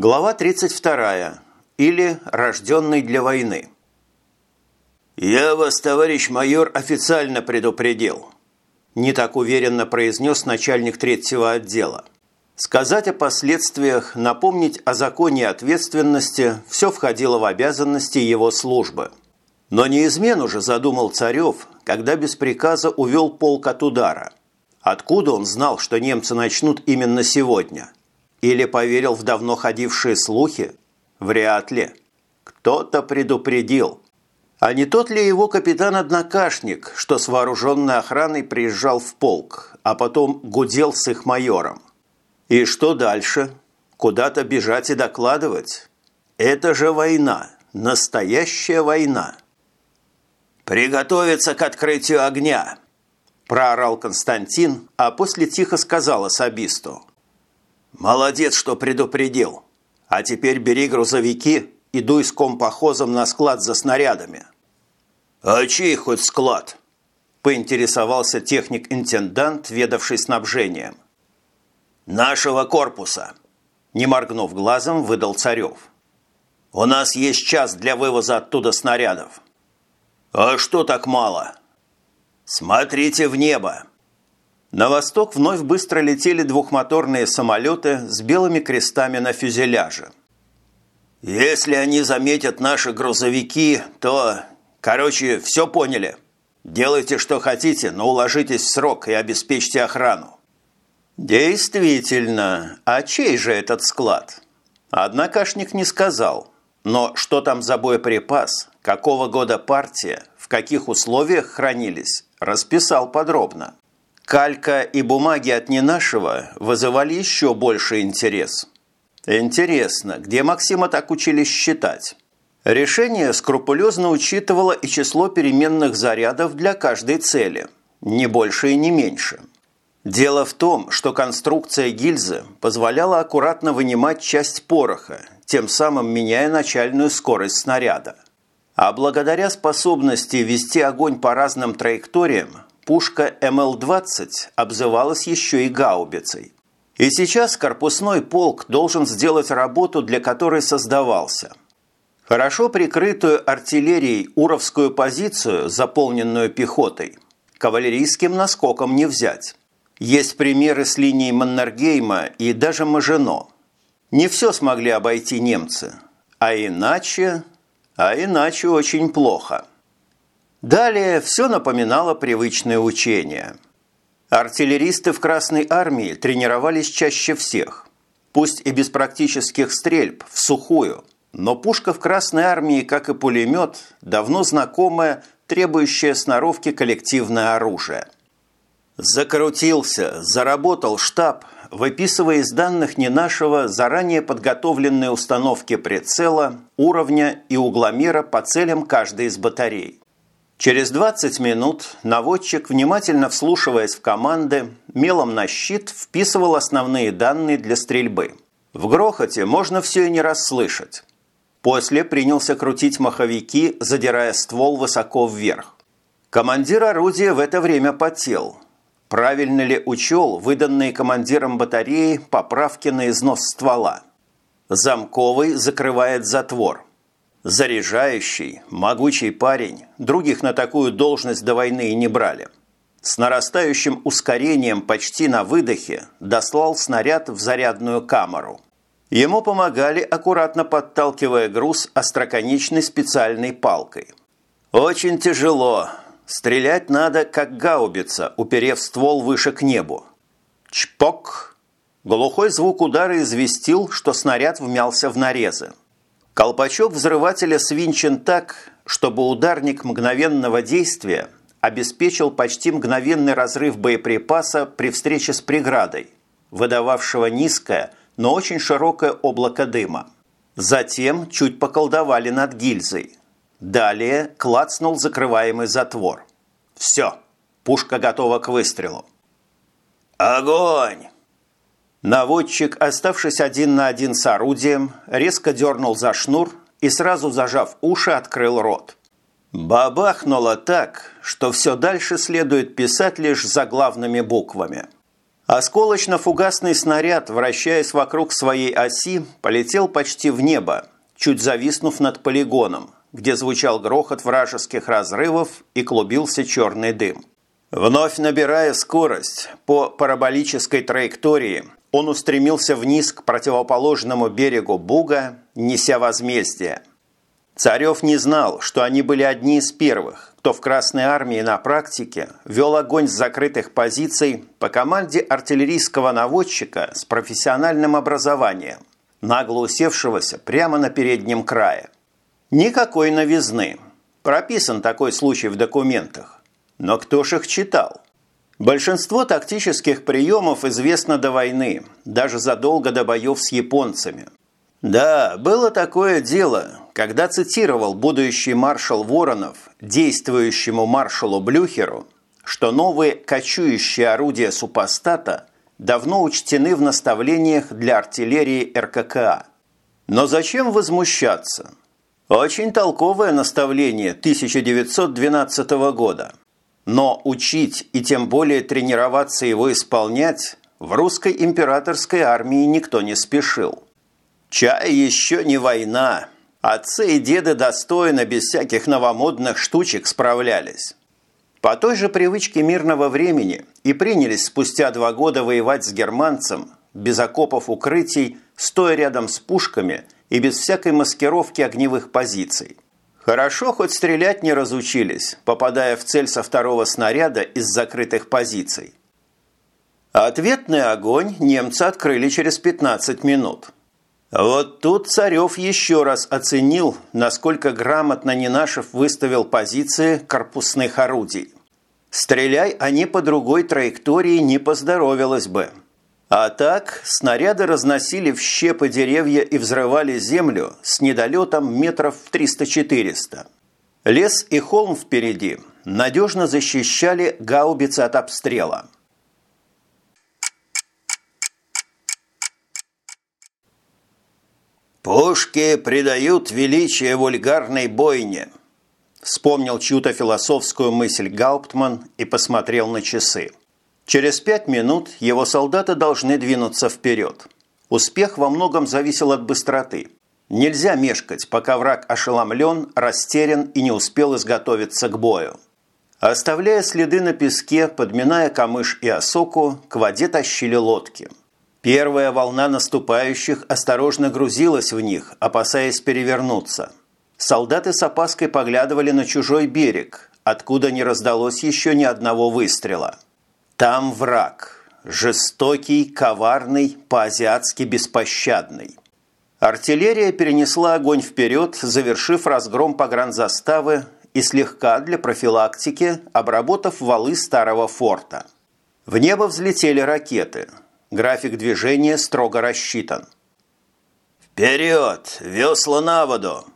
Глава 32. Или «Рожденный для войны». «Я вас, товарищ майор, официально предупредил», – не так уверенно произнес начальник третьего отдела. Сказать о последствиях, напомнить о законе ответственности – все входило в обязанности его службы. Но не измену же задумал Царев, когда без приказа увел полк от удара. Откуда он знал, что немцы начнут именно сегодня – или поверил в давно ходившие слухи? Вряд ли. Кто-то предупредил. А не тот ли его капитан-однокашник, что с вооруженной охраной приезжал в полк, а потом гудел с их майором? И что дальше? Куда-то бежать и докладывать? Это же война. Настоящая война. «Приготовиться к открытию огня!» – проорал Константин, а после тихо сказал особисту. «Молодец, что предупредил. А теперь бери грузовики и дуй с компохозом на склад за снарядами». «А чей хоть склад?» – поинтересовался техник-интендант, ведавший снабжением. «Нашего корпуса», – не моргнув глазом, выдал Царев. «У нас есть час для вывоза оттуда снарядов». «А что так мало?» «Смотрите в небо!» На восток вновь быстро летели двухмоторные самолеты с белыми крестами на фюзеляже. «Если они заметят наши грузовики, то... Короче, все поняли. Делайте, что хотите, но уложитесь в срок и обеспечьте охрану». «Действительно. А чей же этот склад?» Однокашник не сказал. Но что там за боеприпас, какого года партия, в каких условиях хранились, расписал подробно. Калька и бумаги от ненашего вызывали еще больше интерес. Интересно, где Максима так учились считать? Решение скрупулезно учитывало и число переменных зарядов для каждой цели, не больше и не меньше. Дело в том, что конструкция гильзы позволяла аккуратно вынимать часть пороха, тем самым меняя начальную скорость снаряда. А благодаря способности вести огонь по разным траекториям, пушка МЛ-20 обзывалась еще и гаубицей. И сейчас корпусной полк должен сделать работу, для которой создавался. Хорошо прикрытую артиллерией Уровскую позицию, заполненную пехотой, кавалерийским наскоком не взять. Есть примеры с линии Маннергейма и даже Мажино. Не все смогли обойти немцы. А иначе... А иначе очень плохо. Далее все напоминало привычное учение. Артиллеристы в Красной армии тренировались чаще всех. Пусть и без практических стрельб, в сухую, но пушка в Красной армии, как и пулемет, давно знакомое, требующее сноровки коллективное оружие. Закрутился, заработал штаб, выписывая из данных не нашего заранее подготовленные установки прицела, уровня и угломера по целям каждой из батарей. Через 20 минут наводчик, внимательно вслушиваясь в команды, мелом на щит вписывал основные данные для стрельбы. В грохоте можно все и не расслышать. После принялся крутить маховики, задирая ствол высоко вверх. Командир орудия в это время потел. Правильно ли учел выданные командиром батареи поправки на износ ствола? Замковый закрывает затвор. Заряжающий, могучий парень, других на такую должность до войны и не брали. С нарастающим ускорением почти на выдохе дослал снаряд в зарядную камеру. Ему помогали, аккуратно подталкивая груз остроконечной специальной палкой. Очень тяжело. Стрелять надо, как гаубица, уперев ствол выше к небу. Чпок! Глухой звук удара известил, что снаряд вмялся в нарезы. Колпачок взрывателя свинчен так, чтобы ударник мгновенного действия обеспечил почти мгновенный разрыв боеприпаса при встрече с преградой, выдававшего низкое, но очень широкое облако дыма. Затем чуть поколдовали над гильзой. Далее клацнул закрываемый затвор. Все, пушка готова к выстрелу. «Огонь!» Наводчик, оставшись один на один с орудием, резко дернул за шнур и сразу зажав уши, открыл рот. Бабахнуло так, что все дальше следует писать лишь заглавными буквами. Осколочно-фугасный снаряд, вращаясь вокруг своей оси, полетел почти в небо, чуть зависнув над полигоном, где звучал грохот вражеских разрывов и клубился черный дым. Вновь набирая скорость по параболической траектории, он устремился вниз к противоположному берегу Буга, неся возмездие. Царев не знал, что они были одни из первых, кто в Красной Армии на практике вел огонь с закрытых позиций по команде артиллерийского наводчика с профессиональным образованием, нагло усевшегося прямо на переднем крае. Никакой новизны. Прописан такой случай в документах. Но кто ж их читал? Большинство тактических приемов известно до войны, даже задолго до боев с японцами. Да, было такое дело, когда цитировал будущий маршал Воронов действующему маршалу Блюхеру, что новые кочующие орудия супостата давно учтены в наставлениях для артиллерии РККА. Но зачем возмущаться? Очень толковое наставление 1912 года. Но учить и тем более тренироваться его исполнять в русской императорской армии никто не спешил. Чай еще не война. Отцы и деды достойно, без всяких новомодных штучек справлялись. По той же привычке мирного времени и принялись спустя два года воевать с германцем, без окопов укрытий, стоя рядом с пушками и без всякой маскировки огневых позиций. Хорошо, хоть стрелять не разучились, попадая в цель со второго снаряда из закрытых позиций. Ответный огонь немцы открыли через 15 минут. Вот тут Царев еще раз оценил, насколько грамотно Ненашев выставил позиции корпусных орудий. Стреляй они по другой траектории не поздоровилось бы. А так снаряды разносили в щепы деревья и взрывали землю с недолетом метров в 300-400. Лес и холм впереди надежно защищали гаубицы от обстрела. «Пушки придают величие вульгарной бойне», вспомнил чью-то философскую мысль Гауптман и посмотрел на часы. Через пять минут его солдаты должны двинуться вперед. Успех во многом зависел от быстроты. Нельзя мешкать, пока враг ошеломлен, растерян и не успел изготовиться к бою. Оставляя следы на песке, подминая камыш и осоку, к воде тащили лодки. Первая волна наступающих осторожно грузилась в них, опасаясь перевернуться. Солдаты с опаской поглядывали на чужой берег, откуда не раздалось еще ни одного выстрела – там враг. Жестокий, коварный, по-азиатски беспощадный. Артиллерия перенесла огонь вперед, завершив разгром погранзаставы и слегка для профилактики обработав валы старого форта. В небо взлетели ракеты. График движения строго рассчитан. «Вперед! Весла на воду!»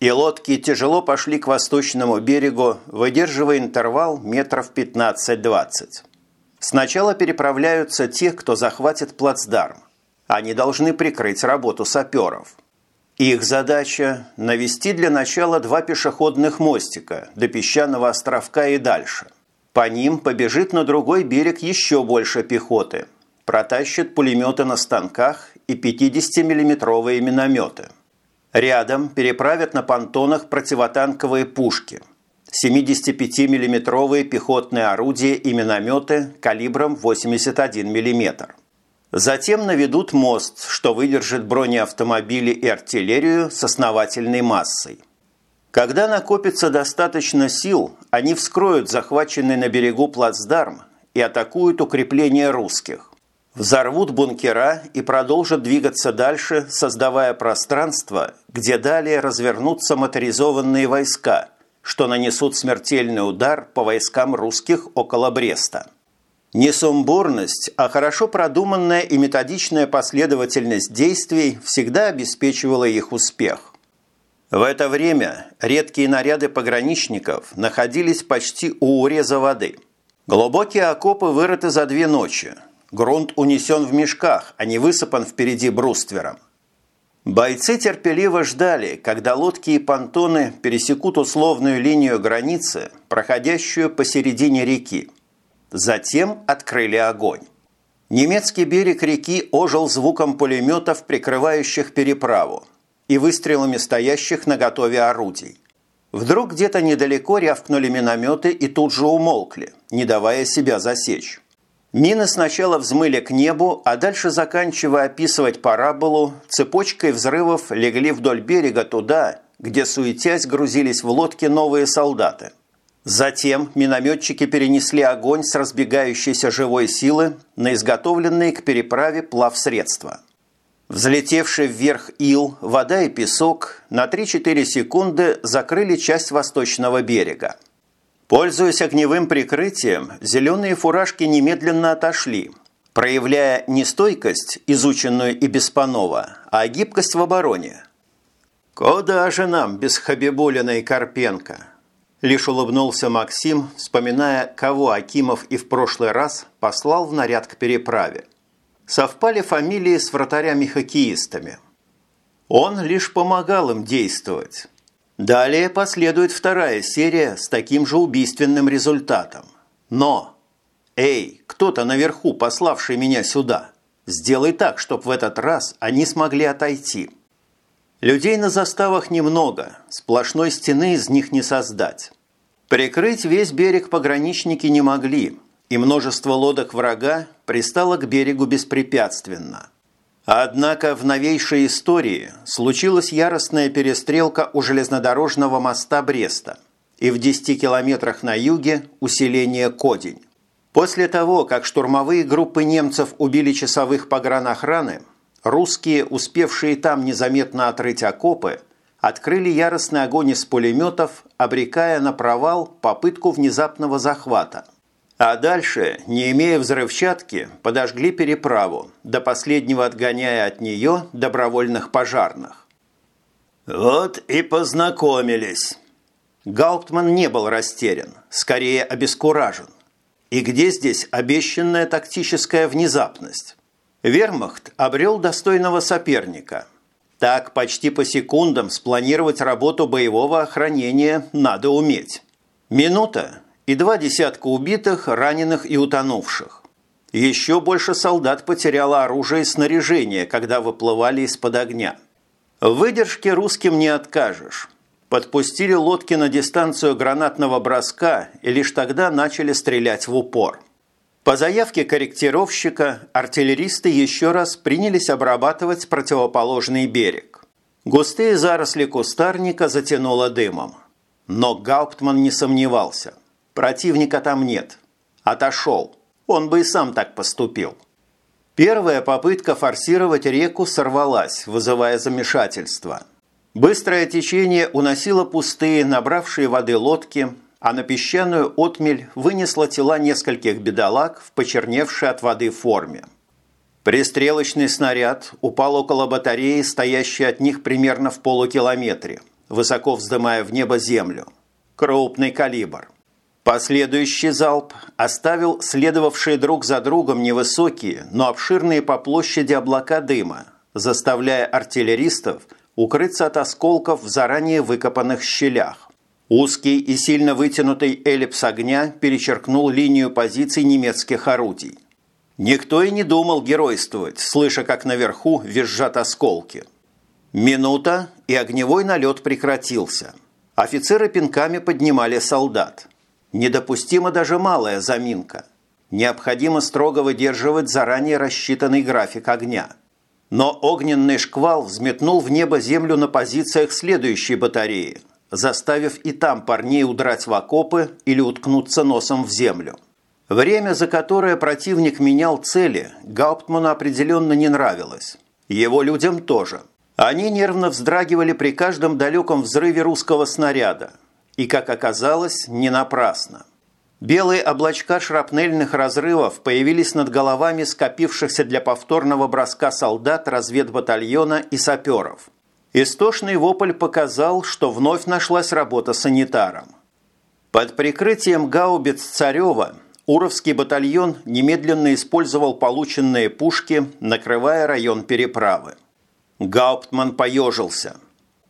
И лодки тяжело пошли к восточному берегу, выдерживая интервал метров 15-20. Сначала переправляются те, кто захватит плацдарм. Они должны прикрыть работу саперов. Их задача – навести для начала два пешеходных мостика до песчаного островка и дальше. По ним побежит на другой берег еще больше пехоты. Протащит пулеметы на станках и 50-миллиметровые минометы. Рядом переправят на понтонах противотанковые пушки – 75 миллиметровые пехотные орудия и минометы калибром 81 мм. Затем наведут мост, что выдержит бронеавтомобили и артиллерию с основательной массой. Когда накопится достаточно сил, они вскроют захваченный на берегу плацдарм и атакуют укрепления русских. Взорвут бункера и продолжат двигаться дальше, создавая пространство, где далее развернутся моторизованные войска – что нанесут смертельный удар по войскам русских около Бреста. Не сумбурность, а хорошо продуманная и методичная последовательность действий всегда обеспечивала их успех. В это время редкие наряды пограничников находились почти у уреза воды. Глубокие окопы вырыты за две ночи. Грунт унесен в мешках, а не высыпан впереди бруствером. Бойцы терпеливо ждали, когда лодки и понтоны пересекут условную линию границы, проходящую посередине реки. Затем открыли огонь. Немецкий берег реки ожил звуком пулеметов, прикрывающих переправу, и выстрелами стоящих на готове орудий. Вдруг где-то недалеко рявкнули минометы и тут же умолкли, не давая себя засечь. Мины сначала взмыли к небу, а дальше, заканчивая описывать параболу, цепочкой взрывов легли вдоль берега туда, где, суетясь, грузились в лодки новые солдаты. Затем минометчики перенесли огонь с разбегающейся живой силы на изготовленные к переправе плавсредства. Взлетевший вверх ил, вода и песок на 3-4 секунды закрыли часть восточного берега. Пользуясь огневым прикрытием, зеленые фуражки немедленно отошли, проявляя не стойкость, изученную и без Панова, а гибкость в обороне. «Куда же нам без Хабибулина и Карпенко?» Лишь улыбнулся Максим, вспоминая, кого Акимов и в прошлый раз послал в наряд к переправе. Совпали фамилии с вратарями-хоккеистами. Он лишь помогал им действовать. Далее последует вторая серия с таким же убийственным результатом. Но, эй, кто-то наверху, пославший меня сюда, сделай так, чтобы в этот раз они смогли отойти. Людей на заставах немного, сплошной стены из них не создать. Прикрыть весь берег пограничники не могли, и множество лодок врага пристало к берегу беспрепятственно. Однако в новейшей истории случилась яростная перестрелка у железнодорожного моста Бреста и в 10 километрах на юге усиление Кодень. После того, как штурмовые группы немцев убили часовых погранохраны, Русские, успевшие там незаметно отрыть окопы, открыли яростный огонь из пулеметов, обрекая на провал попытку внезапного захвата. А дальше, не имея взрывчатки, подожгли переправу, до последнего отгоняя от нее добровольных пожарных. «Вот и познакомились». Гауптман не был растерян, скорее обескуражен. И где здесь обещанная тактическая внезапность? Вермахт обрел достойного соперника. Так почти по секундам спланировать работу боевого охранения надо уметь. Минута и два десятка убитых, раненых и утонувших. Еще больше солдат потеряло оружие и снаряжение, когда выплывали из-под огня. В выдержке русским не откажешь. Подпустили лодки на дистанцию гранатного броска и лишь тогда начали стрелять в упор. По заявке корректировщика артиллеристы еще раз принялись обрабатывать противоположный берег. Густые заросли кустарника затянуло дымом. Но Гауптман не сомневался. Противника там нет. Отошел. Он бы и сам так поступил. Первая попытка форсировать реку сорвалась, вызывая замешательство. Быстрое течение уносило пустые, набравшие воды лодки, а на песчаную отмель вынесла тела нескольких бедолаг в почерневшей от воды форме. Пристрелочный снаряд упал около батареи, стоящей от них примерно в полукилометре, высоко вздымая в небо землю. Крупный калибр. Последующий залп оставил следовавшие друг за другом невысокие, но обширные по площади облака дыма, заставляя артиллеристов укрыться от осколков в заранее выкопанных щелях. Узкий и сильно вытянутый эллипс огня перечеркнул линию позиций немецких орудий. Никто и не думал геройствовать, слыша, как наверху визжат осколки. Минута, и огневой налет прекратился. Офицеры пинками поднимали солдат. Недопустима даже малая заминка. Необходимо строго выдерживать заранее рассчитанный график огня. Но огненный шквал взметнул в небо землю на позициях следующей батареи – заставив и там парней удрать в окопы или уткнуться носом в землю. Время, за которое противник менял цели, Гауптману определенно не нравилось. Его людям тоже. Они нервно вздрагивали при каждом далеком взрыве русского снаряда. И, как оказалось, не напрасно. Белые облачка шрапнельных разрывов появились над головами скопившихся для повторного броска солдат разведбатальона и саперов – Истошный вопль показал, что вновь нашлась работа санитаром. Под прикрытием гаубиц Царева Уровский батальон немедленно использовал полученные пушки, накрывая район переправы. Гауптман поежился.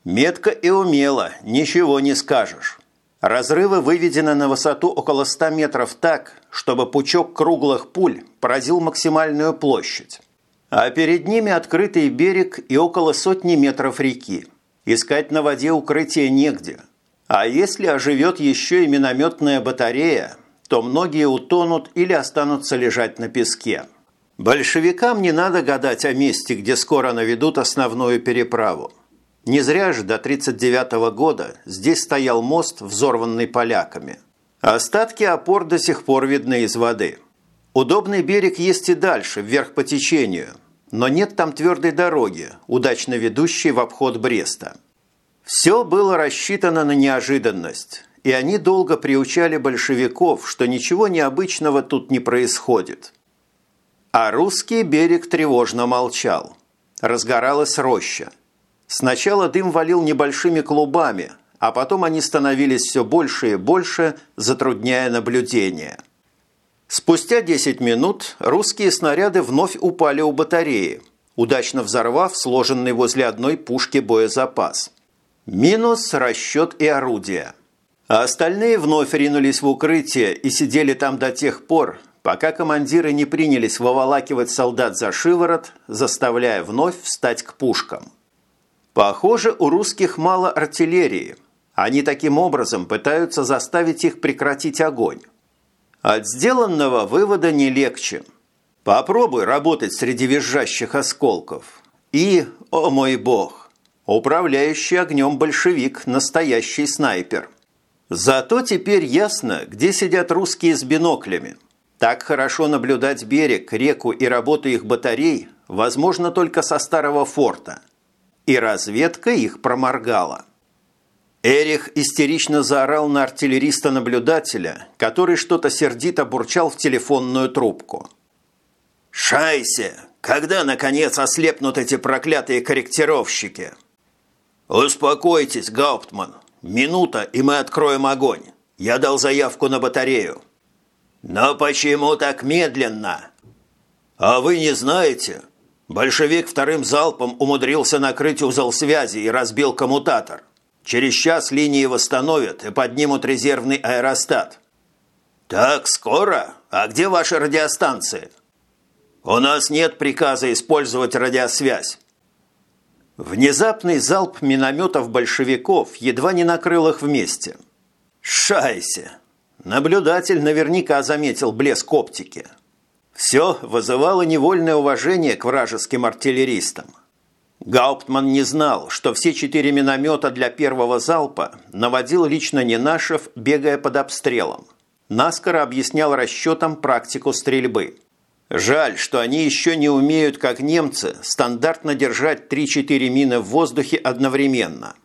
Метко и умело, ничего не скажешь. Разрывы выведены на высоту около 100 метров так, чтобы пучок круглых пуль поразил максимальную площадь. А перед ними открытый берег и около сотни метров реки. Искать на воде укрытия негде. А если оживет еще и минометная батарея, то многие утонут или останутся лежать на песке. Большевикам не надо гадать о месте, где скоро наведут основную переправу. Не зря же до 1939 года здесь стоял мост, взорванный поляками. Остатки опор до сих пор видны из воды. Удобный берег есть и дальше, вверх по течению, но нет там твердой дороги, удачно ведущей в обход Бреста. Все было рассчитано на неожиданность, и они долго приучали большевиков, что ничего необычного тут не происходит – а русский берег тревожно молчал. Разгоралась роща. Сначала дым валил небольшими клубами, а потом они становились все больше и больше, затрудняя наблюдение. Спустя 10 минут русские снаряды вновь упали у батареи, удачно взорвав сложенный возле одной пушки боезапас. Минус расчет и орудия. А остальные вновь ринулись в укрытие и сидели там до тех пор, пока командиры не принялись выволакивать солдат за шиворот, заставляя вновь встать к пушкам. Похоже, у русских мало артиллерии. Они таким образом пытаются заставить их прекратить огонь. От сделанного вывода не легче. Попробуй работать среди визжащих осколков. И, о мой бог, управляющий огнем большевик – настоящий снайпер. Зато теперь ясно, где сидят русские с биноклями – так хорошо наблюдать берег, реку и работу их батарей возможно только со старого форта. И разведка их проморгала. Эрих истерично заорал на артиллериста-наблюдателя, который что-то сердито бурчал в телефонную трубку. «Шайся! Когда, наконец, ослепнут эти проклятые корректировщики?» «Успокойтесь, Гауптман. Минута, и мы откроем огонь. Я дал заявку на батарею. «Но почему так медленно?» «А вы не знаете?» Большевик вторым залпом умудрился накрыть узел связи и разбил коммутатор. Через час линии восстановят и поднимут резервный аэростат. «Так скоро? А где ваши радиостанции?» «У нас нет приказа использовать радиосвязь». Внезапный залп минометов большевиков едва не накрыл их вместе. «Шайся! Наблюдатель наверняка заметил блеск оптики. Все вызывало невольное уважение к вражеским артиллеристам. Гауптман не знал, что все четыре миномета для первого залпа наводил лично Ненашев, бегая под обстрелом. Наскоро объяснял расчетам практику стрельбы. Жаль, что они еще не умеют, как немцы, стандартно держать 3-4 мины в воздухе одновременно –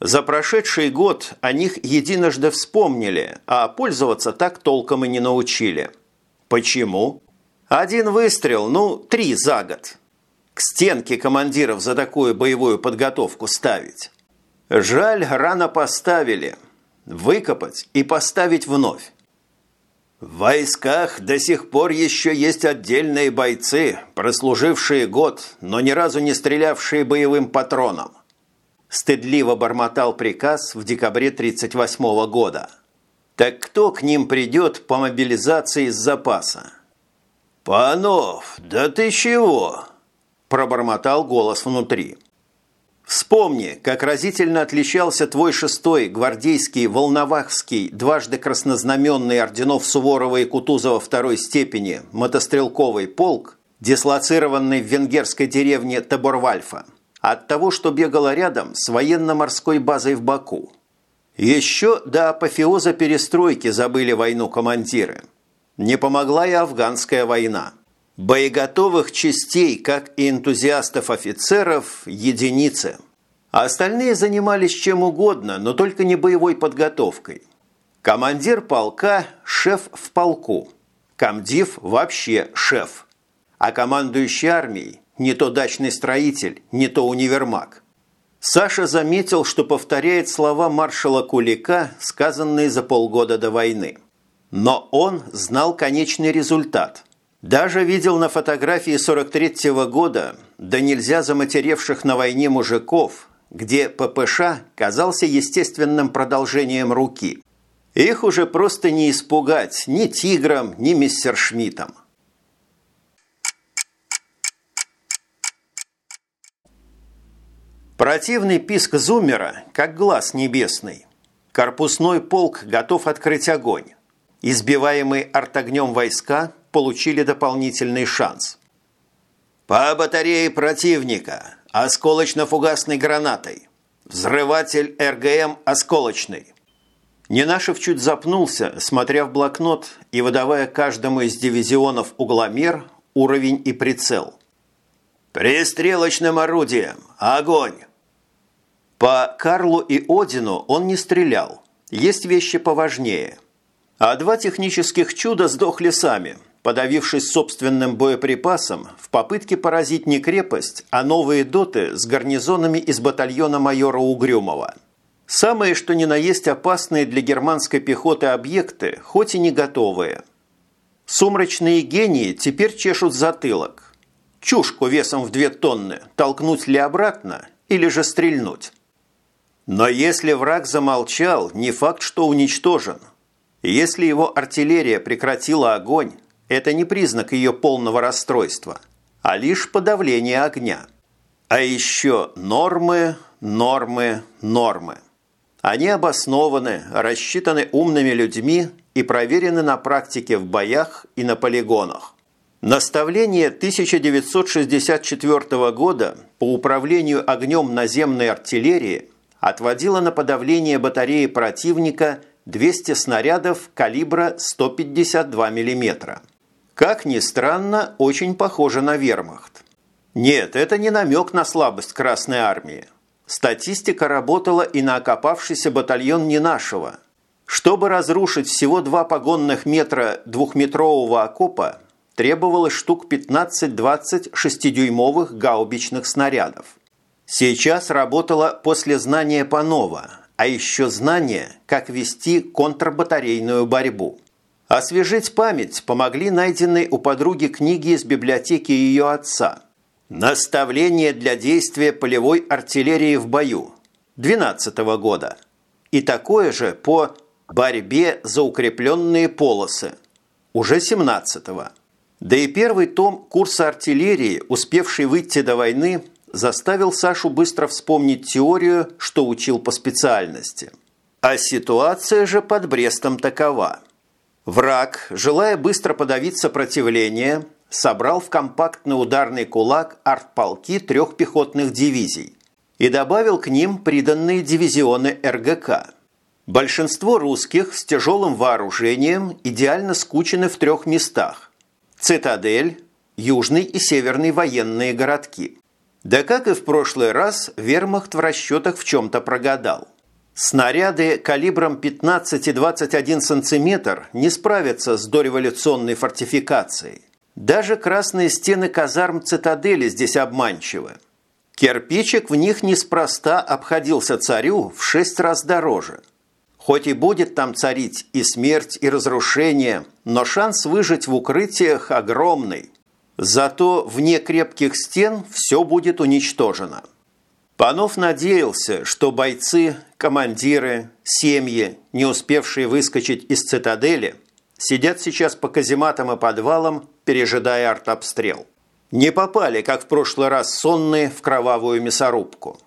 за прошедший год о них единожды вспомнили, а пользоваться так толком и не научили. Почему? Один выстрел, ну, три за год. К стенке командиров за такую боевую подготовку ставить. Жаль, рано поставили. Выкопать и поставить вновь. В войсках до сих пор еще есть отдельные бойцы, прослужившие год, но ни разу не стрелявшие боевым патроном стыдливо бормотал приказ в декабре 1938 года. Так кто к ним придет по мобилизации из запаса? «Панов, да ты чего?» – пробормотал голос внутри. Вспомни, как разительно отличался твой шестой гвардейский Волновахский дважды краснознаменный орденов Суворова и Кутузова второй степени мотострелковый полк, дислоцированный в венгерской деревне Таборвальфа – от того, что бегала рядом с военно-морской базой в Баку. Еще до апофеоза перестройки забыли войну командиры. Не помогла и афганская война. Боеготовых частей, как и энтузиастов-офицеров, единицы. А остальные занимались чем угодно, но только не боевой подготовкой. Командир полка – шеф в полку. Комдив – вообще шеф. А командующий армией не то дачный строитель, не то универмаг. Саша заметил, что повторяет слова маршала Кулика, сказанные за полгода до войны. Но он знал конечный результат. Даже видел на фотографии 43-го года, да нельзя заматеревших на войне мужиков, где ППШ казался естественным продолжением руки. Их уже просто не испугать ни тигром, ни мистер Шмидтом. Противный писк зумера, как глаз небесный. Корпусной полк готов открыть огонь. Избиваемые артогнем войска получили дополнительный шанс. По батарее противника, осколочно-фугасной гранатой. Взрыватель РГМ осколочный. Ненашев чуть запнулся, смотря в блокнот и выдавая каждому из дивизионов угломер, уровень и прицел. «Пристрелочным орудием! Огонь!» По Карлу и Одину он не стрелял. Есть вещи поважнее. А два технических чуда сдохли сами, подавившись собственным боеприпасом в попытке поразить не крепость, а новые доты с гарнизонами из батальона майора Угрюмова. Самые, что ни на есть опасные для германской пехоты объекты, хоть и не готовые. Сумрачные гении теперь чешут затылок. Чушку весом в две тонны толкнуть ли обратно или же стрельнуть? Но если враг замолчал, не факт, что уничтожен. Если его артиллерия прекратила огонь, это не признак ее полного расстройства, а лишь подавление огня. А еще нормы, нормы, нормы. Они обоснованы, рассчитаны умными людьми и проверены на практике в боях и на полигонах. Наставление 1964 года по управлению огнем наземной артиллерии отводила на подавление батареи противника 200 снарядов калибра 152 мм. Как ни странно, очень похоже на вермахт. Нет, это не намек на слабость Красной Армии. Статистика работала и на окопавшийся батальон не нашего. Чтобы разрушить всего два погонных метра двухметрового окопа, требовалось штук 15-20 шестидюймовых гаубичных снарядов. Сейчас работала после знания Панова, а еще знание, как вести контрбатарейную борьбу. Освежить память помогли найденные у подруги книги из библиотеки ее отца. «Наставление для действия полевой артиллерии в бою» 12 -го года. И такое же по «Борьбе за укрепленные полосы» уже 17 -го. Да и первый том курса артиллерии, успевший выйти до войны, заставил Сашу быстро вспомнить теорию, что учил по специальности. А ситуация же под Брестом такова. Враг, желая быстро подавить сопротивление, собрал в компактный ударный кулак артполки трех пехотных дивизий и добавил к ним приданные дивизионы РГК. Большинство русских с тяжелым вооружением идеально скучены в трех местах – Цитадель, Южный и Северный военные городки – да как и в прошлый раз, вермахт в расчетах в чем-то прогадал. Снаряды калибром 15 и 21 сантиметр не справятся с дореволюционной фортификацией. Даже красные стены казарм цитадели здесь обманчивы. Кирпичик в них неспроста обходился царю в шесть раз дороже. Хоть и будет там царить и смерть, и разрушение, но шанс выжить в укрытиях огромный – Зато вне крепких стен все будет уничтожено. Панов надеялся, что бойцы, командиры, семьи, не успевшие выскочить из цитадели, сидят сейчас по казематам и подвалам, пережидая артобстрел. Не попали, как в прошлый раз, сонные в кровавую мясорубку.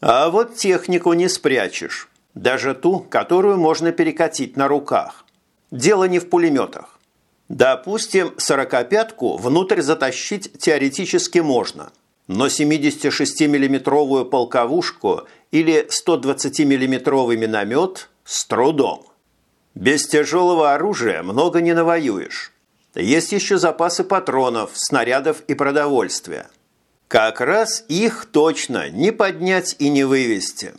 А вот технику не спрячешь. Даже ту, которую можно перекатить на руках. Дело не в пулеметах. Допустим, сорокопятку внутрь затащить теоретически можно, но 76-миллиметровую полковушку или 120-миллиметровый миномет с трудом. Без тяжелого оружия много не навоюешь. Есть еще запасы патронов, снарядов и продовольствия. Как раз их точно не поднять и не вывести.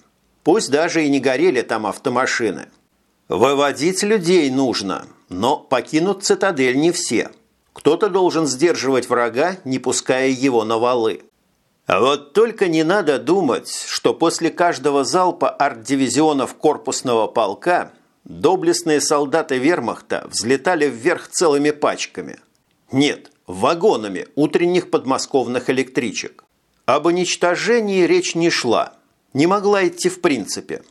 Пусть даже и не горели там автомашины. Выводить людей нужно – но покинут цитадель не все. Кто-то должен сдерживать врага, не пуская его на валы. А вот только не надо думать, что после каждого залпа арт-дивизионов корпусного полка доблестные солдаты вермахта взлетали вверх целыми пачками. Нет, вагонами утренних подмосковных электричек. Об уничтожении речь не шла. Не могла идти в принципе.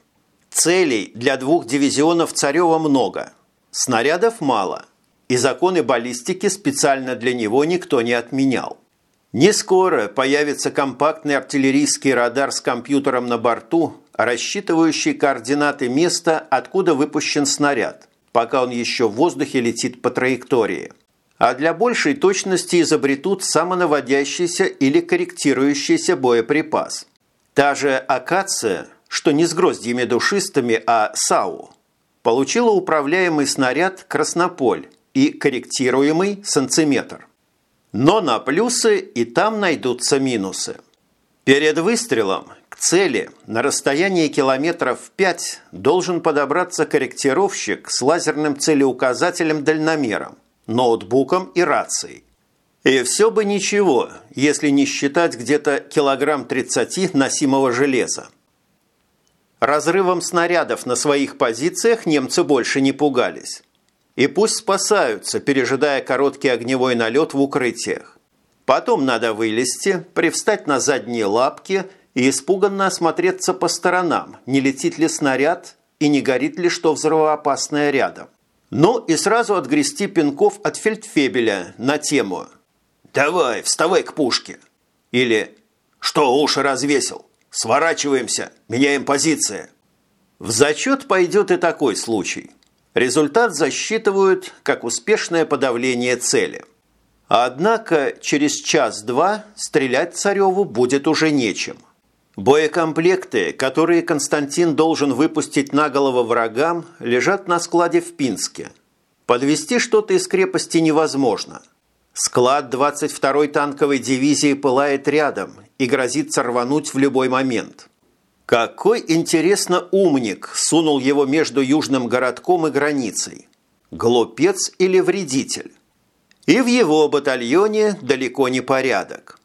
Целей для двух дивизионов Царева много, снарядов мало, и законы баллистики специально для него никто не отменял. Не скоро появится компактный артиллерийский радар с компьютером на борту, рассчитывающий координаты места, откуда выпущен снаряд, пока он еще в воздухе летит по траектории. А для большей точности изобретут самонаводящийся или корректирующийся боеприпас. Та же акация, что не с гроздьями душистыми, а САУ, получила управляемый снаряд «Краснополь» и корректируемый «Санциметр». Но на плюсы и там найдутся минусы. Перед выстрелом к цели на расстоянии километров 5 должен подобраться корректировщик с лазерным целеуказателем-дальномером, ноутбуком и рацией. И все бы ничего, если не считать где-то килограмм 30 носимого железа. Разрывом снарядов на своих позициях немцы больше не пугались. И пусть спасаются, пережидая короткий огневой налет в укрытиях. Потом надо вылезти, привстать на задние лапки и испуганно осмотреться по сторонам, не летит ли снаряд и не горит ли что взрывоопасное рядом. Ну и сразу отгрести пинков от фельдфебеля на тему «Давай, вставай к пушке!» или «Что уши развесил? Сворачиваемся, меняем позиции!» В зачет пойдет и такой случай – Результат засчитывают как успешное подавление цели. Однако через час-два стрелять Цареву будет уже нечем. Боекомплекты, которые Константин должен выпустить на голову врагам, лежат на складе в Пинске. Подвести что-то из крепости невозможно. Склад 22-й танковой дивизии пылает рядом и грозится рвануть в любой момент – какой, интересно, умник сунул его между южным городком и границей? Глупец или вредитель? И в его батальоне далеко не порядок.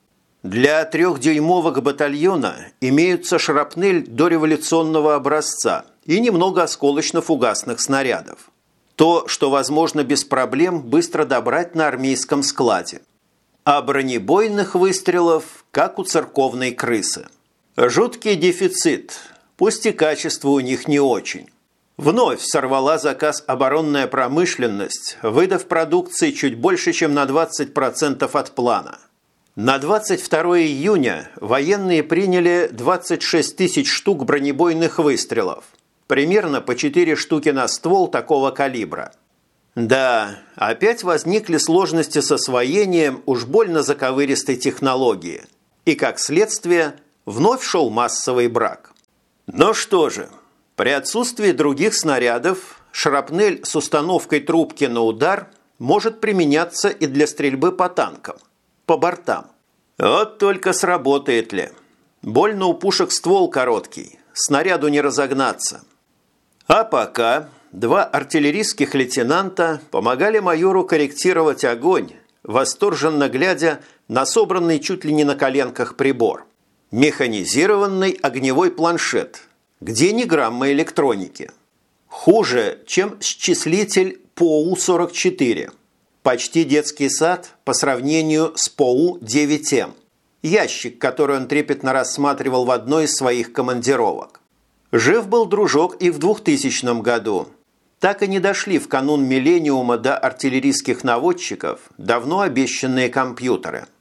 Для трехдюймовок батальона имеются шрапнель дореволюционного образца и немного осколочно-фугасных снарядов. То, что возможно без проблем быстро добрать на армейском складе. А бронебойных выстрелов, как у церковной крысы – Жуткий дефицит, пусть и качество у них не очень. Вновь сорвала заказ оборонная промышленность, выдав продукции чуть больше, чем на 20% от плана. На 22 июня военные приняли 26 тысяч штук бронебойных выстрелов, примерно по 4 штуки на ствол такого калибра. Да, опять возникли сложности с освоением уж больно заковыристой технологии, и, как следствие – вновь шел массовый брак. Но что же, при отсутствии других снарядов шрапнель с установкой трубки на удар может применяться и для стрельбы по танкам, по бортам. Вот только сработает ли. Больно у пушек ствол короткий, снаряду не разогнаться. А пока два артиллерийских лейтенанта помогали майору корректировать огонь, восторженно глядя на собранный чуть ли не на коленках прибор. Механизированный огневой планшет, где ни грамма электроники. Хуже, чем счислитель ПОУ-44. Почти детский сад по сравнению с ПОУ-9М. Ящик, который он трепетно рассматривал в одной из своих командировок. Жив был дружок и в 2000 году. Так и не дошли в канун миллениума до артиллерийских наводчиков давно обещанные компьютеры –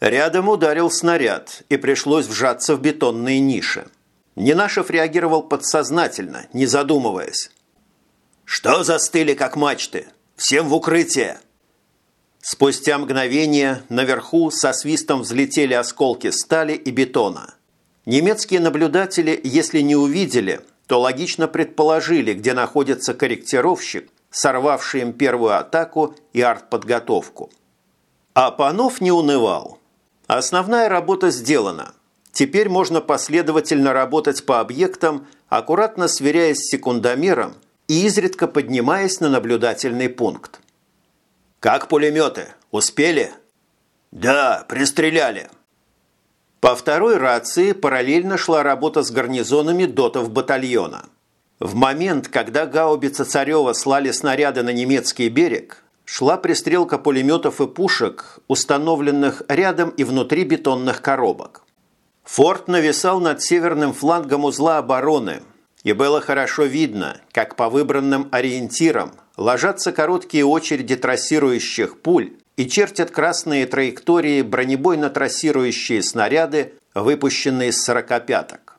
Рядом ударил снаряд, и пришлось вжаться в бетонные ниши. Ненашев реагировал подсознательно, не задумываясь. «Что застыли, как мачты? Всем в укрытие!» Спустя мгновение наверху со свистом взлетели осколки стали и бетона. Немецкие наблюдатели, если не увидели, то логично предположили, где находится корректировщик, сорвавший им первую атаку и артподготовку. А Панов не унывал. Основная работа сделана. Теперь можно последовательно работать по объектам, аккуратно сверяясь с секундомером и изредка поднимаясь на наблюдательный пункт. «Как пулеметы? Успели?» «Да, пристреляли». По второй рации параллельно шла работа с гарнизонами дотов батальона. В момент, когда гаубица Царева слали снаряды на немецкий берег, шла пристрелка пулеметов и пушек, установленных рядом и внутри бетонных коробок. Форт нависал над северным флангом узла обороны, И было хорошо видно, как по выбранным ориентирам ложатся короткие очереди трассирующих пуль и чертят красные траектории бронебойно-трассирующие снаряды, выпущенные с сорокопяток.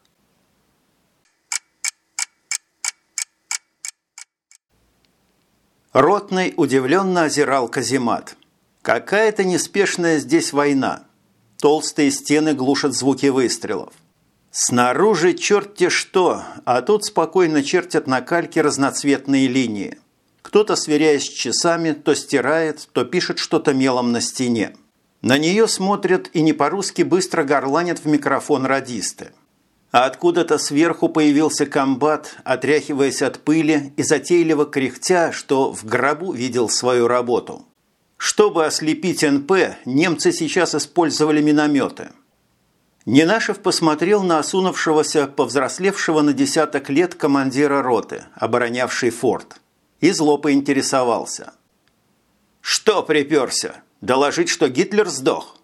Ротный удивленно озирал каземат. Какая-то неспешная здесь война. Толстые стены глушат звуки выстрелов. Снаружи черт-те что, а тут спокойно чертят на кальке разноцветные линии. Кто-то, сверяясь с часами, то стирает, то пишет что-то мелом на стене. На нее смотрят и не по-русски быстро горланят в микрофон радисты. А откуда-то сверху появился комбат, отряхиваясь от пыли и затейливо кряхтя, что в гробу видел свою работу. Чтобы ослепить НП, немцы сейчас использовали минометы. Ненашев посмотрел на осунувшегося, повзрослевшего на десяток лет командира роты, оборонявший форт, и зло поинтересовался. «Что приперся? Доложить, что Гитлер сдох?»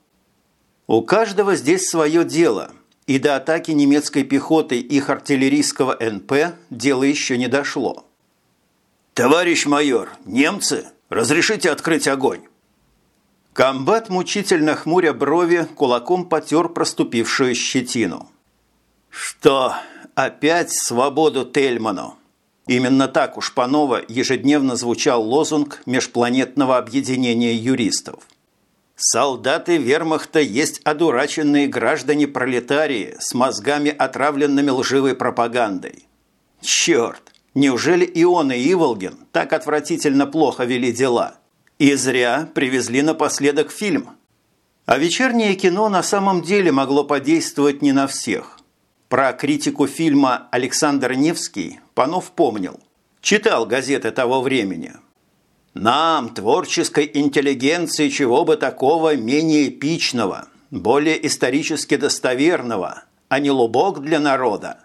«У каждого здесь свое дело», и до атаки немецкой пехоты их артиллерийского НП дело еще не дошло. «Товарищ майор, немцы, разрешите открыть огонь?» Комбат, мучительно хмуря брови, кулаком потер проступившую щетину. «Что, опять свободу Тельману?» Именно так у Шпанова ежедневно звучал лозунг межпланетного объединения юристов. Солдаты вермахта есть одураченные граждане-пролетарии с мозгами, отравленными лживой пропагандой. Черт! Неужели и он, и Иволгин так отвратительно плохо вели дела? И зря привезли напоследок фильм. А вечернее кино на самом деле могло подействовать не на всех. Про критику фильма Александр Невский Панов помнил. Читал газеты того времени – нам, творческой интеллигенции, чего бы такого менее эпичного, более исторически достоверного, а не лубок для народа.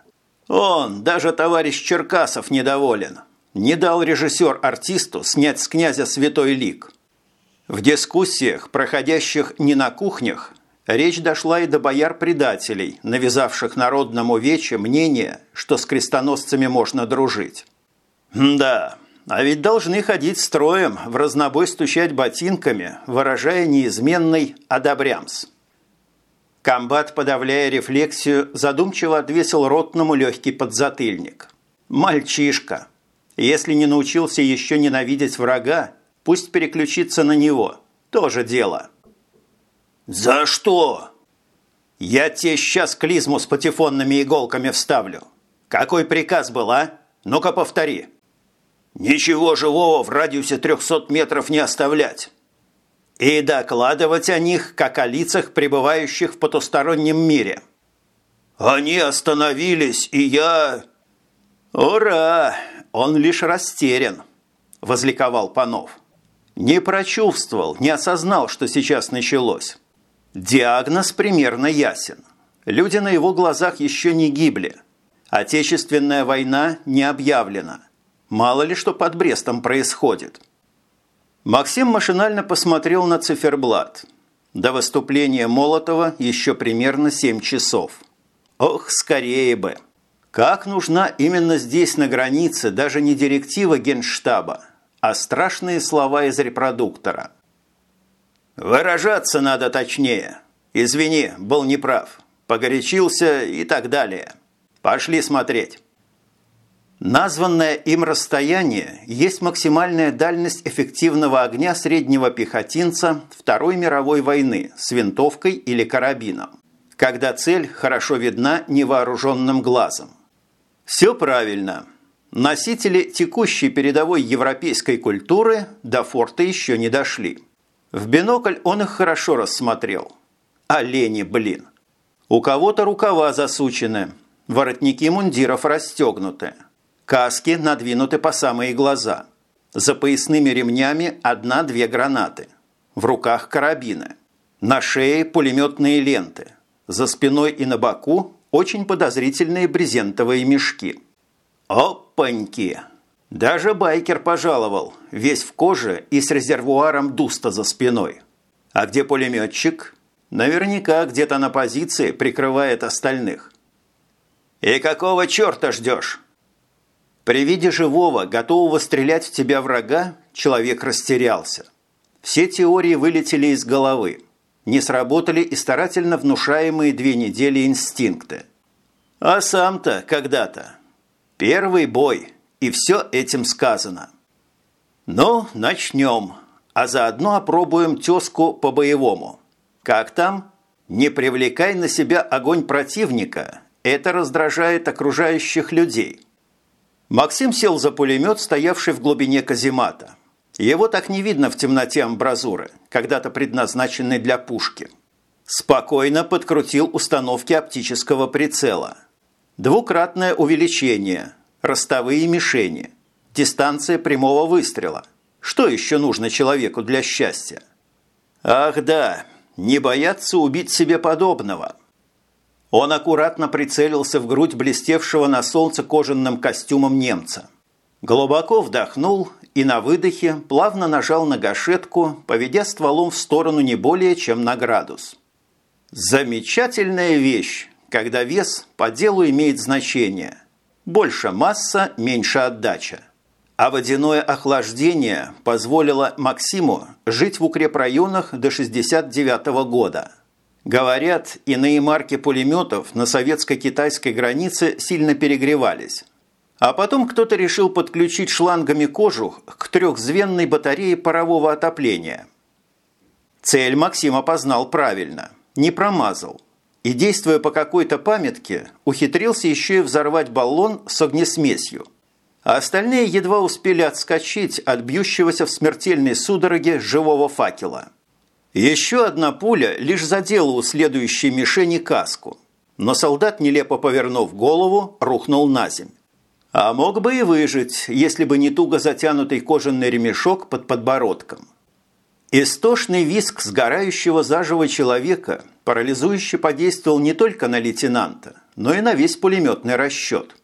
Он, даже товарищ Черкасов, недоволен. Не дал режиссер артисту снять с князя святой лик. В дискуссиях, проходящих не на кухнях, речь дошла и до бояр-предателей, навязавших народному вече мнение, что с крестоносцами можно дружить. Да, а ведь должны ходить строем, в разнобой стучать ботинками, выражая неизменный «одобрямс». Комбат, подавляя рефлексию, задумчиво отвесил ротному легкий подзатыльник. «Мальчишка! Если не научился еще ненавидеть врага, пусть переключится на него. Тоже дело». «За что?» «Я тебе сейчас клизму с патефонными иголками вставлю. Какой приказ был, а? Ну-ка повтори». Ничего живого в радиусе 300 метров не оставлять. И докладывать о них, как о лицах, пребывающих в потустороннем мире. Они остановились, и я... «Ура! Он лишь растерян», – возликовал Панов. Не прочувствовал, не осознал, что сейчас началось. Диагноз примерно ясен. Люди на его глазах еще не гибли. Отечественная война не объявлена. Мало ли что под Брестом происходит. Максим машинально посмотрел на циферблат. До выступления Молотова еще примерно 7 часов. Ох, скорее бы! Как нужна именно здесь, на границе, даже не директива Генштаба, а страшные слова из репродуктора. «Выражаться надо точнее. Извини, был неправ. Погорячился и так далее. Пошли смотреть». Названное им расстояние есть максимальная дальность эффективного огня среднего пехотинца Второй мировой войны с винтовкой или карабином, когда цель хорошо видна невооруженным глазом. Все правильно. Носители текущей передовой европейской культуры до форта еще не дошли. В бинокль он их хорошо рассмотрел. Олени, блин. У кого-то рукава засучены, воротники мундиров расстегнуты – Каски надвинуты по самые глаза. За поясными ремнями одна-две гранаты. В руках карабины. На шее пулеметные ленты. За спиной и на боку очень подозрительные брезентовые мешки. Опаньки! Даже байкер пожаловал, весь в коже и с резервуаром дуста за спиной. А где пулеметчик? Наверняка где-то на позиции прикрывает остальных. «И какого черта ждешь?» При виде живого, готового стрелять в тебя врага, человек растерялся. Все теории вылетели из головы. Не сработали и старательно внушаемые две недели инстинкты. А сам-то когда-то. Первый бой, и все этим сказано. Ну, начнем, а заодно опробуем тезку по-боевому. Как там? Не привлекай на себя огонь противника, это раздражает окружающих людей. Максим сел за пулемет, стоявший в глубине каземата. Его так не видно в темноте амбразуры, когда-то предназначенной для пушки. Спокойно подкрутил установки оптического прицела. Двукратное увеличение, ростовые мишени, дистанция прямого выстрела. Что еще нужно человеку для счастья? Ах да, не бояться убить себе подобного – он аккуратно прицелился в грудь блестевшего на солнце кожаным костюмом немца. Глубоко вдохнул и на выдохе плавно нажал на гашетку, поведя стволом в сторону не более чем на градус. Замечательная вещь, когда вес по делу имеет значение. Больше масса, меньше отдача. А водяное охлаждение позволило Максиму жить в укрепрайонах до 69 -го года – Говорят, иные марки пулеметов на советско-китайской границе сильно перегревались. А потом кто-то решил подключить шлангами кожух к трехзвенной батарее парового отопления. Цель Максим опознал правильно, не промазал. И, действуя по какой-то памятке, ухитрился еще и взорвать баллон с огнесмесью. А остальные едва успели отскочить от бьющегося в смертельной судороге живого факела – еще одна пуля лишь задела у следующей мишени каску, но солдат, нелепо повернув голову, рухнул на земь. А мог бы и выжить, если бы не туго затянутый кожаный ремешок под подбородком. Истошный виск сгорающего заживо человека парализующе подействовал не только на лейтенанта, но и на весь пулеметный расчет.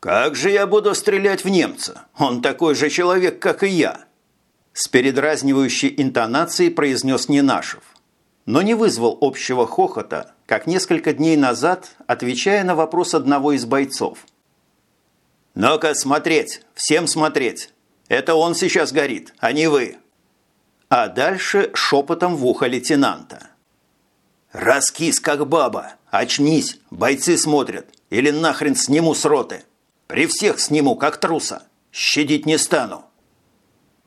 «Как же я буду стрелять в немца? Он такой же человек, как и я!» С передразнивающей интонацией произнес Ненашев, но не вызвал общего хохота, как несколько дней назад, отвечая на вопрос одного из бойцов. «Ну-ка, смотреть! Всем смотреть! Это он сейчас горит, а не вы!» А дальше шепотом в ухо лейтенанта. «Раскис, как баба! Очнись! Бойцы смотрят! Или нахрен сниму с роты! При всех сниму, как труса! Щадить не стану!»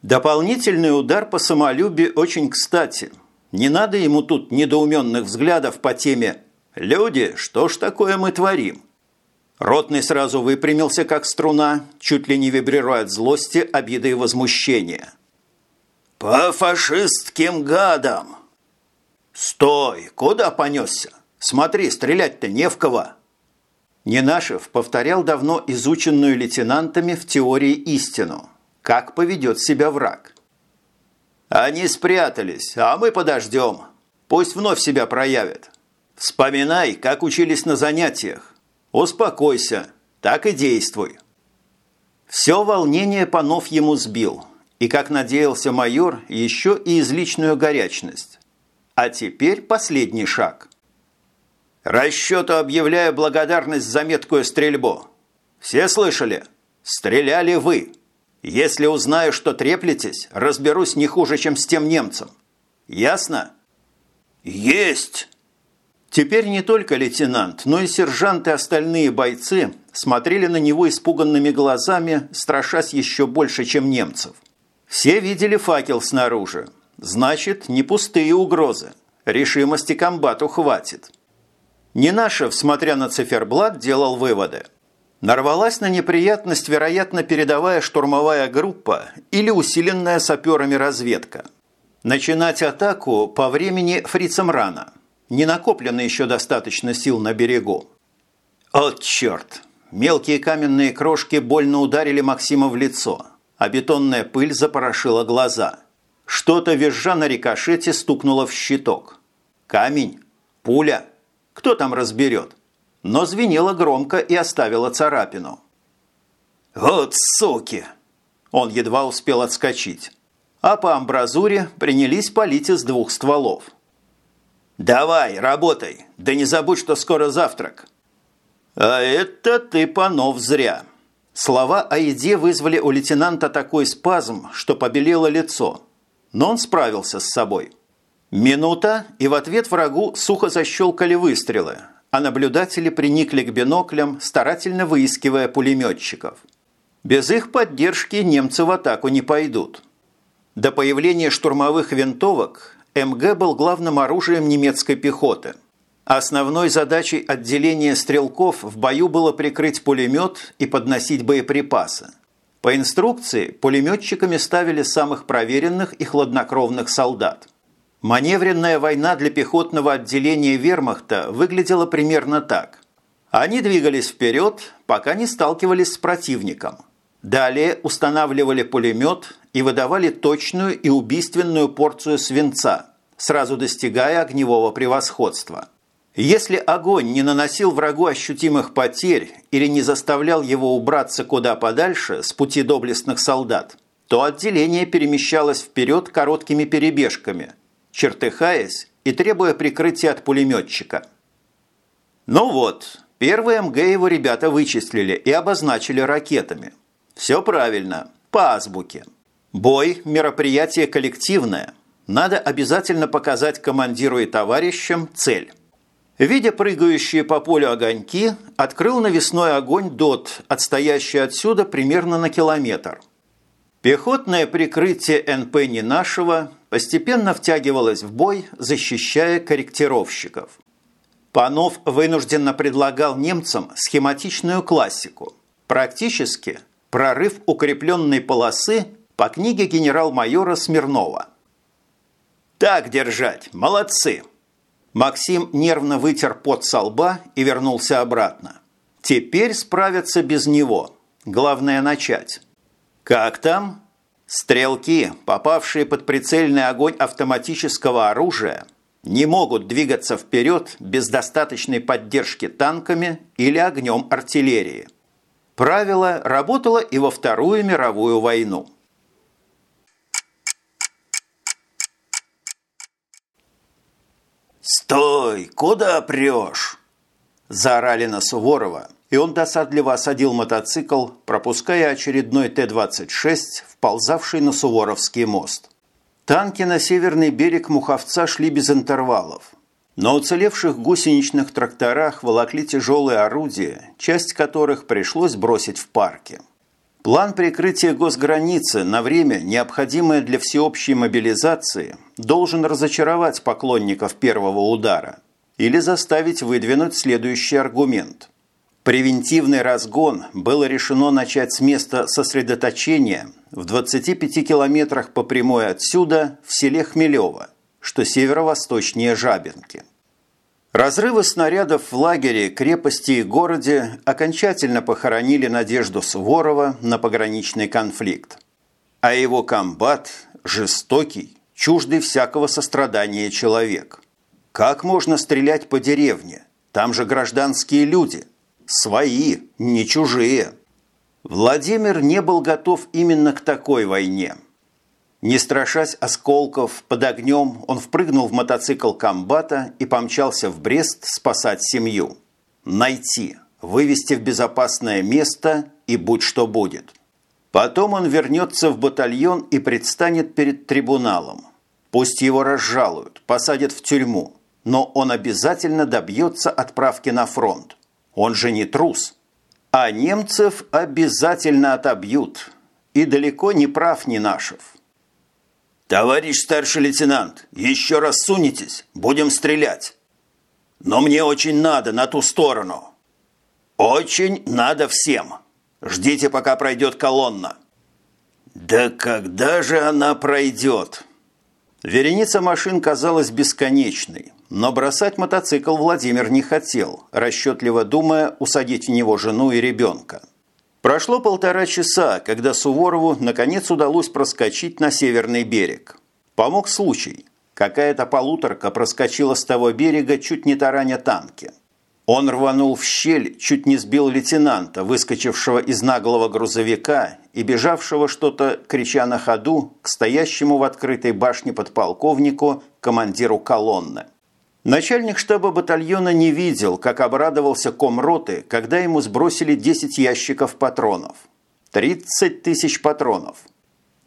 Дополнительный удар по самолюбию очень кстати. Не надо ему тут недоуменных взглядов по теме «Люди, что ж такое мы творим?» Ротный сразу выпрямился, как струна, чуть ли не вибрируя от злости, обиды и возмущения. «По фашистским гадам!» «Стой! Куда понесся? Смотри, стрелять-то не в кого!» Ненашев повторял давно изученную лейтенантами в теории истину – как поведет себя враг. Они спрятались, а мы подождем. Пусть вновь себя проявят. Вспоминай, как учились на занятиях. Успокойся, так и действуй. Все волнение Панов ему сбил, и, как надеялся майор, еще и изличную горячность. А теперь последний шаг. Расчету объявляю благодарность за меткую стрельбу. Все слышали? Стреляли вы. Если узнаю, что треплетесь, разберусь не хуже, чем с тем немцем. Ясно? Есть! Теперь не только лейтенант, но и сержант и остальные бойцы смотрели на него испуганными глазами, страшась еще больше, чем немцев. Все видели факел снаружи. Значит, не пустые угрозы. Решимости комбату хватит. Ненашев, смотря на циферблат, делал выводы – Нарвалась на неприятность, вероятно, передовая штурмовая группа или усиленная саперами разведка. Начинать атаку по времени фрицам рано. Не накоплено еще достаточно сил на берегу. От черт! Мелкие каменные крошки больно ударили Максима в лицо, а бетонная пыль запорошила глаза. Что-то визжа на рикошете стукнуло в щиток. Камень? Пуля? Кто там разберет? но звенело громко и оставило царапину. «Вот суки!» Он едва успел отскочить. А по амбразуре принялись палить из двух стволов. «Давай, работай! Да не забудь, что скоро завтрак!» «А это ты, Панов, зря. Слова о еде вызвали у лейтенанта такой спазм, что побелело лицо. Но он справился с собой. Минута, и в ответ врагу сухо защелкали выстрелы, а наблюдатели приникли к биноклям, старательно выискивая пулеметчиков. Без их поддержки немцы в атаку не пойдут. До появления штурмовых винтовок МГ был главным оружием немецкой пехоты. Основной задачей отделения стрелков в бою было прикрыть пулемет и подносить боеприпасы. По инструкции пулеметчиками ставили самых проверенных и хладнокровных солдат. Маневренная война для пехотного отделения вермахта выглядела примерно так. Они двигались вперед, пока не сталкивались с противником. Далее устанавливали пулемет и выдавали точную и убийственную порцию свинца, сразу достигая огневого превосходства. Если огонь не наносил врагу ощутимых потерь или не заставлял его убраться куда подальше с пути доблестных солдат, то отделение перемещалось вперед короткими перебежками – чертыхаясь и требуя прикрытия от пулеметчика. Ну вот, первые МГ его ребята вычислили и обозначили ракетами. Все правильно, по азбуке. Бой – мероприятие коллективное. Надо обязательно показать командиру и товарищам цель. Видя прыгающие по полю огоньки, открыл навесной огонь ДОТ, отстоящий отсюда примерно на километр. Пехотное прикрытие НП не нашего постепенно втягивалась в бой, защищая корректировщиков. Панов вынужденно предлагал немцам схематичную классику. Практически прорыв укрепленной полосы по книге генерал-майора Смирнова. «Так держать! Молодцы!» Максим нервно вытер пот со лба и вернулся обратно. «Теперь справятся без него. Главное начать». «Как там?» Стрелки, попавшие под прицельный огонь автоматического оружия, не могут двигаться вперед без достаточной поддержки танками или огнем артиллерии. Правило работало и во Вторую мировую войну. «Стой! Куда прешь?» – заорали на Суворова – и он досадливо осадил мотоцикл, пропуская очередной Т-26, вползавший на Суворовский мост. Танки на северный берег Муховца шли без интервалов. На уцелевших гусеничных тракторах волокли тяжелые орудия, часть которых пришлось бросить в парке. План прикрытия госграницы на время, необходимое для всеобщей мобилизации, должен разочаровать поклонников первого удара или заставить выдвинуть следующий аргумент – Превентивный разгон было решено начать с места сосредоточения в 25 километрах по прямой отсюда в селе Хмелево, что северо-восточнее Жабинки. Разрывы снарядов в лагере, крепости и городе окончательно похоронили надежду Суворова на пограничный конфликт. А его комбат – жестокий, чуждый всякого сострадания человек. Как можно стрелять по деревне? Там же гражданские люди – Свои, не чужие. Владимир не был готов именно к такой войне. Не страшась осколков под огнем, он впрыгнул в мотоцикл комбата и помчался в Брест спасать семью. Найти, вывести в безопасное место и будь что будет. Потом он вернется в батальон и предстанет перед трибуналом. Пусть его разжалуют, посадят в тюрьму, но он обязательно добьется отправки на фронт. Он же не трус. А немцев обязательно отобьют. И далеко не прав Нинашев. «Товарищ старший лейтенант, еще раз сунетесь, будем стрелять. Но мне очень надо на ту сторону. Очень надо всем. Ждите, пока пройдет колонна». «Да когда же она пройдет?» Вереница машин казалась бесконечной, но бросать мотоцикл Владимир не хотел, расчетливо думая усадить в него жену и ребенка. Прошло полтора часа, когда Суворову наконец удалось проскочить на северный берег. Помог случай. Какая-то полуторка проскочила с того берега, чуть не тараня танки. Он рванул в щель, чуть не сбил лейтенанта, выскочившего из наглого грузовика и бежавшего что-то, крича на ходу, к стоящему в открытой башне подполковнику, командиру колонны. Начальник штаба батальона не видел, как обрадовался комроты, когда ему сбросили 10 ящиков патронов. 30 тысяч патронов.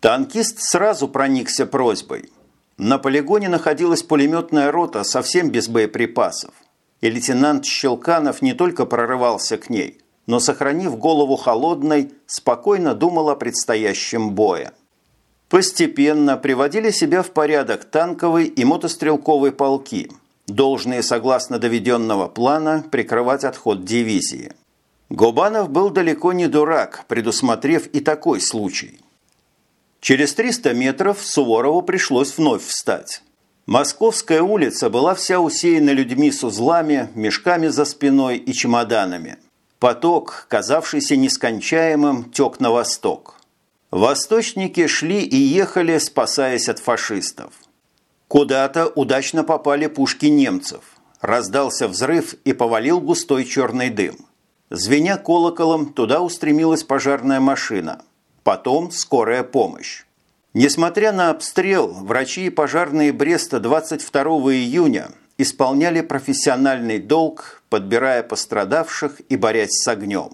Танкист сразу проникся просьбой. На полигоне находилась пулеметная рота совсем без боеприпасов. И лейтенант Щелканов не только прорывался к ней, но, сохранив голову холодной, спокойно думал о предстоящем бое. Постепенно приводили себя в порядок танковый и мотострелковые полки – должные, согласно доведенного плана, прикрывать отход дивизии. Губанов был далеко не дурак, предусмотрев и такой случай. Через 300 метров Суворову пришлось вновь встать. Московская улица была вся усеяна людьми с узлами, мешками за спиной и чемоданами. Поток, казавшийся нескончаемым, тек на восток. Восточники шли и ехали, спасаясь от фашистов. Куда-то удачно попали пушки немцев. Раздался взрыв и повалил густой черный дым. Звеня колоколом, туда устремилась пожарная машина. Потом скорая помощь. Несмотря на обстрел, врачи и пожарные Бреста 22 июня исполняли профессиональный долг, подбирая пострадавших и борясь с огнем.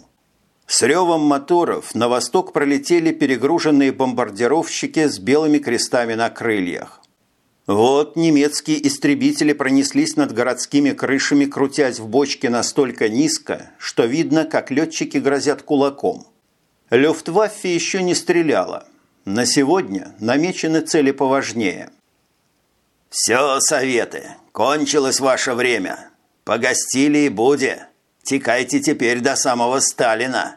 С ревом моторов на восток пролетели перегруженные бомбардировщики с белыми крестами на крыльях. Вот немецкие истребители пронеслись над городскими крышами, крутясь в бочке настолько низко, что видно, как летчики грозят кулаком. Люфтваффе еще не стреляла. На сегодня намечены цели поважнее. «Все, советы, кончилось ваше время. Погостили и буде. Текайте теперь до самого Сталина!»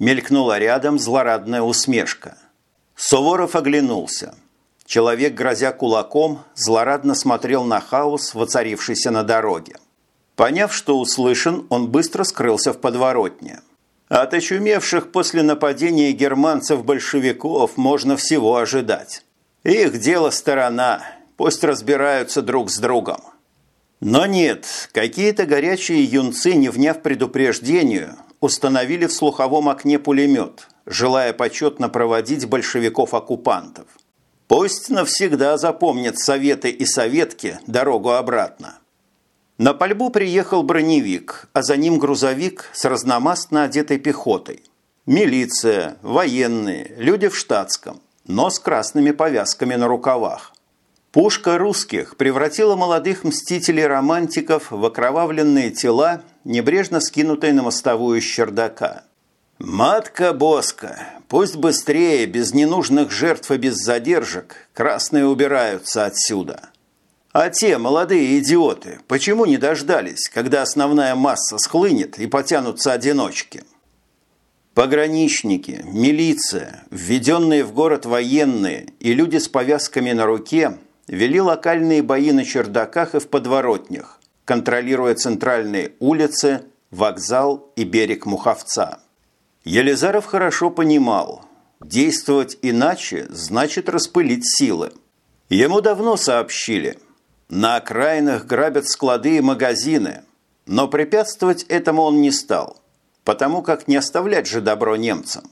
Мелькнула рядом злорадная усмешка. Суворов оглянулся – Человек, грозя кулаком, злорадно смотрел на хаос, воцарившийся на дороге. Поняв, что услышан, он быстро скрылся в подворотне. От очумевших после нападения германцев-большевиков можно всего ожидать. Их дело сторона, пусть разбираются друг с другом. Но нет, какие-то горячие юнцы, не вняв предупреждению, установили в слуховом окне пулемет, желая почетно проводить большевиков-оккупантов. Пусть навсегда запомнят советы и советки дорогу обратно. На пальбу приехал броневик, а за ним грузовик с разномастно одетой пехотой. Милиция, военные, люди в штатском, но с красными повязками на рукавах. Пушка русских превратила молодых мстителей-романтиков в окровавленные тела, небрежно скинутые на мостовую с чердака. «Матка Боска, пусть быстрее, без ненужных жертв и без задержек, красные убираются отсюда. А те молодые идиоты, почему не дождались, когда основная масса схлынет и потянутся одиночки?» Пограничники, милиция, введенные в город военные и люди с повязками на руке вели локальные бои на чердаках и в подворотнях, контролируя центральные улицы, вокзал и берег Муховца. Елизаров хорошо понимал, действовать иначе значит распылить силы. Ему давно сообщили, на окраинах грабят склады и магазины, но препятствовать этому он не стал, потому как не оставлять же добро немцам.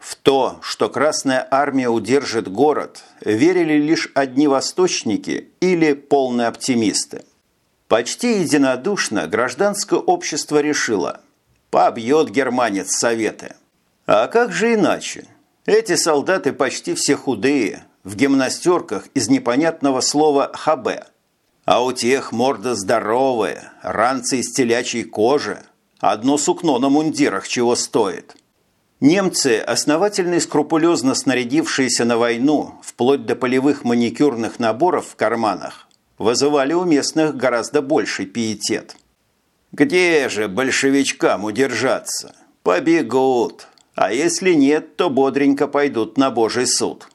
В то, что Красная Армия удержит город, верили лишь одни восточники или полные оптимисты. Почти единодушно гражданское общество решило – Побьет германец советы. А как же иначе? Эти солдаты почти все худые, в гимнастерках из непонятного слова «хабе». А у тех морда здоровая, ранцы из телячьей кожи. Одно сукно на мундирах чего стоит. Немцы, основательно и скрупулезно снарядившиеся на войну, вплоть до полевых маникюрных наборов в карманах, вызывали у местных гораздо больший пиетет. Где же большевичкам удержаться? Побегут. А если нет, то бодренько пойдут на Божий суд.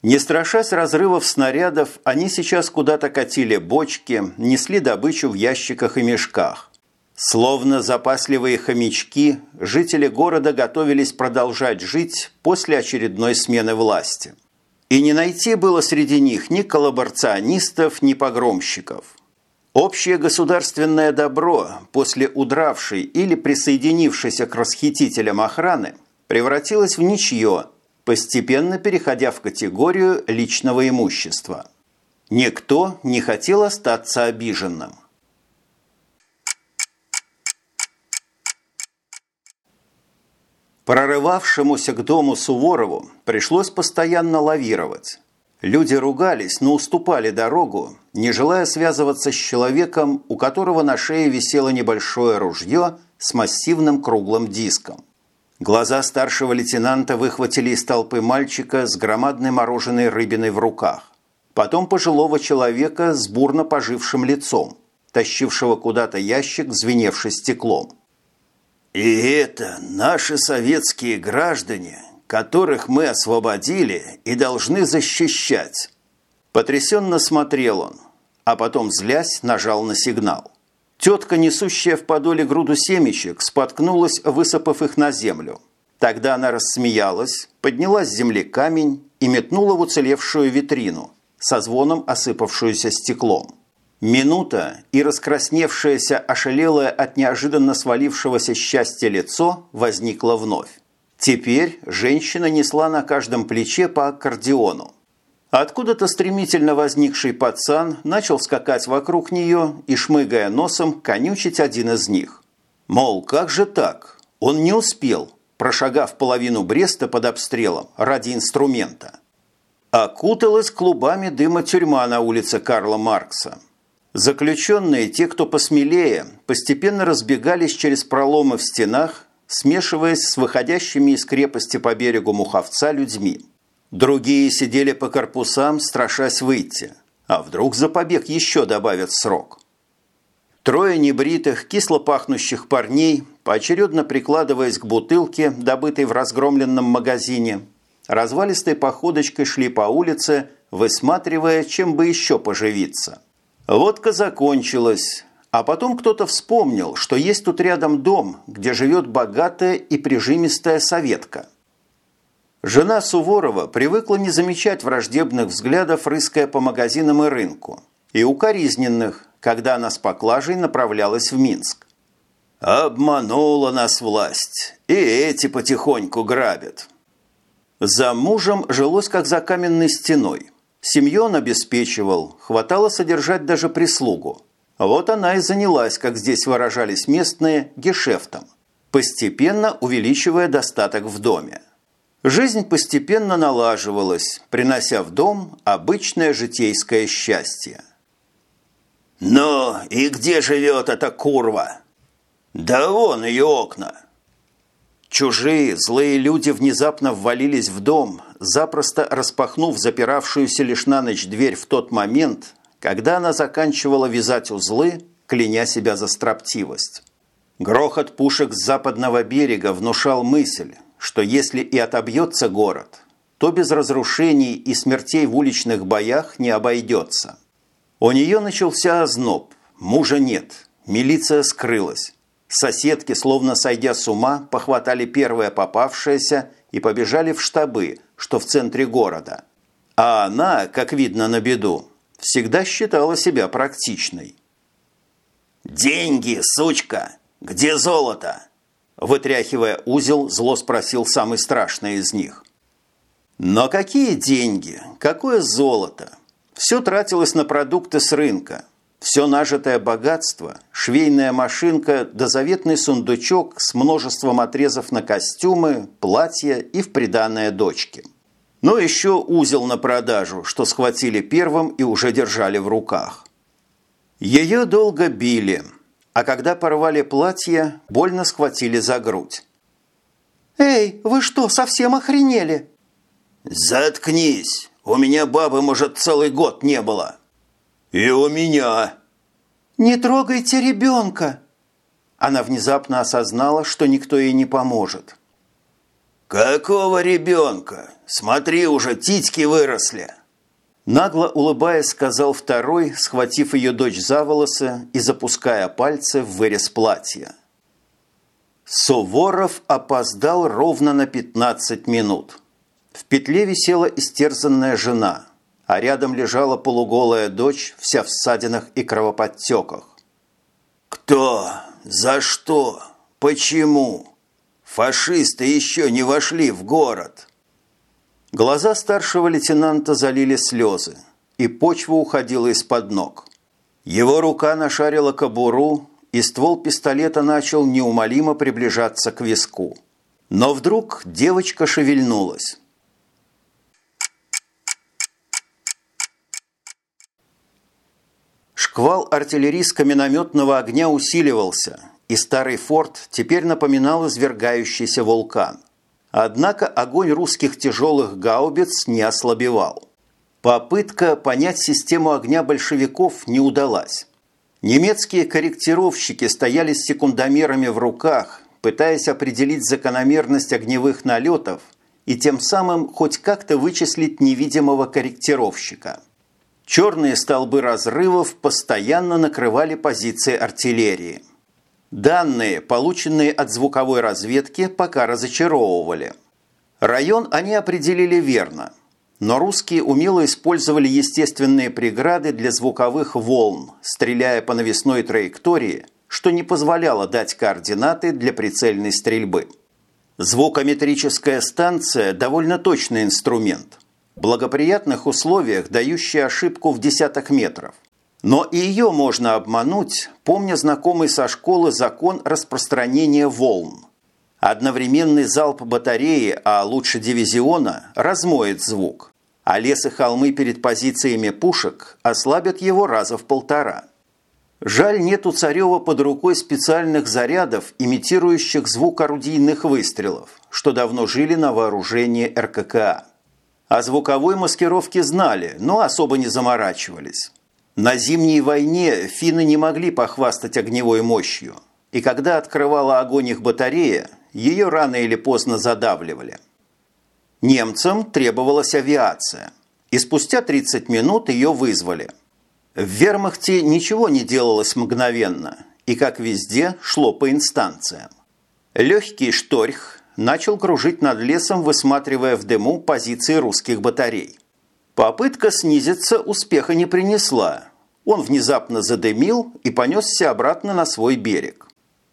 Не страшась разрывов снарядов, они сейчас куда-то катили бочки, несли добычу в ящиках и мешках. Словно запасливые хомячки, жители города готовились продолжать жить после очередной смены власти. И не найти было среди них ни коллаборационистов, ни погромщиков – Общее государственное добро, после удравшей или присоединившейся к расхитителям охраны, превратилось в ничье, постепенно переходя в категорию личного имущества. Никто не хотел остаться обиженным. Прорывавшемуся к дому Суворову пришлось постоянно лавировать. Люди ругались, но уступали дорогу, не желая связываться с человеком, у которого на шее висело небольшое ружье с массивным круглым диском. Глаза старшего лейтенанта выхватили из толпы мальчика с громадной мороженой рыбиной в руках. Потом пожилого человека с бурно пожившим лицом, тащившего куда-то ящик, звеневший стеклом. «И это наши советские граждане, которых мы освободили и должны защищать!» Потрясенно смотрел он, а потом, злясь, нажал на сигнал. Тетка, несущая в подоле груду семечек, споткнулась, высыпав их на землю. Тогда она рассмеялась, подняла с земли камень и метнула в уцелевшую витрину, со звоном осыпавшуюся стеклом. Минута, и раскрасневшееся, ошалелое от неожиданно свалившегося счастья лицо возникло вновь. Теперь женщина несла на каждом плече по аккордеону. Откуда-то стремительно возникший пацан начал скакать вокруг нее и, шмыгая носом, конючить один из них. Мол, как же так? Он не успел, прошагав половину Бреста под обстрелом ради инструмента. Окуталась клубами дыма тюрьма на улице Карла Маркса. Заключенные, те, кто посмелее, постепенно разбегались через проломы в стенах, смешиваясь с выходящими из крепости по берегу Муховца людьми. Другие сидели по корпусам, страшась выйти. А вдруг за побег еще добавят срок? Трое небритых, кисло пахнущих парней, поочередно прикладываясь к бутылке, добытой в разгромленном магазине, развалистой походочкой шли по улице, высматривая, чем бы еще поживиться. Водка закончилась, а потом кто-то вспомнил, что есть тут рядом дом, где живет богатая и прижимистая советка. Жена Суворова привыкла не замечать враждебных взглядов, рыская по магазинам и рынку, и укоризненных, когда она с поклажей направлялась в Минск. «Обманула нас власть, и эти потихоньку грабят». За мужем жилось как за каменной стеной. Семью он обеспечивал, хватало содержать даже прислугу. Вот она и занялась, как здесь выражались местные, гешефтом, постепенно увеличивая достаток в доме. Жизнь постепенно налаживалась, принося в дом обычное житейское счастье. «Ну и где живет эта курва?» «Да вон ее окна!» Чужие, злые люди внезапно ввалились в дом, запросто распахнув запиравшуюся лишь на ночь дверь в тот момент, когда она заканчивала вязать узлы, кляня себя за строптивость. Грохот пушек с западного берега внушал мысль, что если и отобьется город, то без разрушений и смертей в уличных боях не обойдется. У нее начался озноб, мужа нет, милиция скрылась. Соседки, словно сойдя с ума, похватали первое попавшееся и побежали в штабы, что в центре города. А она, как видно на беду, всегда считала себя практичной. «Деньги, сучка! Где золото?» Вытряхивая узел, зло спросил самый страшный из них. Но какие деньги? Какое золото? Все тратилось на продукты с рынка. Все нажитое богатство, швейная машинка да заветный сундучок с множеством отрезов на костюмы, платья и в приданное дочке. Но еще узел на продажу, что схватили первым и уже держали в руках. Ее долго били – а когда порвали платье, больно схватили за грудь. «Эй, вы что, совсем охренели?» «Заткнись! У меня бабы, может, целый год не было!» «И у меня!» «Не трогайте ребенка!» Она внезапно осознала, что никто ей не поможет. «Какого ребенка? Смотри, уже титьки выросли!» Нагло улыбаясь, сказал второй, схватив ее дочь за волосы и запуская пальцы в вырез платья. Суворов опоздал ровно на 15 минут. В петле висела истерзанная жена, а рядом лежала полуголая дочь, вся в ссадинах и кровоподтеках. «Кто? За что? Почему? Фашисты еще не вошли в город!» Глаза старшего лейтенанта залили слезы, и почва уходила из-под ног. Его рука нашарила кобуру, и ствол пистолета начал неумолимо приближаться к виску. Но вдруг девочка шевельнулась. Шквал артиллерийско-минометного огня усиливался, и старый форт теперь напоминал извергающийся вулкан. Однако огонь русских тяжелых гаубиц не ослабевал. Попытка понять систему огня большевиков не удалась. Немецкие корректировщики стояли с секундомерами в руках, пытаясь определить закономерность огневых налетов и тем самым хоть как-то вычислить невидимого корректировщика. Черные столбы разрывов постоянно накрывали позиции артиллерии. Данные, полученные от звуковой разведки, пока разочаровывали. Район они определили верно – но русские умело использовали естественные преграды для звуковых волн, стреляя по навесной траектории, что не позволяло дать координаты для прицельной стрельбы. Звукометрическая станция – довольно точный инструмент, в благоприятных условиях дающий ошибку в десяток метров. Но и ее можно обмануть, помня знакомый со школы закон распространения волн. Одновременный залп батареи, а лучше дивизиона, размоет звук а лес и холмы перед позициями пушек ослабят его раза в полтора. Жаль, нет у Царева под рукой специальных зарядов, имитирующих звук орудийных выстрелов, что давно жили на вооружении РККА. О звуковой маскировке знали, но особо не заморачивались. На Зимней войне финны не могли похвастать огневой мощью, и когда открывала огонь их батарея, ее рано или поздно задавливали – Немцам требовалась авиация, и спустя 30 минут ее вызвали. В вермахте ничего не делалось мгновенно, и, как везде, шло по инстанциям. Легкий шторх начал кружить над лесом, высматривая в дыму позиции русских батарей. Попытка снизиться успеха не принесла. Он внезапно задымил и понесся обратно на свой берег.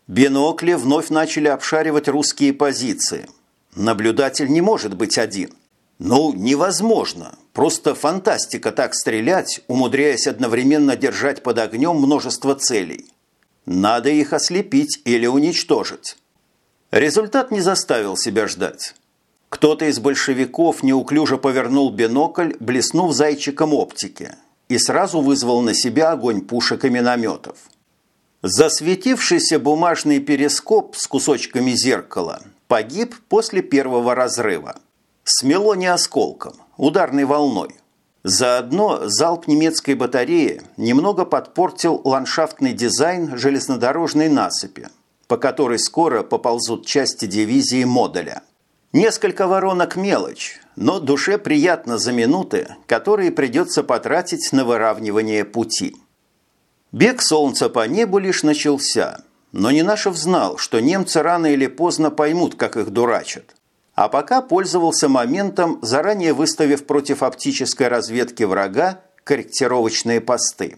Бинокли вновь начали обшаривать русские позиции – Наблюдатель не может быть один. Ну, невозможно. Просто фантастика так стрелять, умудряясь одновременно держать под огнем множество целей. Надо их ослепить или уничтожить. Результат не заставил себя ждать. Кто-то из большевиков неуклюже повернул бинокль, блеснув зайчиком оптики, и сразу вызвал на себя огонь пушек и минометов. Засветившийся бумажный перископ с кусочками зеркала Погиб после первого разрыва. Смело не осколком, ударной волной. Заодно залп немецкой батареи немного подпортил ландшафтный дизайн железнодорожной насыпи, по которой скоро поползут части дивизии модуля. Несколько воронок мелочь, но душе приятно за минуты, которые придется потратить на выравнивание пути. Бег солнца по небу лишь начался – но Нинашев знал, что немцы рано или поздно поймут, как их дурачат. А пока пользовался моментом, заранее выставив против оптической разведки врага корректировочные посты.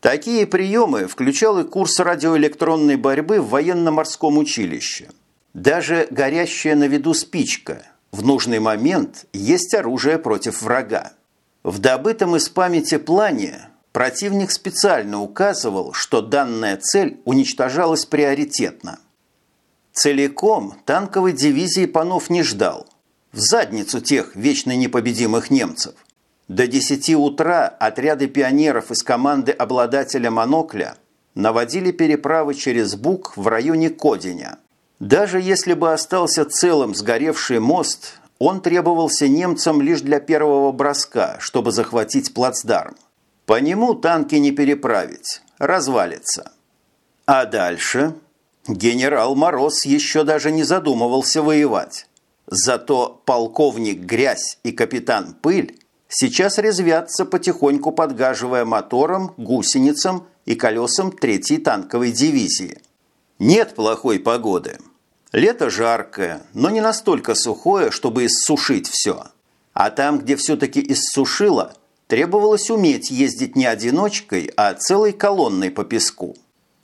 Такие приемы включал и курс радиоэлектронной борьбы в военно-морском училище. Даже горящая на виду спичка в нужный момент есть оружие против врага. В добытом из памяти плане Противник специально указывал, что данная цель уничтожалась приоритетно. Целиком танковой дивизии Панов не ждал. В задницу тех вечно непобедимых немцев. До 10 утра отряды пионеров из команды обладателя монокля наводили переправы через Бук в районе Кодиня. Даже если бы остался целым сгоревший мост, он требовался немцам лишь для первого броска, чтобы захватить плацдарм. По нему танки не переправить, развалится. А дальше генерал Мороз еще даже не задумывался воевать. Зато полковник Грязь и капитан Пыль сейчас резвятся потихоньку подгаживая мотором, гусеницам и колесам третьей танковой дивизии. Нет плохой погоды. Лето жаркое, но не настолько сухое, чтобы иссушить все. А там, где все-таки иссушило – требовалось уметь ездить не одиночкой, а целой колонной по песку.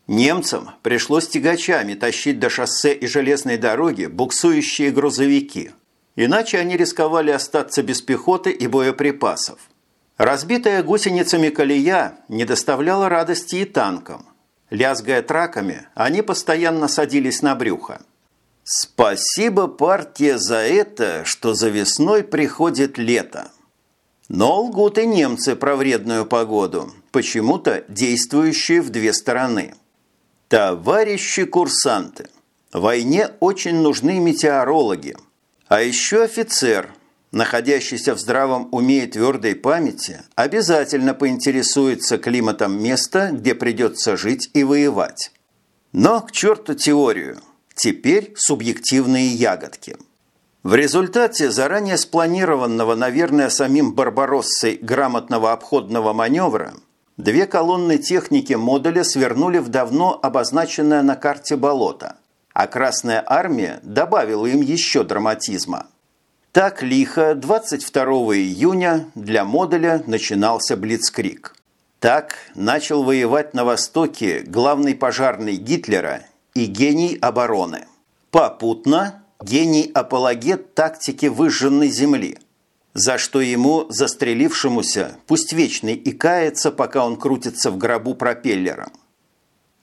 Немцам пришлось тягачами тащить до шоссе и железной дороги буксующие грузовики. Иначе они рисковали остаться без пехоты и боеприпасов. Разбитая гусеницами колея не доставляла радости и танкам. Лязгая траками, они постоянно садились на брюхо. Спасибо партия за это, что за весной приходит лето. Но лгут и немцы про вредную погоду, почему-то действующие в две стороны. Товарищи курсанты, войне очень нужны метеорологи, а еще офицер, находящийся в здравом уме и твердой памяти, обязательно поинтересуется климатом места, где придется жить и воевать. Но к черту теорию, теперь субъективные ягодки – в результате заранее спланированного, наверное, самим Барбароссой грамотного обходного маневра две колонны техники модуля свернули в давно обозначенное на карте болото, а Красная Армия добавила им еще драматизма. Так лихо 22 июня для модуля начинался Блицкрик. Так начал воевать на Востоке главный пожарный Гитлера и гений обороны. Попутно гений-апологет тактики выжженной земли, за что ему, застрелившемуся, пусть вечный и кается, пока он крутится в гробу пропеллером.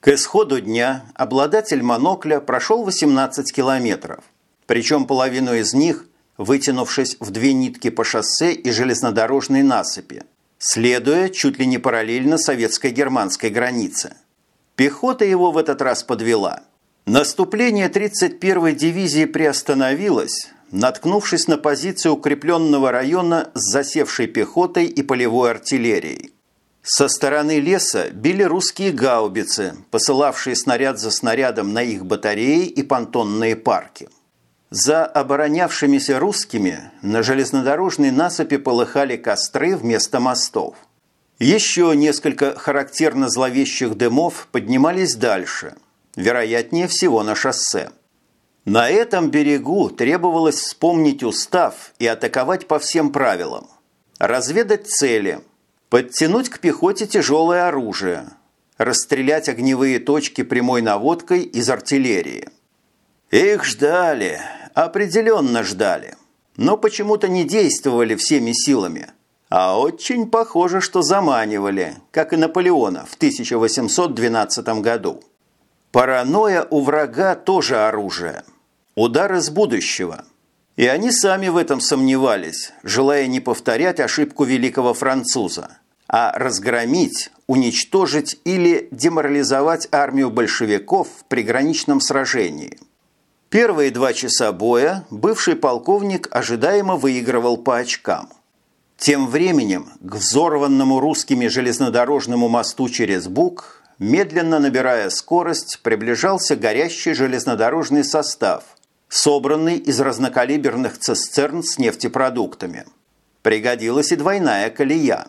К исходу дня обладатель монокля прошел 18 километров, причем половину из них, вытянувшись в две нитки по шоссе и железнодорожной насыпи, следуя чуть ли не параллельно советско-германской границе. Пехота его в этот раз подвела – Наступление 31-й дивизии приостановилось, наткнувшись на позицию укрепленного района с засевшей пехотой и полевой артиллерией. Со стороны леса били русские гаубицы, посылавшие снаряд за снарядом на их батареи и понтонные парки. За оборонявшимися русскими на железнодорожной насыпи полыхали костры вместо мостов. Еще несколько характерно зловещих дымов поднимались дальше – вероятнее всего на шоссе. На этом берегу требовалось вспомнить устав и атаковать по всем правилам. Разведать цели, подтянуть к пехоте тяжелое оружие, расстрелять огневые точки прямой наводкой из артиллерии. Их ждали, определенно ждали, но почему-то не действовали всеми силами, а очень похоже, что заманивали, как и Наполеона в 1812 году. Паранойя у врага тоже оружие. Удар из будущего. И они сами в этом сомневались, желая не повторять ошибку великого француза, а разгромить, уничтожить или деморализовать армию большевиков в приграничном сражении. Первые два часа боя бывший полковник ожидаемо выигрывал по очкам. Тем временем к взорванному русскими железнодорожному мосту через Буг медленно набирая скорость, приближался горящий железнодорожный состав, собранный из разнокалиберных цистерн с нефтепродуктами. Пригодилась и двойная колея.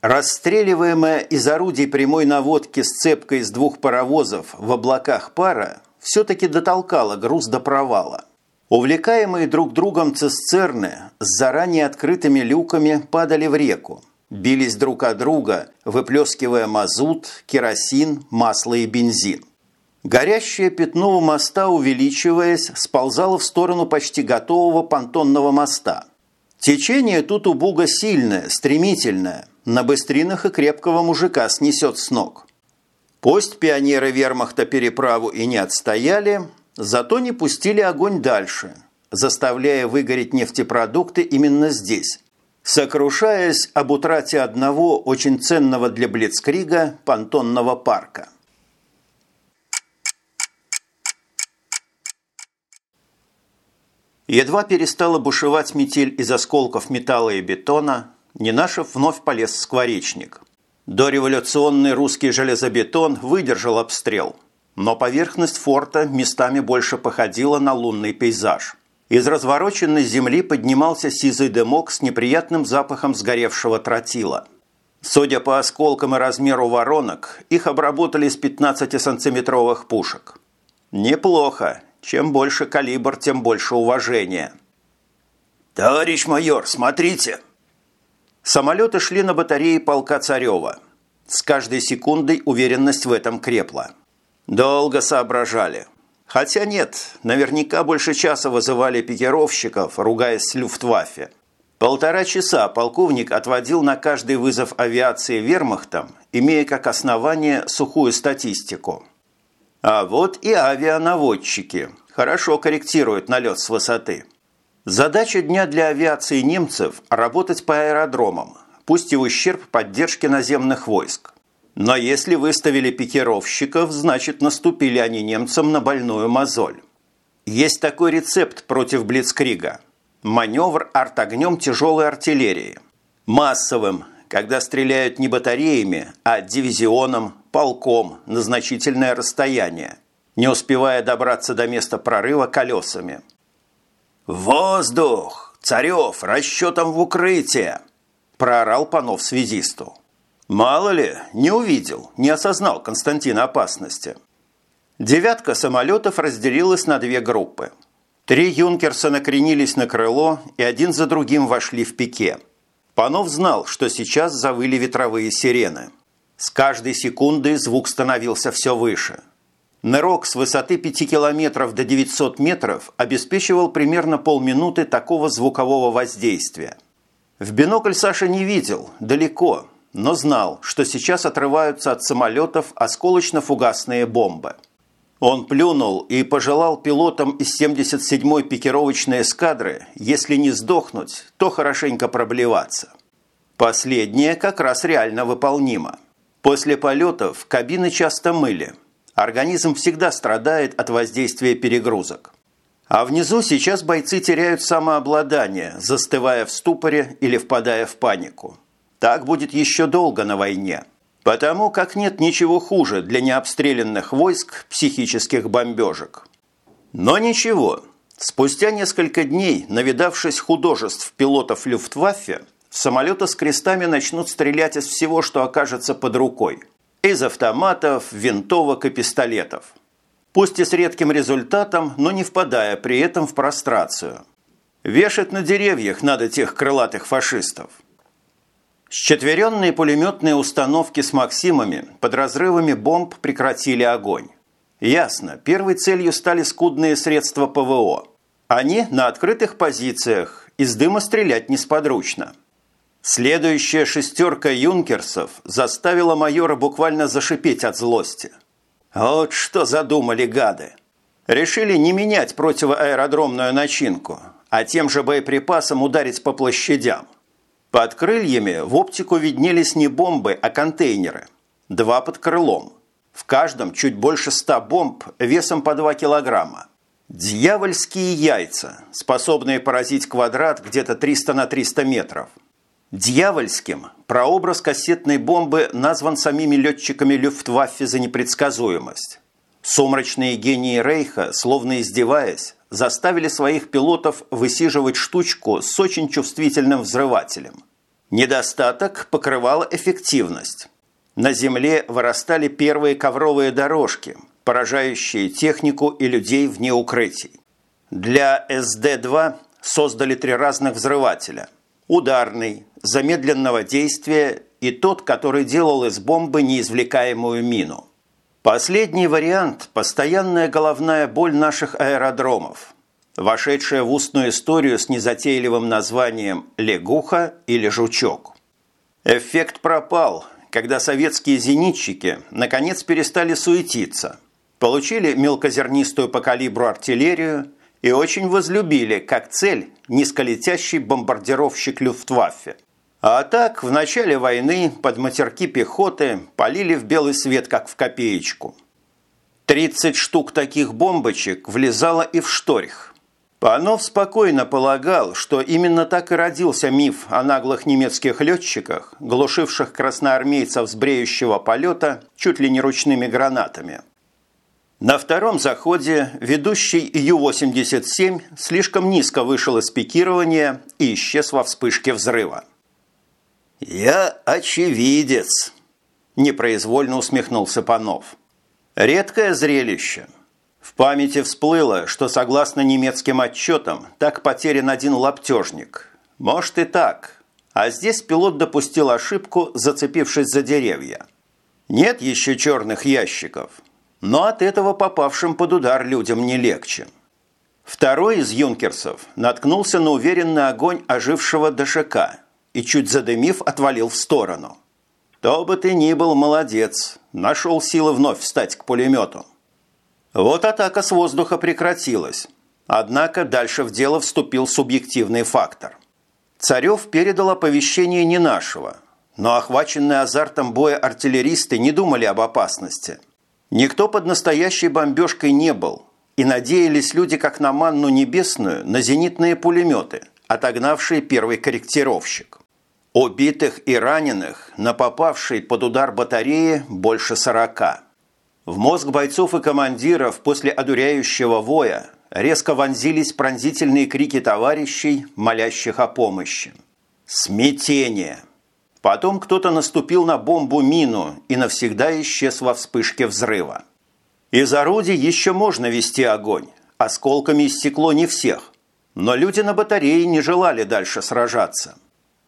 Расстреливаемая из орудий прямой наводки сцепка из двух паровозов в облаках пара все-таки дотолкала груз до провала. Увлекаемые друг другом цистерны с заранее открытыми люками падали в реку бились друг от друга, выплескивая мазут, керосин, масло и бензин. Горящее пятно у моста, увеличиваясь, сползало в сторону почти готового понтонного моста. Течение тут у Буга сильное, стремительное, на быстринах и крепкого мужика снесет с ног. Пусть пионеры вермахта переправу и не отстояли, зато не пустили огонь дальше, заставляя выгореть нефтепродукты именно здесь, сокрушаясь об утрате одного очень ценного для Блицкрига понтонного парка. Едва перестала бушевать метель из осколков металла и бетона, Ненашев вновь полез в скворечник. Дореволюционный русский железобетон выдержал обстрел, но поверхность форта местами больше походила на лунный пейзаж – из развороченной земли поднимался сизый дымок с неприятным запахом сгоревшего тротила. Судя по осколкам и размеру воронок, их обработали с 15-сантиметровых пушек. Неплохо. Чем больше калибр, тем больше уважения. «Товарищ майор, смотрите!» Самолеты шли на батарее полка Царева. С каждой секундой уверенность в этом крепла. Долго соображали. Хотя нет, наверняка больше часа вызывали пикировщиков, ругаясь с Люфтваффе. Полтора часа полковник отводил на каждый вызов авиации вермахтом, имея как основание сухую статистику. А вот и авианаводчики, хорошо корректируют налет с высоты. Задача дня для авиации немцев – работать по аэродромам, пусть и в ущерб поддержки наземных войск. Но если выставили пикировщиков, значит наступили они немцам на больную мозоль. Есть такой рецепт против Блицкрига. Маневр артогнем тяжелой артиллерии. Массовым, когда стреляют не батареями, а дивизионом, полком на значительное расстояние, не успевая добраться до места прорыва колесами – «Воздух! Царев, расчетом в укрытие!» – проорал Панов связисту. Мало ли, не увидел, не осознал Константин опасности. Девятка самолетов разделилась на две группы. Три «Юнкерса» накренились на крыло и один за другим вошли в пике. Панов знал, что сейчас завыли ветровые сирены. С каждой секундой звук становился все выше – Нырок с высоты 5 километров до 900 метров обеспечивал примерно полминуты такого звукового воздействия. В бинокль Саша не видел, далеко, но знал, что сейчас отрываются от самолетов осколочно-фугасные бомбы. Он плюнул и пожелал пилотам из 77-й пикировочной эскадры, если не сдохнуть, то хорошенько проблеваться. Последнее как раз реально выполнимо. После полетов кабины часто мыли – Организм всегда страдает от воздействия перегрузок. А внизу сейчас бойцы теряют самообладание, застывая в ступоре или впадая в панику. Так будет еще долго на войне. Потому как нет ничего хуже для необстрелянных войск психических бомбежек. Но ничего. Спустя несколько дней, навидавшись художеств пилотов Люфтваффе, самолеты с крестами начнут стрелять из всего, что окажется под рукой – из автоматов, винтовок и пистолетов. Пусть и с редким результатом, но не впадая при этом в прострацию. Вешать на деревьях надо тех крылатых фашистов. Счетверенные пулеметные установки с «Максимами» под разрывами бомб прекратили огонь. Ясно, первой целью стали скудные средства ПВО. Они на открытых позициях, из дыма стрелять несподручно. Следующая шестерка юнкерсов заставила майора буквально зашипеть от злости. Вот что задумали гады. Решили не менять противоаэродромную начинку, а тем же боеприпасом ударить по площадям. Под крыльями в оптику виднелись не бомбы, а контейнеры. Два под крылом. В каждом чуть больше ста бомб весом по 2 килограмма. Дьявольские яйца, способные поразить квадрат где-то 300 на 300 метров – Дьявольским прообраз кассетной бомбы назван самими летчиками Люфтваффе за непредсказуемость. Сумрачные гении Рейха, словно издеваясь, заставили своих пилотов высиживать штучку с очень чувствительным взрывателем. Недостаток покрывала эффективность. На земле вырастали первые ковровые дорожки, поражающие технику и людей вне укрытий. Для СД-2 создали три разных взрывателя – ударный, замедленного действия и тот, который делал из бомбы неизвлекаемую мину. Последний вариант – постоянная головная боль наших аэродромов, вошедшая в устную историю с незатейливым названием «лягуха» или «жучок». Эффект пропал, когда советские зенитчики наконец перестали суетиться, получили мелкозернистую по калибру артиллерию – и очень возлюбили как цель низколетящий бомбардировщик Люфтваффе. А так, в начале войны под матерки пехоты полили в белый свет, как в копеечку. 30 штук таких бомбочек влезало и в шторх. Панов спокойно полагал, что именно так и родился миф о наглых немецких летчиках, глушивших красноармейцев с бреющего полета чуть ли не ручными гранатами – на втором заходе ведущий Ю-87 слишком низко вышел из пикирования и исчез во вспышке взрыва. «Я очевидец», – непроизвольно усмехнулся Панов. «Редкое зрелище. В памяти всплыло, что согласно немецким отчетам, так потерян один лаптежник. Может и так. А здесь пилот допустил ошибку, зацепившись за деревья. Нет еще черных ящиков» но от этого попавшим под удар людям не легче. Второй из юнкерсов наткнулся на уверенный огонь ожившего ДШК и, чуть задымив, отвалил в сторону. Кто бы ты ни был, молодец, нашел силы вновь встать к пулемету. Вот атака с воздуха прекратилась. Однако дальше в дело вступил субъективный фактор. Царев передал оповещение не нашего, но охваченные азартом боя артиллеристы не думали об опасности. Никто под настоящей бомбежкой не был, и надеялись люди как на манну небесную на зенитные пулеметы, отогнавшие первый корректировщик. Убитых и раненых на попавшей под удар батареи больше сорока. В мозг бойцов и командиров после одуряющего воя резко вонзились пронзительные крики товарищей, молящих о помощи. Смятение. Потом кто-то наступил на бомбу-мину и навсегда исчез во вспышке взрыва. Из орудий еще можно вести огонь. Осколками стекло не всех. Но люди на батарее не желали дальше сражаться.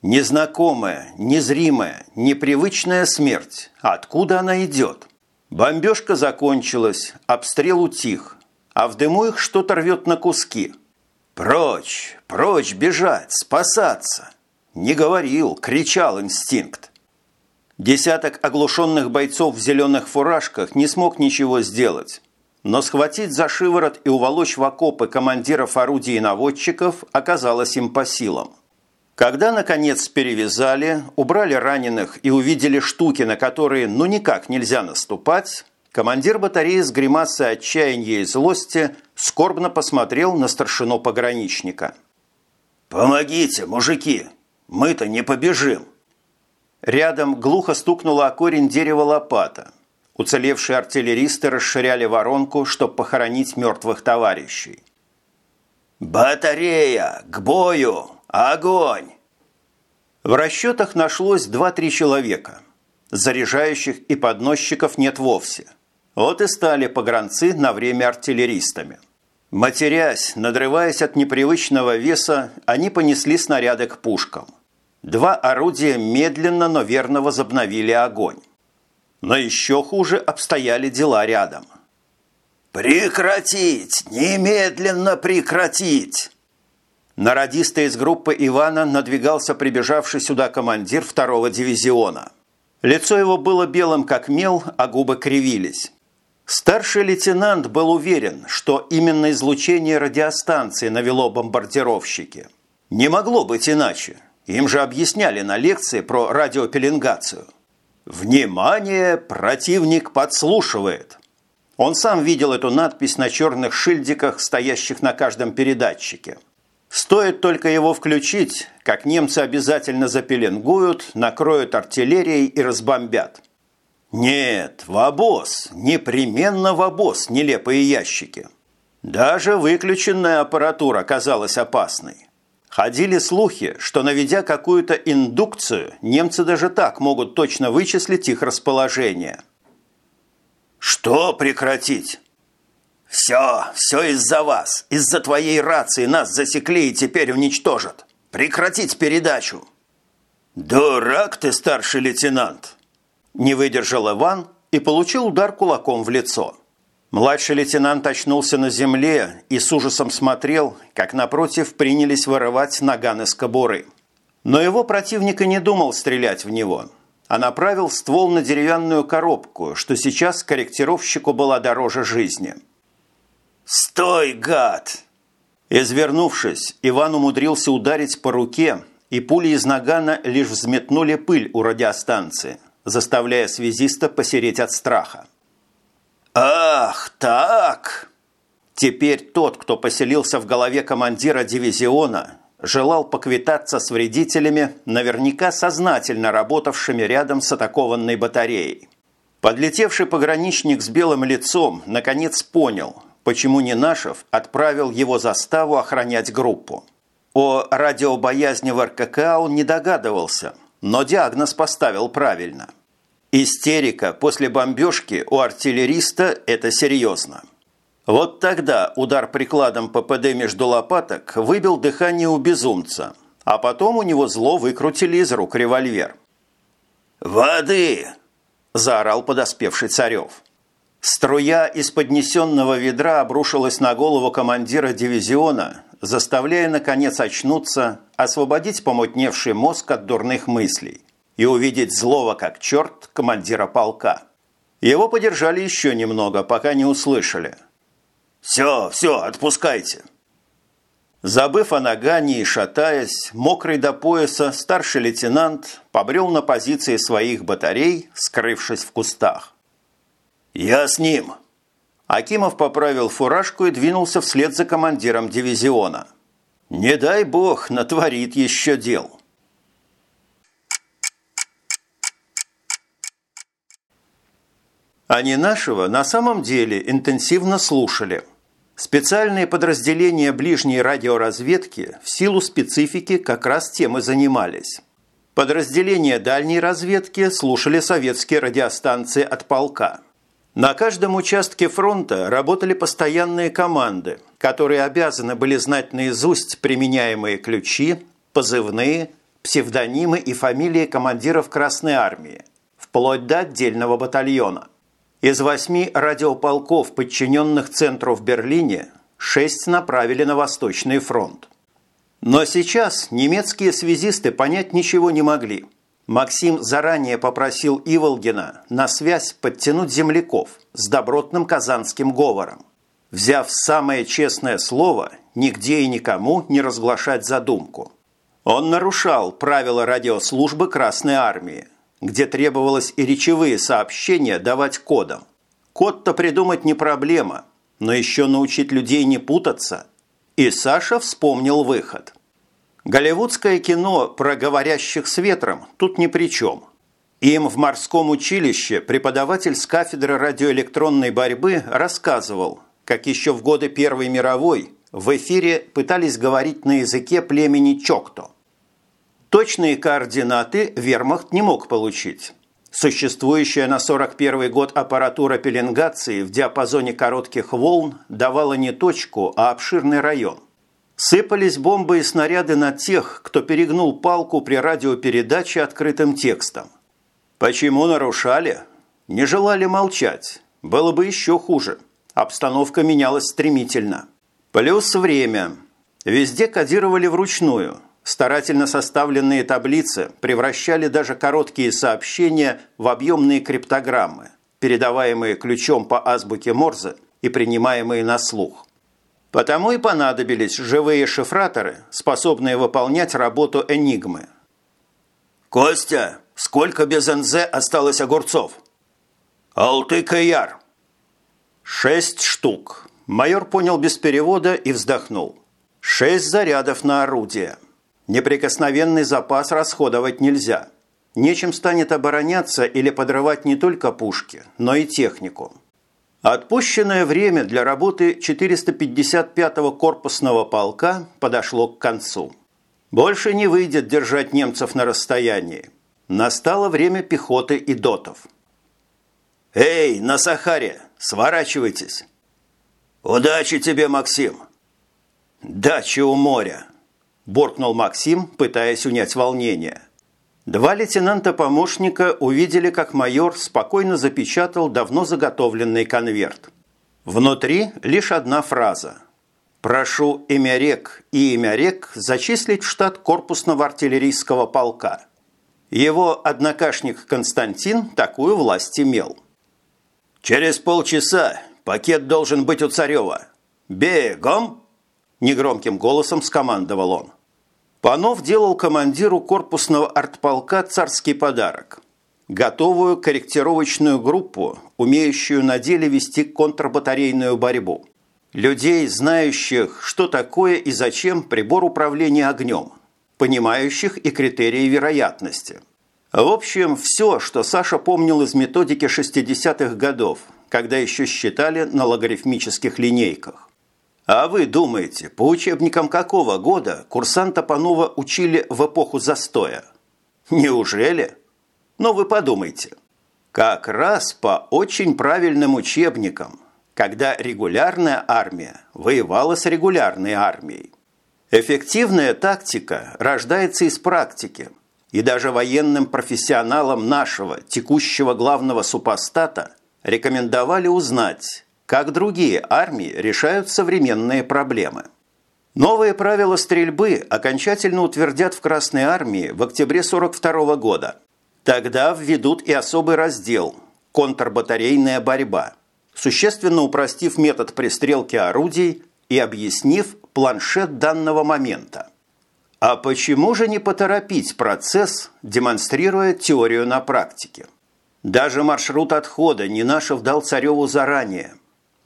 Незнакомая, незримая, непривычная смерть. Откуда она идет? Бомбежка закончилась, обстрел утих, а в дыму их что-то рвет на куски. Прочь, прочь бежать, спасаться. Не говорил, кричал инстинкт. Десяток оглушенных бойцов в зеленых фуражках не смог ничего сделать. Но схватить за шиворот и уволочь в окопы командиров орудий и наводчиков оказалось им по силам. Когда, наконец, перевязали, убрали раненых и увидели штуки, на которые ну никак нельзя наступать, командир батареи с гримасой отчаяния и злости скорбно посмотрел на старшину пограничника. «Помогите, мужики! Мы-то не побежим!» Рядом глухо стукнула о корень дерева лопата. Уцелевшие артиллеристы расширяли воронку, чтобы похоронить мертвых товарищей. «Батарея! К бою! Огонь!» В расчетах нашлось 2-3 человека. Заряжающих и подносчиков нет вовсе. Вот и стали погранцы на время артиллеристами. Матерясь, надрываясь от непривычного веса, они понесли снаряды к пушкам. Два орудия медленно, но верно возобновили огонь. Но еще хуже обстояли дела рядом. «Прекратить! Немедленно прекратить!» На радиста из группы Ивана надвигался прибежавший сюда командир второго дивизиона. Лицо его было белым как мел, а губы кривились. Старший лейтенант был уверен, что именно излучение радиостанции навело бомбардировщики. Не могло быть иначе. Им же объясняли на лекции про радиопеленгацию. «Внимание! Противник подслушивает!» Он сам видел эту надпись на черных шильдиках, стоящих на каждом передатчике. Стоит только его включить, как немцы обязательно запеленгуют, накроют артиллерией и разбомбят. Нет, в обоз, непременно в обоз нелепые ящики. Даже выключенная аппаратура казалась опасной. Ходили слухи, что наведя какую-то индукцию, немцы даже так могут точно вычислить их расположение – «Что прекратить?» «Все, все из-за вас. Из-за твоей рации нас засекли и теперь уничтожат. Прекратить передачу!» «Дурак ты, старший лейтенант!» Не выдержал Иван и получил удар кулаком в лицо. Младший лейтенант очнулся на земле и с ужасом смотрел, как напротив принялись вырывать наган из кобуры. Но его противник и не думал стрелять в него – а направил ствол на деревянную коробку, что сейчас корректировщику была дороже жизни. «Стой, гад!» Извернувшись, Иван умудрился ударить по руке, и пули из нагана лишь взметнули пыль у радиостанции, заставляя связиста посереть от страха. «Ах, так!» Теперь тот, кто поселился в голове командира дивизиона, желал поквитаться с вредителями, наверняка сознательно работавшими рядом с атакованной батареей. Подлетевший пограничник с белым лицом наконец понял, почему Нинашев отправил его заставу охранять группу. О радиобоязни в РКК он не догадывался, но диагноз поставил правильно. Истерика после бомбежки у артиллериста – это серьезно. Вот тогда удар прикладом ППД между лопаток выбил дыхание у безумца, а потом у него зло выкрутили из рук револьвер. «Воды!» – заорал подоспевший Царев. Струя из поднесенного ведра обрушилась на голову командира дивизиона, заставляя, наконец, очнуться, освободить помутневший мозг от дурных мыслей и увидеть злого как черт командира полка. Его подержали еще немного, пока не услышали – «Все, все, отпускайте!» Забыв о нагане и шатаясь, мокрый до пояса, старший лейтенант побрел на позиции своих батарей, скрывшись в кустах. «Я с ним!» Акимов поправил фуражку и двинулся вслед за командиром дивизиона. «Не дай бог, натворит еще дел!» Они нашего на самом деле интенсивно слушали. Специальные подразделения ближней радиоразведки в силу специфики как раз тем и занимались. Подразделения дальней разведки слушали советские радиостанции от полка. На каждом участке фронта работали постоянные команды, которые обязаны были знать наизусть применяемые ключи, позывные, псевдонимы и фамилии командиров Красной Армии, вплоть до отдельного батальона. Из восьми радиополков, подчиненных центру в Берлине, шесть направили на Восточный фронт. Но сейчас немецкие связисты понять ничего не могли. Максим заранее попросил Иволгина на связь подтянуть земляков с добротным казанским говором, взяв самое честное слово нигде и никому не разглашать задумку. Он нарушал правила радиослужбы Красной Армии, где требовалось и речевые сообщения давать кодом. Код-то придумать не проблема, но еще научить людей не путаться. И Саша вспомнил выход. Голливудское кино про говорящих с ветром тут ни при чем. Им в морском училище преподаватель с кафедры радиоэлектронной борьбы рассказывал, как еще в годы Первой мировой в эфире пытались говорить на языке племени Чокто. Точные координаты вермахт не мог получить. Существующая на 41 год аппаратура пеленгации в диапазоне коротких волн давала не точку, а обширный район. Сыпались бомбы и снаряды на тех, кто перегнул палку при радиопередаче открытым текстом. Почему нарушали? Не желали молчать. Было бы еще хуже. Обстановка менялась стремительно. Плюс время. Везде кодировали вручную – Старательно составленные таблицы превращали даже короткие сообщения в объемные криптограммы, передаваемые ключом по азбуке Морзе и принимаемые на слух. Потому и понадобились живые шифраторы, способные выполнять работу «Энигмы». «Костя, сколько без НЗ осталось огурцов?» «Алтык-Яр». «Шесть штук». Майор понял без перевода и вздохнул. «Шесть зарядов на орудие». Неприкосновенный запас расходовать нельзя. Нечем станет обороняться или подрывать не только пушки, но и технику. Отпущенное время для работы 455-го корпусного полка подошло к концу. Больше не выйдет держать немцев на расстоянии. Настало время пехоты и дотов. «Эй, на Сахаре, сворачивайтесь!» «Удачи тебе, Максим!» «Дача у моря!» – буркнул Максим, пытаясь унять волнение. Два лейтенанта-помощника увидели, как майор спокойно запечатал давно заготовленный конверт. Внутри лишь одна фраза. «Прошу имя рек и имя рек зачислить в штат корпусного артиллерийского полка». Его однокашник Константин такую власть имел. «Через полчаса пакет должен быть у Царева. Бегом!» Негромким голосом скомандовал он. Панов делал командиру корпусного артполка царский подарок. Готовую корректировочную группу, умеющую на деле вести контрбатарейную борьбу. Людей, знающих, что такое и зачем прибор управления огнем, понимающих и критерии вероятности. В общем, все, что Саша помнил из методики 60-х годов, когда еще считали на логарифмических линейках. А вы думаете, по учебникам какого года курсанта Панова учили в эпоху застоя? Неужели? Но вы подумайте. Как раз по очень правильным учебникам, когда регулярная армия воевала с регулярной армией. Эффективная тактика рождается из практики, и даже военным профессионалам нашего текущего главного супостата рекомендовали узнать, как другие армии решают современные проблемы. Новые правила стрельбы окончательно утвердят в Красной армии в октябре 42 года. Тогда введут и особый раздел – контрбатарейная борьба. существенно упростив метод пристрелки орудий и объяснив планшет данного момента. А почему же не поторопить процесс, демонстрируя теорию на практике? Даже маршрут отхода Нинашев дал Цареву заранее.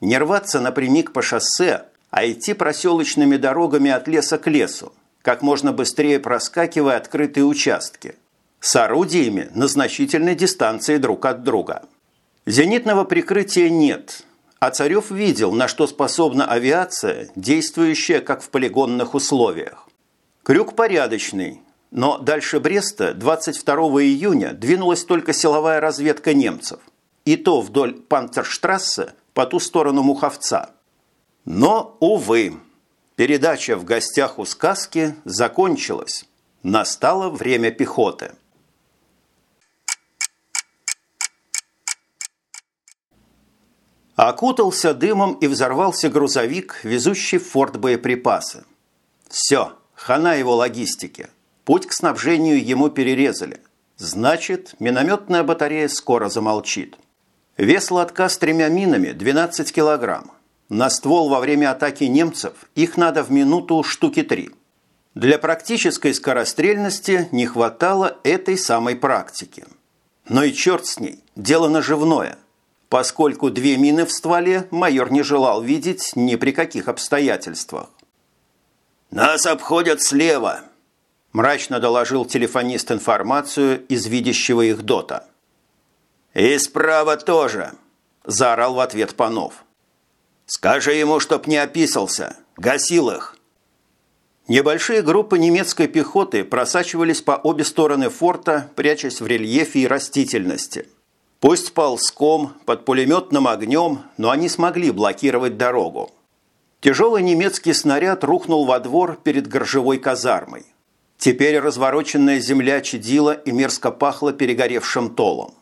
Не рваться напрямик по шоссе, а идти проселочными дорогами от леса к лесу, как можно быстрее проскакивая открытые участки, с орудиями на значительной дистанции друг от друга. Зенитного прикрытия нет, а Царев видел, на что способна авиация, действующая как в полигонных условиях. Крюк порядочный, но дальше Бреста 22 июня двинулась только силовая разведка немцев. И то вдоль Панцерштрассе по ту сторону Муховца. Но, увы, передача в гостях у сказки закончилась. Настало время пехоты. Окутался дымом и взорвался грузовик, везущий в форт боеприпасы. Все, хана его логистике. Путь к снабжению ему перерезали. Значит, минометная батарея скоро замолчит. Вес лотка с тремя минами 12 килограмм. На ствол во время атаки немцев их надо в минуту штуки три. Для практической скорострельности не хватало этой самой практики. Но и черт с ней, дело наживное – поскольку две мины в стволе майор не желал видеть ни при каких обстоятельствах. «Нас обходят слева», – мрачно доложил телефонист информацию из видящего их дота. «И справа тоже», – заорал в ответ Панов. «Скажи ему, чтоб не описался. Гасил их». Небольшие группы немецкой пехоты просачивались по обе стороны форта, прячась в рельефе и растительности – Пусть ползком, под пулеметным огнем, но они смогли блокировать дорогу. Тяжелый немецкий снаряд рухнул во двор перед горжевой казармой. Теперь развороченная земля чадила и мерзко пахла перегоревшим толом.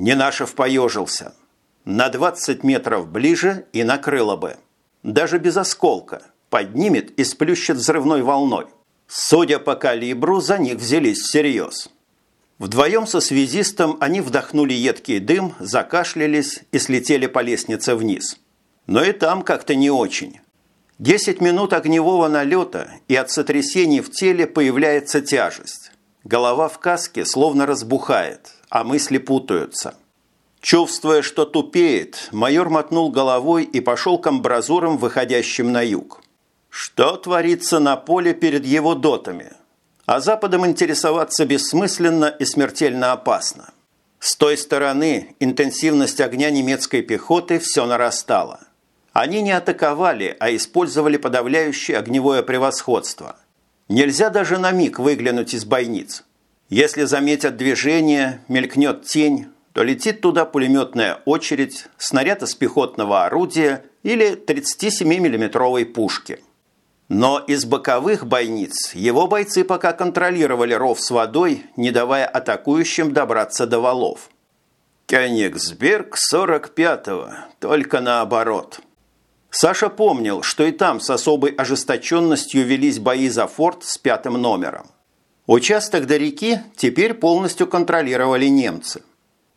Ненашев поежился. На 20 метров ближе и накрыло бы. Даже без осколка. Поднимет и сплющит взрывной волной. Судя по калибру, за них взялись всерьез. Вдвоем со связистом они вдохнули едкий дым, закашлялись и слетели по лестнице вниз. Но и там как-то не очень. Десять минут огневого налета, и от сотрясений в теле появляется тяжесть. Голова в каске словно разбухает, а мысли путаются. Чувствуя, что тупеет, майор мотнул головой и пошел к амбразурам, выходящим на юг. Что творится на поле перед его дотами? а Западом интересоваться бессмысленно и смертельно опасно. С той стороны интенсивность огня немецкой пехоты все нарастала. Они не атаковали, а использовали подавляющее огневое превосходство. Нельзя даже на миг выглянуть из бойниц. Если заметят движение, мелькнет тень, то летит туда пулеметная очередь, снаряд из пехотного орудия или 37 миллиметровой пушки – но из боковых бойниц его бойцы пока контролировали ров с водой, не давая атакующим добраться до валов. Кёнигсберг 45-го, только наоборот. Саша помнил, что и там с особой ожесточенностью велись бои за форт с пятым номером. Участок до реки теперь полностью контролировали немцы.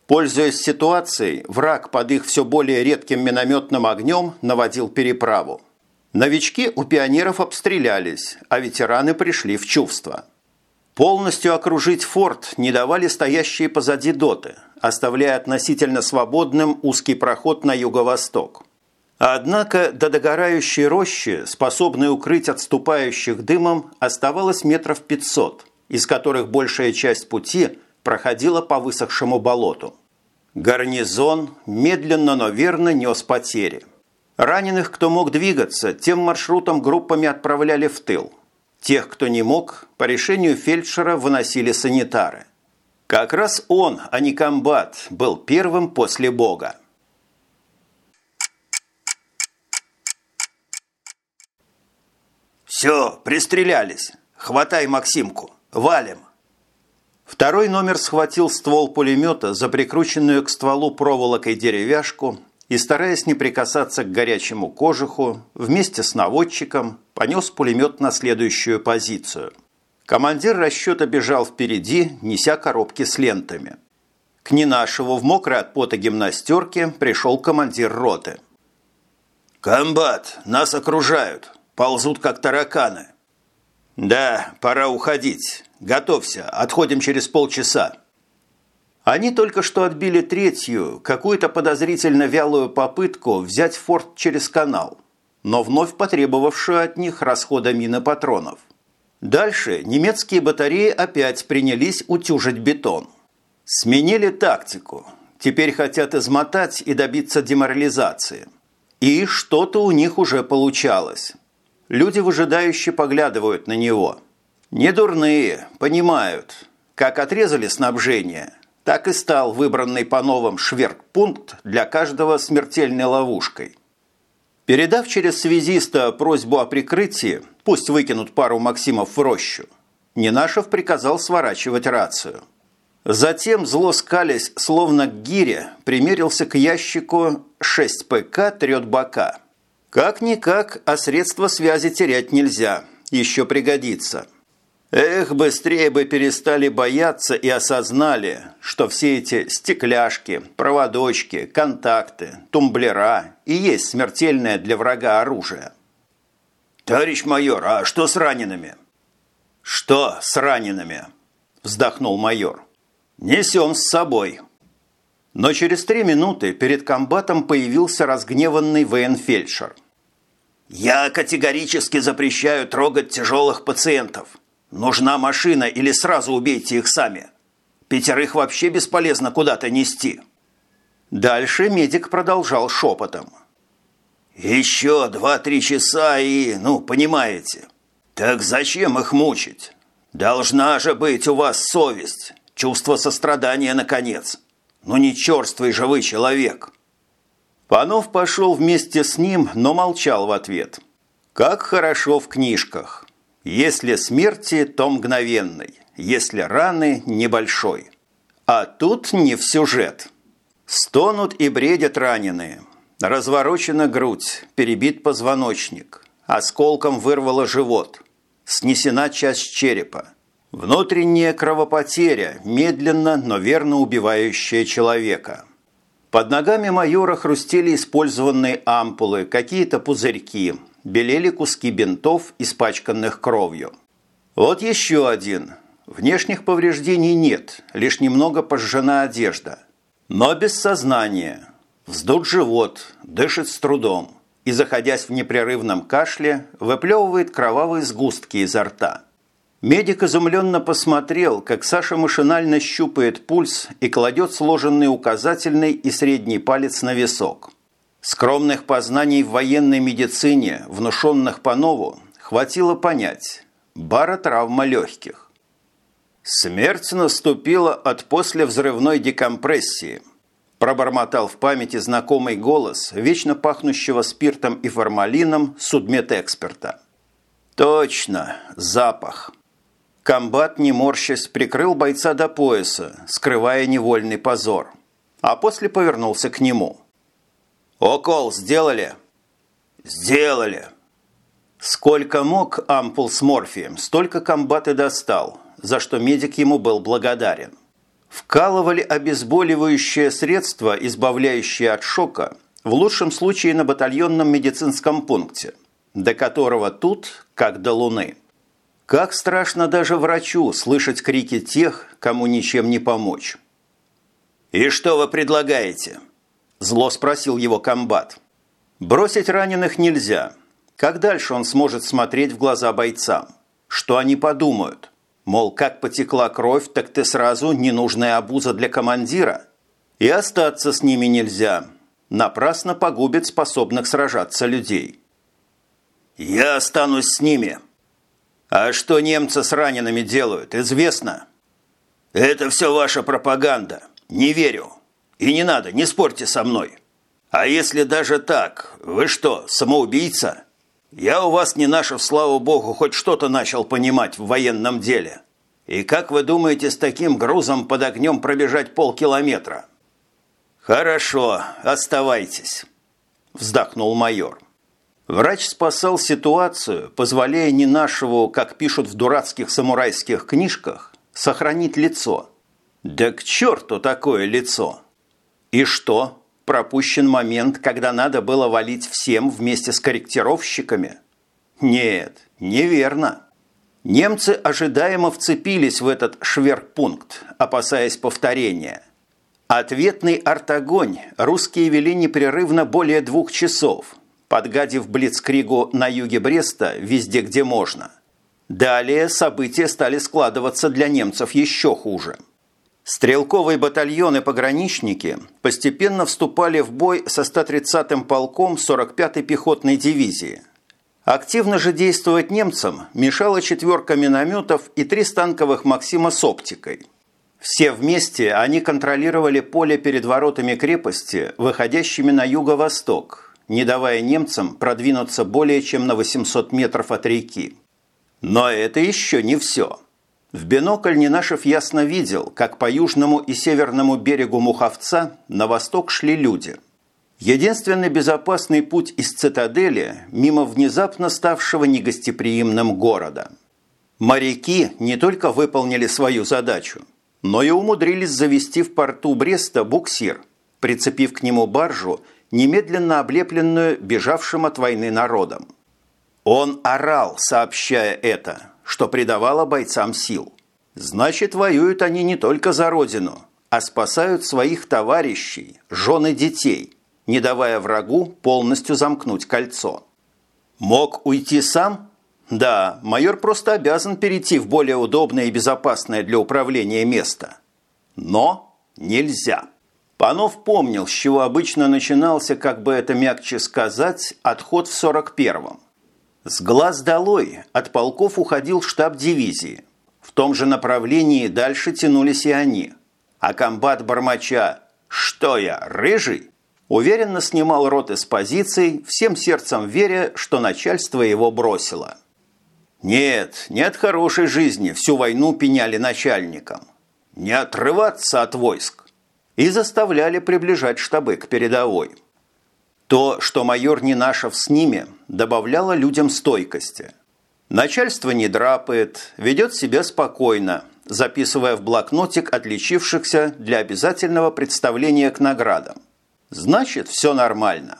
Пользуясь ситуацией, враг под их все более редким минометным огнем наводил переправу. Новички у пионеров обстрелялись, а ветераны пришли в чувство. Полностью окружить форт не давали стоящие позади доты, оставляя относительно свободным узкий проход на юго-восток. Однако до догорающей рощи, способной укрыть отступающих дымом, оставалось метров 500, из которых большая часть пути проходила по высохшему болоту. Гарнизон медленно, но верно нес потери – Раненых, кто мог двигаться, тем маршрутом группами отправляли в тыл. Тех, кто не мог, по решению фельдшера выносили санитары. Как раз он, а не комбат, был первым после Бога. «Все, пристрелялись. Хватай Максимку. Валим!» Второй номер схватил ствол пулемета за прикрученную к стволу проволокой деревяшку и, стараясь не прикасаться к горячему кожуху, вместе с наводчиком понес пулемет на следующую позицию. Командир расчета бежал впереди, неся коробки с лентами. К Ненашеву в мокрой от пота гимнастерке пришел командир роты. «Комбат, нас окружают. Ползут, как тараканы». «Да, пора уходить. Готовься, отходим через полчаса». Они только что отбили третью, какую-то подозрительно вялую попытку взять форт через канал, но вновь потребовавшую от них расхода мин патронов. Дальше немецкие батареи опять принялись утюжить бетон. Сменили тактику. Теперь хотят измотать и добиться деморализации. И что-то у них уже получалось. Люди выжидающе поглядывают на него. Не дурные, понимают. Как отрезали снабжение – так и стал выбранный по новым шверк-пункт для каждого смертельной ловушкой. Передав через связиста просьбу о прикрытии, пусть выкинут пару Максимов в рощу, Ненашев приказал сворачивать рацию. Затем, зло скалясь, словно к гире, примерился к ящику 6 ПК трет бока. Как-никак, а средства связи терять нельзя, еще пригодится. Эх, быстрее бы перестали бояться и осознали, что все эти стекляшки, проводочки, контакты, тумблера и есть смертельное для врага оружие. «Товарищ майор, а что с ранеными?» «Что с ранеными?» – вздохнул майор. «Несем с собой». Но через три минуты перед комбатом появился разгневанный военфельдшер. «Я категорически запрещаю трогать тяжелых пациентов», Нужна машина или сразу убейте их сами. Пятерых вообще бесполезно куда-то нести». Дальше медик продолжал шепотом. «Еще два-три часа и, ну, понимаете. Так зачем их мучить? Должна же быть у вас совесть, чувство сострадания, наконец. Ну не черствый же вы человек». Панов пошел вместе с ним, но молчал в ответ. «Как хорошо в книжках. Если смерти, то мгновенной, если раны – небольшой. А тут не в сюжет. Стонут и бредят раненые. Разворочена грудь, перебит позвоночник. Осколком вырвало живот. Снесена часть черепа. Внутренняя кровопотеря, медленно, но верно убивающая человека. Под ногами майора хрустели использованные ампулы, какие-то пузырьки – белели куски бинтов, испачканных кровью. Вот еще один. Внешних повреждений нет, лишь немного пожжена одежда. Но без сознания. Вздут живот, дышит с трудом и, заходясь в непрерывном кашле, выплевывает кровавые сгустки изо рта. Медик изумленно посмотрел, как Саша машинально щупает пульс и кладет сложенный указательный и средний палец на висок. Скромных познаний в военной медицине, внушенных по нову, хватило понять – баротравма легких. Смерть наступила от послевзрывной декомпрессии. Пробормотал в памяти знакомый голос вечно пахнущего спиртом и формалином судмедэксперта. Точно, запах. Комбат, не морщась, прикрыл бойца до пояса, скрывая невольный позор. А после повернулся к нему – «Окол сделали?» «Сделали». Сколько мог ампул с морфием, столько комбат и достал, за что медик ему был благодарен. Вкалывали обезболивающее средство, избавляющее от шока, в лучшем случае на батальонном медицинском пункте, до которого тут, как до луны. Как страшно даже врачу слышать крики тех, кому ничем не помочь. «И что вы предлагаете?» Зло спросил его комбат. Бросить раненых нельзя. Как дальше он сможет смотреть в глаза бойцам? Что они подумают? Мол, как потекла кровь, так ты сразу ненужная обуза для командира? И остаться с ними нельзя. Напрасно погубит способных сражаться людей. «Я останусь с ними». «А что немцы с ранеными делают, известно?» «Это все ваша пропаганда. Не верю. И не надо, не спорьте со мной. А если даже так, вы что, самоубийца? Я у вас не нашев, слава богу, хоть что-то начал понимать в военном деле. И как вы думаете с таким грузом под огнем пробежать полкилометра? Хорошо, оставайтесь, вздохнул майор. Врач спасал ситуацию, позволяя не нашего, как пишут в дурацких самурайских книжках, сохранить лицо – Да к черту такое лицо! И что, пропущен момент, когда надо было валить всем вместе с корректировщиками? Нет, неверно. Немцы ожидаемо вцепились в этот шверпункт, опасаясь повторения. Ответный артогонь русские вели непрерывно более двух часов, подгадив Блицкригу на юге Бреста везде, где можно. Далее события стали складываться для немцев еще хуже – Стрелковые батальоны пограничники постепенно вступали в бой со 130-м полком 45-й пехотной дивизии. Активно же действовать немцам мешала четверка минометов и три станковых «Максима» с оптикой. Все вместе они контролировали поле перед воротами крепости, выходящими на юго-восток, не давая немцам продвинуться более чем на 800 метров от реки. Но это еще не все. В бинокль Нинашев ясно видел, как по южному и северному берегу Муховца на восток шли люди. Единственный безопасный путь из цитадели мимо внезапно ставшего негостеприимным города. Моряки не только выполнили свою задачу, но и умудрились завести в порту Бреста буксир, прицепив к нему баржу, немедленно облепленную бежавшим от войны народом. Он орал, сообщая это – что придавало бойцам сил. Значит, воюют они не только за родину, а спасают своих товарищей, жен и детей, не давая врагу полностью замкнуть кольцо. Мог уйти сам? Да, майор просто обязан перейти в более удобное и безопасное для управления место. Но нельзя. Панов помнил, с чего обычно начинался, как бы это мягче сказать, отход в 41-м. С глаз долой от полков уходил штаб дивизии. В том же направлении дальше тянулись и они. А комбат Бармача «Что я, рыжий?» уверенно снимал рот из позиций, всем сердцем веря, что начальство его бросило. Нет, не от хорошей жизни всю войну пеняли начальникам. Не отрываться от войск. И заставляли приближать штабы к передовой. То, что майор Нинашев с ними, добавляло людям стойкости. Начальство не драпает, ведет себя спокойно, записывая в блокнотик отличившихся для обязательного представления к наградам. Значит, все нормально.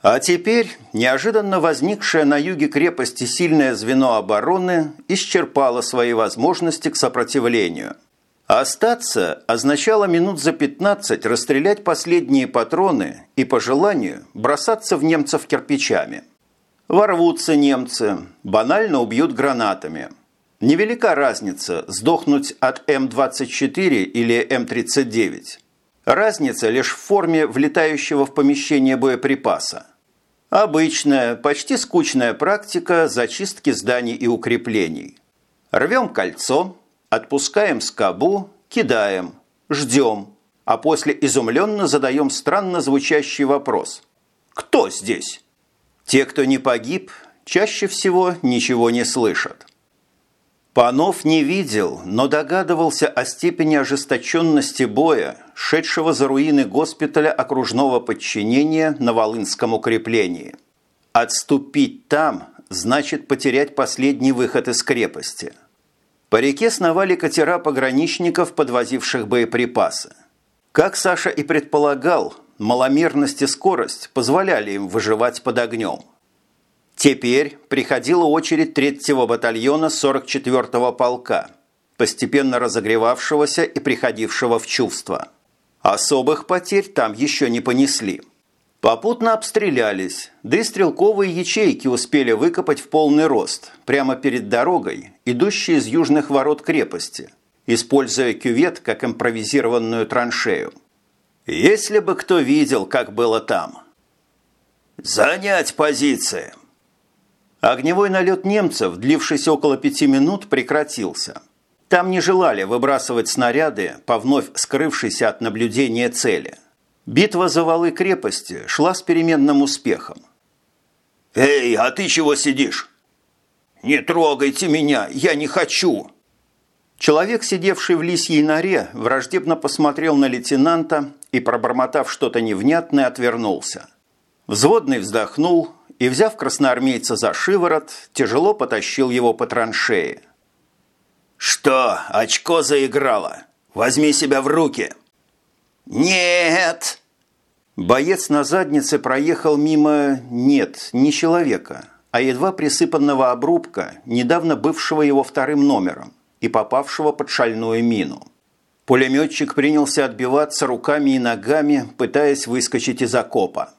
А теперь неожиданно возникшее на юге крепости сильное звено обороны исчерпало свои возможности к сопротивлению – Остаться означало минут за 15 расстрелять последние патроны и, по желанию, бросаться в немцев кирпичами. Ворвутся немцы, банально убьют гранатами. Невелика разница сдохнуть от М-24 или М-39. Разница лишь в форме влетающего в помещение боеприпаса. Обычная, почти скучная практика зачистки зданий и укреплений. Рвем кольцо, Отпускаем скобу, кидаем, ждем, а после изумленно задаем странно звучащий вопрос. Кто здесь? Те, кто не погиб, чаще всего ничего не слышат. Панов не видел, но догадывался о степени ожесточенности боя, шедшего за руины госпиталя окружного подчинения на Волынском укреплении. Отступить там значит потерять последний выход из крепости – по реке сновали катера пограничников, подвозивших боеприпасы. Как Саша и предполагал, маломерность и скорость позволяли им выживать под огнем. Теперь приходила очередь третьего батальона 44-го полка, постепенно разогревавшегося и приходившего в чувство. Особых потерь там еще не понесли – Попутно обстрелялись, да и стрелковые ячейки успели выкопать в полный рост, прямо перед дорогой, идущей из южных ворот крепости, используя кювет как импровизированную траншею. Если бы кто видел, как было там. «Занять позиции!» Огневой налет немцев, длившийся около пяти минут, прекратился. Там не желали выбрасывать снаряды по вновь скрывшейся от наблюдения цели – Битва за валы крепости шла с переменным успехом. «Эй, а ты чего сидишь?» «Не трогайте меня, я не хочу!» Человек, сидевший в лисьей норе, враждебно посмотрел на лейтенанта и, пробормотав что-то невнятное, отвернулся. Взводный вздохнул и, взяв красноармейца за шиворот, тяжело потащил его по траншее. «Что, очко заиграло? Возьми себя в руки!» «Нет!» Боец на заднице проехал мимо, нет, не человека, а едва присыпанного обрубка, недавно бывшего его вторым номером и попавшего под шальную мину. Пулеметчик принялся отбиваться руками и ногами, пытаясь выскочить из окопа.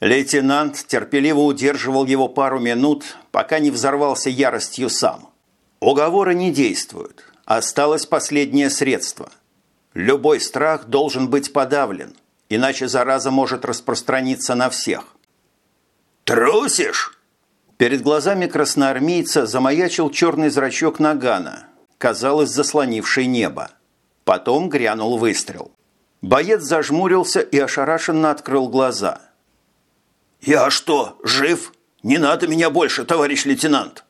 Лейтенант терпеливо удерживал его пару минут, пока не взорвался яростью сам. Уговоры не действуют. Осталось последнее средство. Любой страх должен быть подавлен, иначе зараза может распространиться на всех. «Трусишь?» Перед глазами красноармейца замаячил черный зрачок нагана, казалось, заслонивший небо. Потом грянул выстрел. Боец зажмурился и ошарашенно открыл глаза. «Я что, жив? Не надо меня больше, товарищ лейтенант!»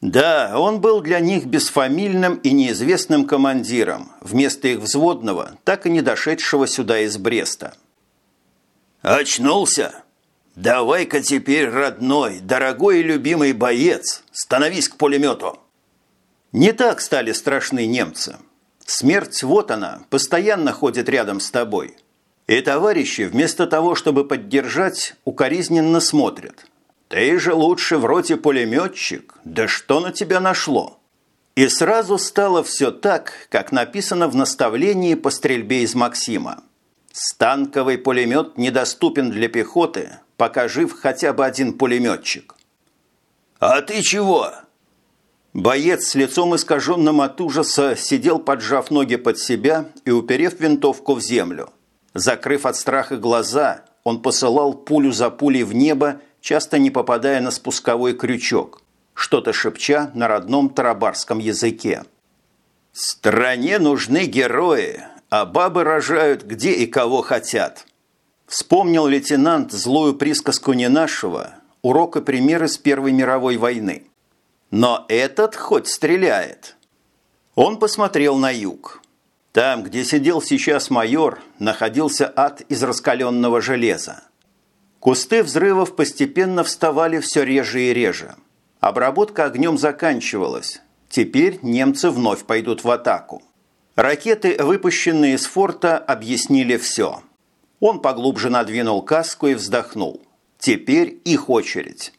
Да, он был для них бесфамильным и неизвестным командиром, вместо их взводного, так и не дошедшего сюда из Бреста. «Очнулся? Давай-ка теперь, родной, дорогой и любимый боец, становись к пулемету!» Не так стали страшны немцы. Смерть, вот она, постоянно ходит рядом с тобой. И товарищи, вместо того, чтобы поддержать, укоризненно смотрят. Ты же лучше в роте пулеметчик, да что на тебя нашло? И сразу стало все так, как написано в наставлении по стрельбе из Максима. Станковый пулемет недоступен для пехоты, пока жив хотя бы один пулеметчик. «А ты чего?» Боец с лицом искаженным от ужаса сидел, поджав ноги под себя и уперев винтовку в землю. Закрыв от страха глаза, он посылал пулю за пулей в небо, часто не попадая на спусковой крючок, что-то шепча на родном тарабарском языке. «Стране нужны герои, а бабы рожают где и кого хотят», вспомнил лейтенант злую присказку не нашего, урок и примеры с Первой мировой войны. Но этот хоть стреляет. Он посмотрел на юг. Там, где сидел сейчас майор, находился ад из раскаленного железа. Кусты взрывов постепенно вставали все реже и реже. Обработка огнем заканчивалась. Теперь немцы вновь пойдут в атаку. Ракеты, выпущенные из форта, объяснили все. Он поглубже надвинул каску и вздохнул. Теперь их очередь.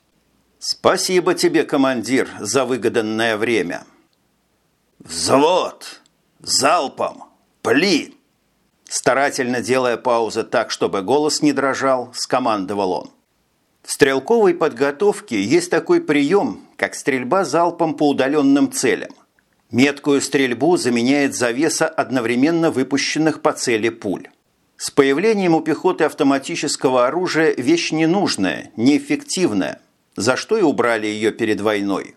«Спасибо тебе, командир, за выгоданное время». «Взвод! Залпом! Пли!» Старательно делая паузы так, чтобы голос не дрожал, скомандовал он. В стрелковой подготовке есть такой прием, как стрельба залпом по удаленным целям. Меткую стрельбу заменяет завеса одновременно выпущенных по цели пуль. С появлением у пехоты автоматического оружия вещь ненужная, неэффективная – за что и убрали ее перед войной.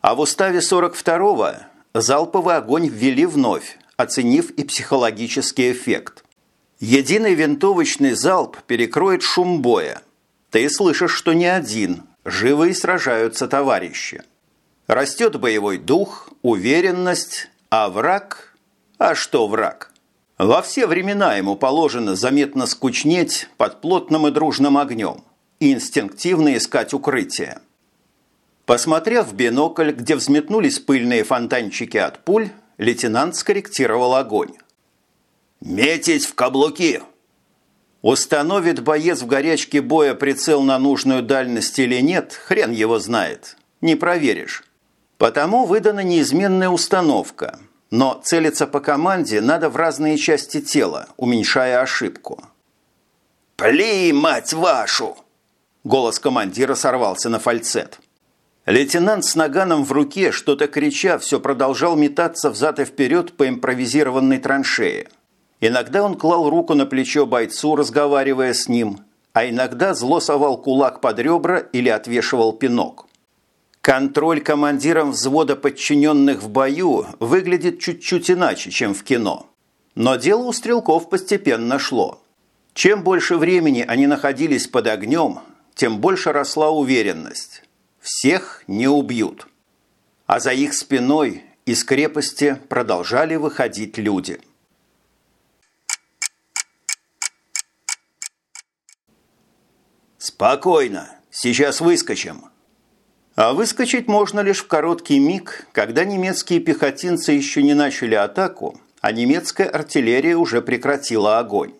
А в уставе 42-го залповый огонь ввели вновь, оценив и психологический эффект. Единый винтовочный залп перекроет шум боя. Ты слышишь, что не один, живые сражаются товарищи. Растет боевой дух, уверенность, а враг... А что враг? Во все времена ему положено заметно скучнеть под плотным и дружным огнем и инстинктивно искать укрытие. Посмотрев в бинокль, где взметнулись пыльные фонтанчики от пуль, лейтенант скорректировал огонь. «Метить в каблуки!» Установит боец в горячке боя прицел на нужную дальность или нет, хрен его знает. Не проверишь. Потому выдана неизменная установка. Но целиться по команде надо в разные части тела, уменьшая ошибку. «Пли, мать вашу!» Голос командира сорвался на фальцет. Лейтенант с наганом в руке, что-то крича, все продолжал метаться взад и вперед по импровизированной траншее. Иногда он клал руку на плечо бойцу, разговаривая с ним, а иногда зло совал кулак под ребра или отвешивал пинок. Контроль командиром взвода подчиненных в бою выглядит чуть-чуть иначе, чем в кино. Но дело у стрелков постепенно шло. Чем больше времени они находились под огнем, тем больше росла уверенность. Всех не убьют. А за их спиной из крепости продолжали выходить люди. «Спокойно, сейчас выскочим». А выскочить можно лишь в короткий миг, когда немецкие пехотинцы еще не начали атаку, а немецкая артиллерия уже прекратила огонь.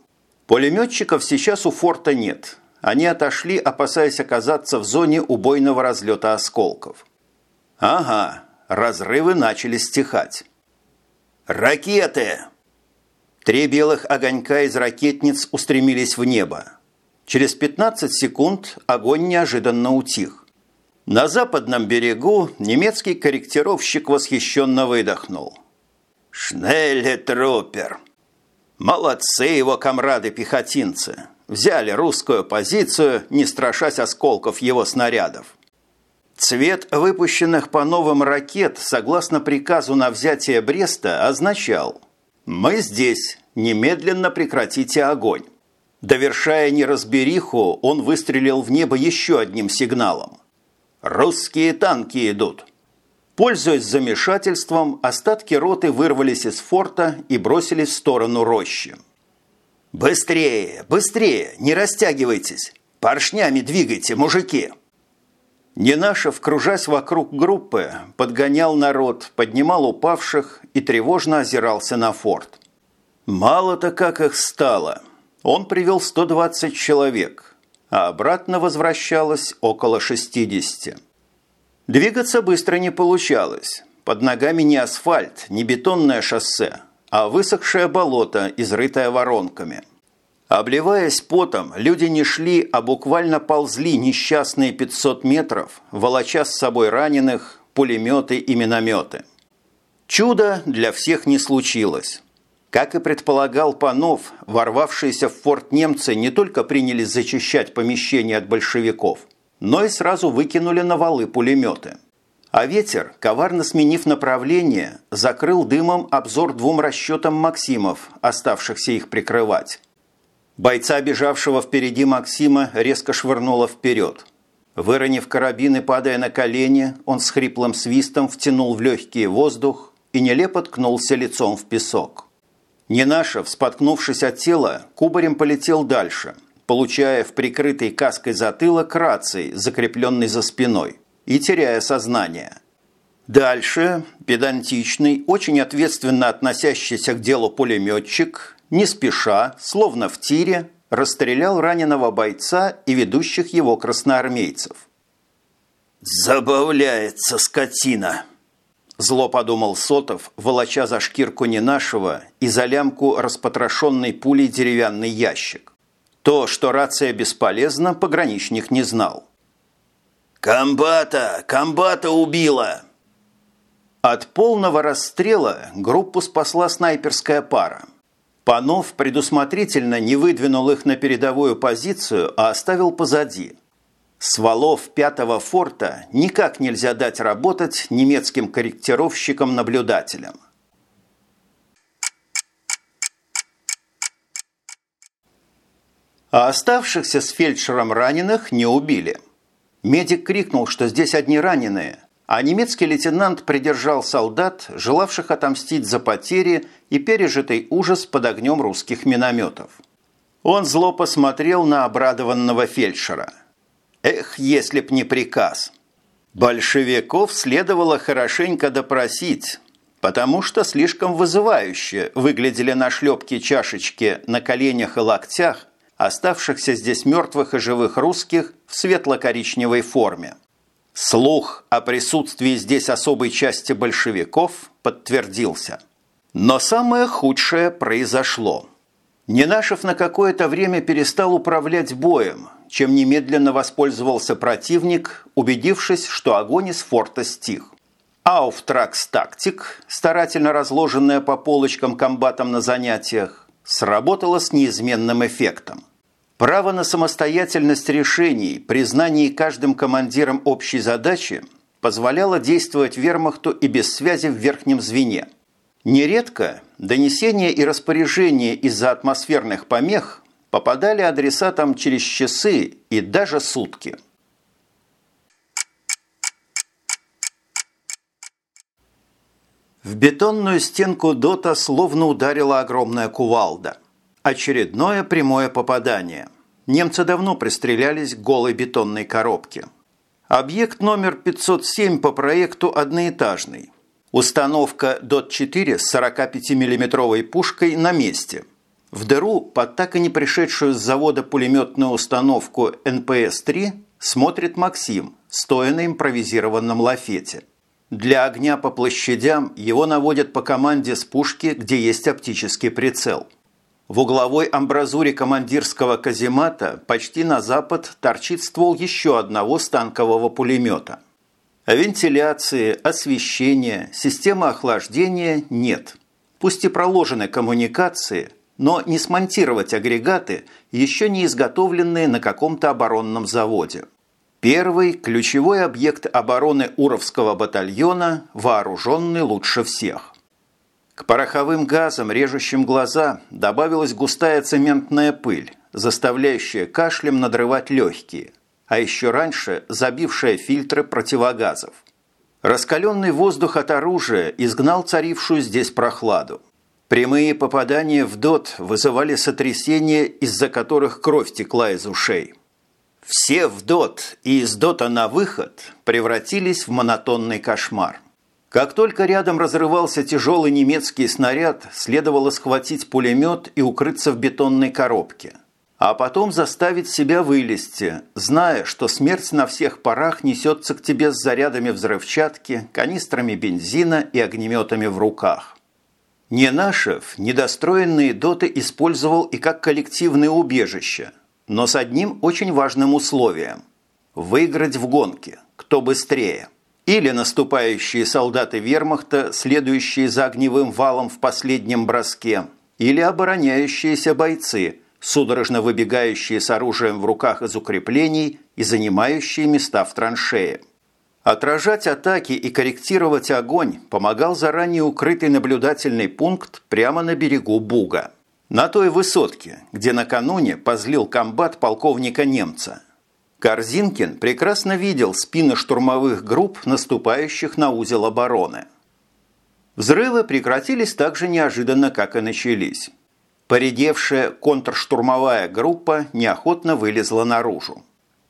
Пулеметчиков сейчас у форта нет. Они отошли, опасаясь оказаться в зоне убойного разлета осколков. Ага, разрывы начали стихать. «Ракеты!» Три белых огонька из ракетниц устремились в небо. Через 15 секунд огонь неожиданно утих. На западном берегу немецкий корректировщик восхищенно выдохнул. «Шнелле Трупер!» Молодцы его комрады-пехотинцы! Взяли русскую позицию, не страшась осколков его снарядов. Цвет выпущенных по новым ракет, согласно приказу на взятие Бреста, означал «Мы здесь, немедленно прекратите огонь». Довершая неразбериху, он выстрелил в небо еще одним сигналом. «Русские танки идут!» Пользуясь замешательством, остатки роты вырвались из форта и бросились в сторону рощи. «Быстрее, быстрее, не растягивайтесь! Поршнями двигайте, мужики!» Ненашев, кружась вокруг группы, подгонял народ, поднимал упавших и тревожно озирался на форт. Мало-то как их стало. Он привел 120 человек, а обратно возвращалось около 60. Двигаться быстро не получалось. Под ногами не асфальт, не бетонное шоссе, а высохшее болото, изрытое воронками – Обливаясь потом, люди не шли, а буквально ползли несчастные 500 метров, волоча с собой раненых, пулеметы и минометы. Чудо для всех не случилось. Как и предполагал Панов, ворвавшиеся в форт немцы не только принялись зачищать помещение от большевиков, но и сразу выкинули на валы пулеметы. А ветер, коварно сменив направление, закрыл дымом обзор двум расчетам «Максимов», оставшихся их прикрывать. Бойца, бежавшего впереди Максима, резко швырнуло вперед. Выронив карабин и падая на колени, он с хриплым свистом втянул в легкий воздух и нелепо ткнулся лицом в песок. Ненашев, споткнувшись от тела, кубарем полетел дальше, получая в прикрытый каской затылок рации, закрепленный за спиной, и теряя сознание. Дальше педантичный, очень ответственно относящийся к делу пулеметчик не спеша, словно в тире, расстрелял раненого бойца и ведущих его красноармейцев. «Забавляется скотина!» Зло подумал Сотов, волоча за шкирку не нашего и за лямку распотрошенной пулей деревянный ящик. То, что рация бесполезна, пограничник не знал. «Комбата! Комбата убила!» От полного расстрела группу спасла снайперская пара. Панов предусмотрительно не выдвинул их на передовую позицию, а оставил позади. С валов пятого форта никак нельзя дать работать немецким корректировщикам-наблюдателям. А оставшихся с фельдшером раненых не убили. Медик крикнул, что здесь одни раненые, а немецкий лейтенант придержал солдат, желавших отомстить за потери и пережитый ужас под огнем русских минометов. Он зло посмотрел на обрадованного фельдшера. Эх, если б не приказ. Большевиков следовало хорошенько допросить, потому что слишком вызывающе выглядели нашлепки чашечки на коленях и локтях оставшихся здесь мертвых и живых русских в светло-коричневой форме. Слух о присутствии здесь особой части большевиков подтвердился. Но самое худшее произошло. Ненашев на какое-то время перестал управлять боем, чем немедленно воспользовался противник, убедившись, что огонь из форта стих. Ауфтракс тактик, старательно разложенная по полочкам комбатом на занятиях, сработала с неизменным эффектом – Право на самостоятельность решений, признание каждым командиром общей задачи позволяло действовать вермахту и без связи в верхнем звене. Нередко донесения и распоряжения из-за атмосферных помех попадали адресатам через часы и даже сутки. В бетонную стенку ДОТа словно ударила огромная кувалда – Очередное прямое попадание. Немцы давно пристрелялись к голой бетонной коробке. Объект номер 507 по проекту одноэтажный. Установка ДОТ-4 с 45 миллиметровой пушкой на месте. В дыру под так и не пришедшую с завода пулеметную установку НПС-3 смотрит Максим, стоя на импровизированном лафете. Для огня по площадям его наводят по команде с пушки, где есть оптический прицел. В угловой амбразуре командирского каземата почти на запад торчит ствол еще одного станкового пулемета. Вентиляции, освещения, системы охлаждения нет. Пусть и проложены коммуникации, но не смонтировать агрегаты, еще не изготовленные на каком-то оборонном заводе. Первый ключевой объект обороны Уровского батальона, вооруженный лучше всех. К пороховым газам, режущим глаза, добавилась густая цементная пыль, заставляющая кашлем надрывать легкие, а еще раньше забившая фильтры противогазов. Раскаленный воздух от оружия изгнал царившую здесь прохладу. Прямые попадания в ДОТ вызывали сотрясения, из-за которых кровь текла из ушей. Все в ДОТ и из ДОТа на выход превратились в монотонный кошмар. Как только рядом разрывался тяжелый немецкий снаряд, следовало схватить пулемет и укрыться в бетонной коробке. А потом заставить себя вылезти, зная, что смерть на всех парах несется к тебе с зарядами взрывчатки, канистрами бензина и огнеметами в руках. Ненашев недостроенные доты использовал и как коллективное убежище – но с одним очень важным условием – выиграть в гонке, кто быстрее. Или наступающие солдаты вермахта, следующие за огневым валом в последнем броске, или обороняющиеся бойцы, судорожно выбегающие с оружием в руках из укреплений и занимающие места в траншее. Отражать атаки и корректировать огонь помогал заранее укрытый наблюдательный пункт прямо на берегу Буга – на той высотке, где накануне позлил комбат полковника немца. Корзинкин прекрасно видел спины штурмовых групп, наступающих на узел обороны. Взрывы прекратились так же неожиданно, как и начались. Поредевшая контрштурмовая группа неохотно вылезла наружу.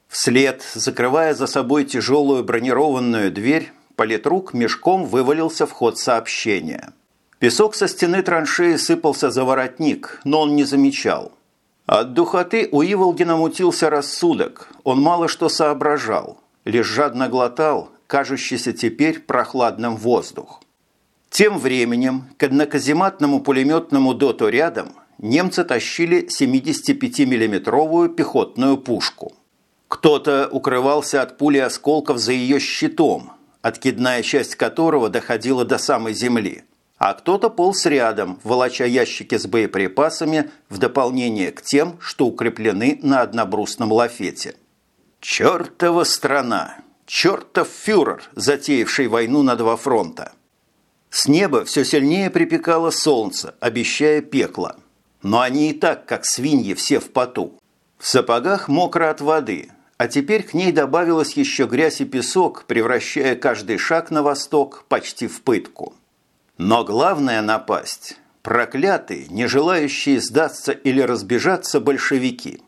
Вслед, закрывая за собой тяжелую бронированную дверь, политрук мешком вывалился в ход сообщения – Песок со стены траншеи сыпался за воротник, но он не замечал. От духоты у Иволгина мутился рассудок, он мало что соображал, лишь жадно глотал кажущийся теперь прохладным воздух. Тем временем к одноказематному пулеметному доту рядом немцы тащили 75 миллиметровую пехотную пушку. Кто-то укрывался от пули осколков за ее щитом, откидная часть которого доходила до самой земли – а кто-то полз рядом, волоча ящики с боеприпасами в дополнение к тем, что укреплены на однобрусном лафете. Чертова страна! Чертов фюрер, затеявший войну на два фронта! С неба все сильнее припекало солнце, обещая пекло. Но они и так, как свиньи, все в поту. В сапогах мокро от воды, а теперь к ней добавилась еще грязь и песок, превращая каждый шаг на восток почти в пытку. Но главная напасть – проклятые, не желающие сдаться или разбежаться большевики.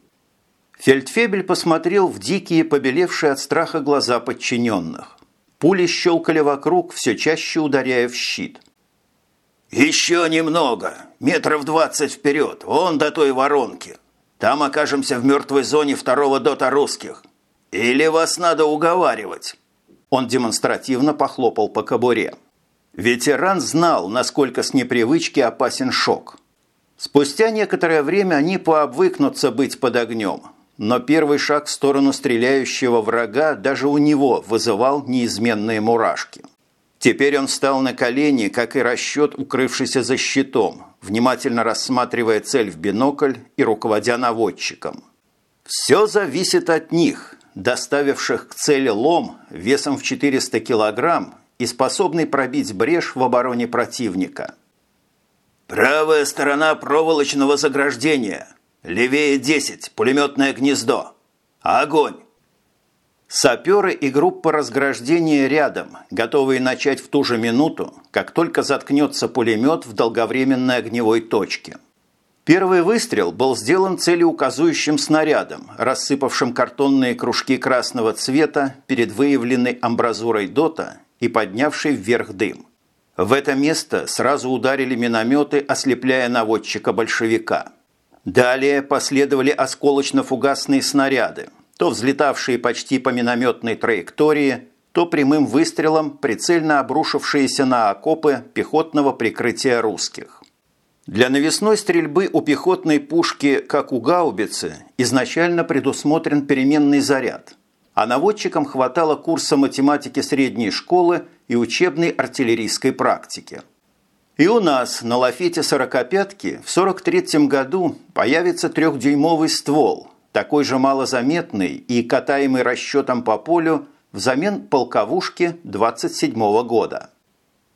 Фельдфебель посмотрел в дикие, побелевшие от страха глаза подчиненных. Пули щелкали вокруг, все чаще ударяя в щит. «Еще немного, метров двадцать вперед, вон до той воронки. Там окажемся в мертвой зоне второго дота русских. Или вас надо уговаривать?» Он демонстративно похлопал по кобуре. Ветеран знал, насколько с непривычки опасен шок. Спустя некоторое время они пообвыкнутся быть под огнем, но первый шаг в сторону стреляющего врага даже у него вызывал неизменные мурашки. Теперь он встал на колени, как и расчет, укрывшийся за щитом, внимательно рассматривая цель в бинокль и руководя наводчиком. Все зависит от них, доставивших к цели лом весом в 400 килограмм и способный пробить брешь в обороне противника. «Правая сторона проволочного заграждения. Левее 10, пулеметное гнездо. Огонь!» Саперы и группа разграждения рядом, готовые начать в ту же минуту, как только заткнется пулемет в долговременной огневой точке. Первый выстрел был сделан целеуказующим снарядом, рассыпавшим картонные кружки красного цвета перед выявленной амбразурой дота и поднявший вверх дым. В это место сразу ударили минометы, ослепляя наводчика-большевика. Далее последовали осколочно-фугасные снаряды, то взлетавшие почти по минометной траектории, то прямым выстрелом прицельно обрушившиеся на окопы пехотного прикрытия русских. Для навесной стрельбы у пехотной пушки, как у гаубицы, изначально предусмотрен переменный заряд, а наводчикам хватало курса математики средней школы и учебной артиллерийской практики. И у нас на лафете сорокопятки в 43 году появится трехдюймовый ствол, такой же малозаметный и катаемый расчетом по полю взамен полковушки 27 -го года.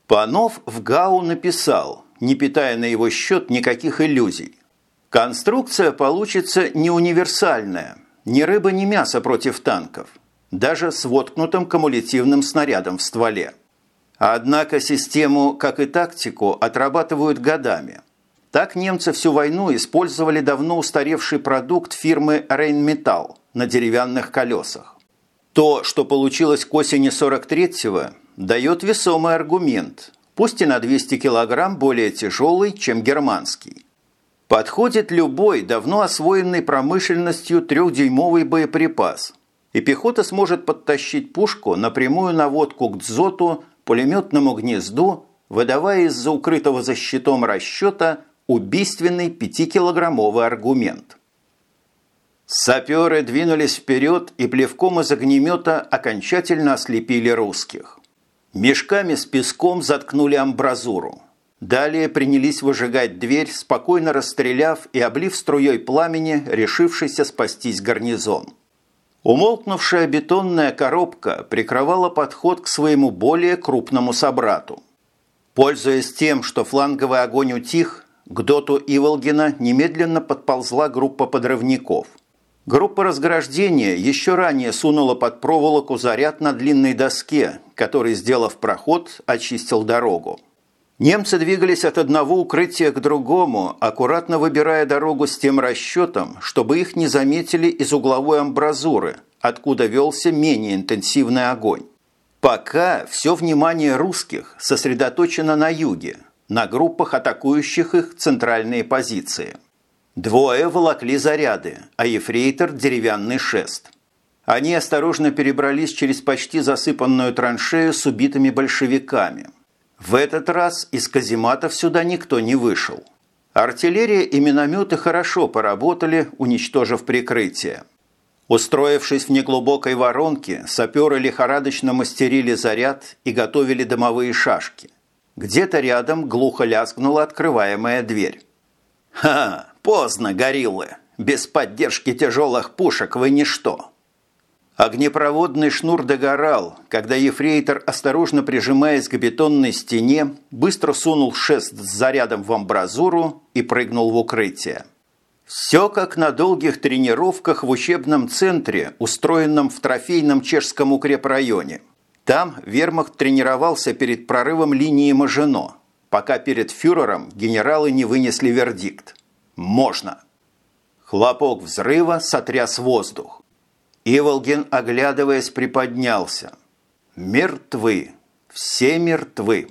Панов в ГАУ написал, не питая на его счет никаких иллюзий. Конструкция получится не универсальная, ни рыба, ни мясо против танков, даже с воткнутым кумулятивным снарядом в стволе. Однако систему, как и тактику, отрабатывают годами. Так немцы всю войну использовали давно устаревший продукт фирмы Rheinmetall на деревянных колесах. То, что получилось к осени 43-го, дает весомый аргумент, пусть и на 200 килограмм более тяжелый, чем германский. Подходит любой, давно освоенный промышленностью трехдюймовый боеприпас, и пехота сможет подтащить пушку напрямую наводку к дзоту пулеметному гнезду, выдавая из-за укрытого за щитом расчета убийственный пятикилограммовый аргумент. Саперы двинулись вперед и плевком из огнемета окончательно ослепили русских. Мешками с песком заткнули амбразуру. Далее принялись выжигать дверь, спокойно расстреляв и облив струей пламени, решившийся спастись гарнизон. Умолкнувшая бетонная коробка прикрывала подход к своему более крупному собрату. Пользуясь тем, что фланговый огонь утих, к доту Иволгина немедленно подползла группа подрывников. Группа разграждения еще ранее сунула под проволоку заряд на длинной доске, который, сделав проход, очистил дорогу. Немцы двигались от одного укрытия к другому, аккуратно выбирая дорогу с тем расчетом, чтобы их не заметили из угловой амбразуры, откуда велся менее интенсивный огонь. Пока все внимание русских сосредоточено на юге, на группах, атакующих их центральные позиции. Двое волокли заряды, а ефрейтор – деревянный шест. Они осторожно перебрались через почти засыпанную траншею с убитыми большевиками – в этот раз из казематов сюда никто не вышел. Артиллерия и минометы хорошо поработали, уничтожив прикрытие. Устроившись в неглубокой воронке, саперы лихорадочно мастерили заряд и готовили дымовые шашки. Где-то рядом глухо лязгнула открываемая дверь. «Ха! Поздно, гориллы! Без поддержки тяжелых пушек вы ничто!» Огнепроводный шнур догорал, когда ефрейтор, осторожно прижимаясь к бетонной стене, быстро сунул шест с зарядом в амбразуру и прыгнул в укрытие. Все как на долгих тренировках в учебном центре, устроенном в трофейном чешском укрепрайоне. Там вермахт тренировался перед прорывом линии Мажино, пока перед фюрером генералы не вынесли вердикт. Можно. Хлопок взрыва сотряс воздух. Иволгин, оглядываясь, приподнялся. «Мертвы! Все мертвы!»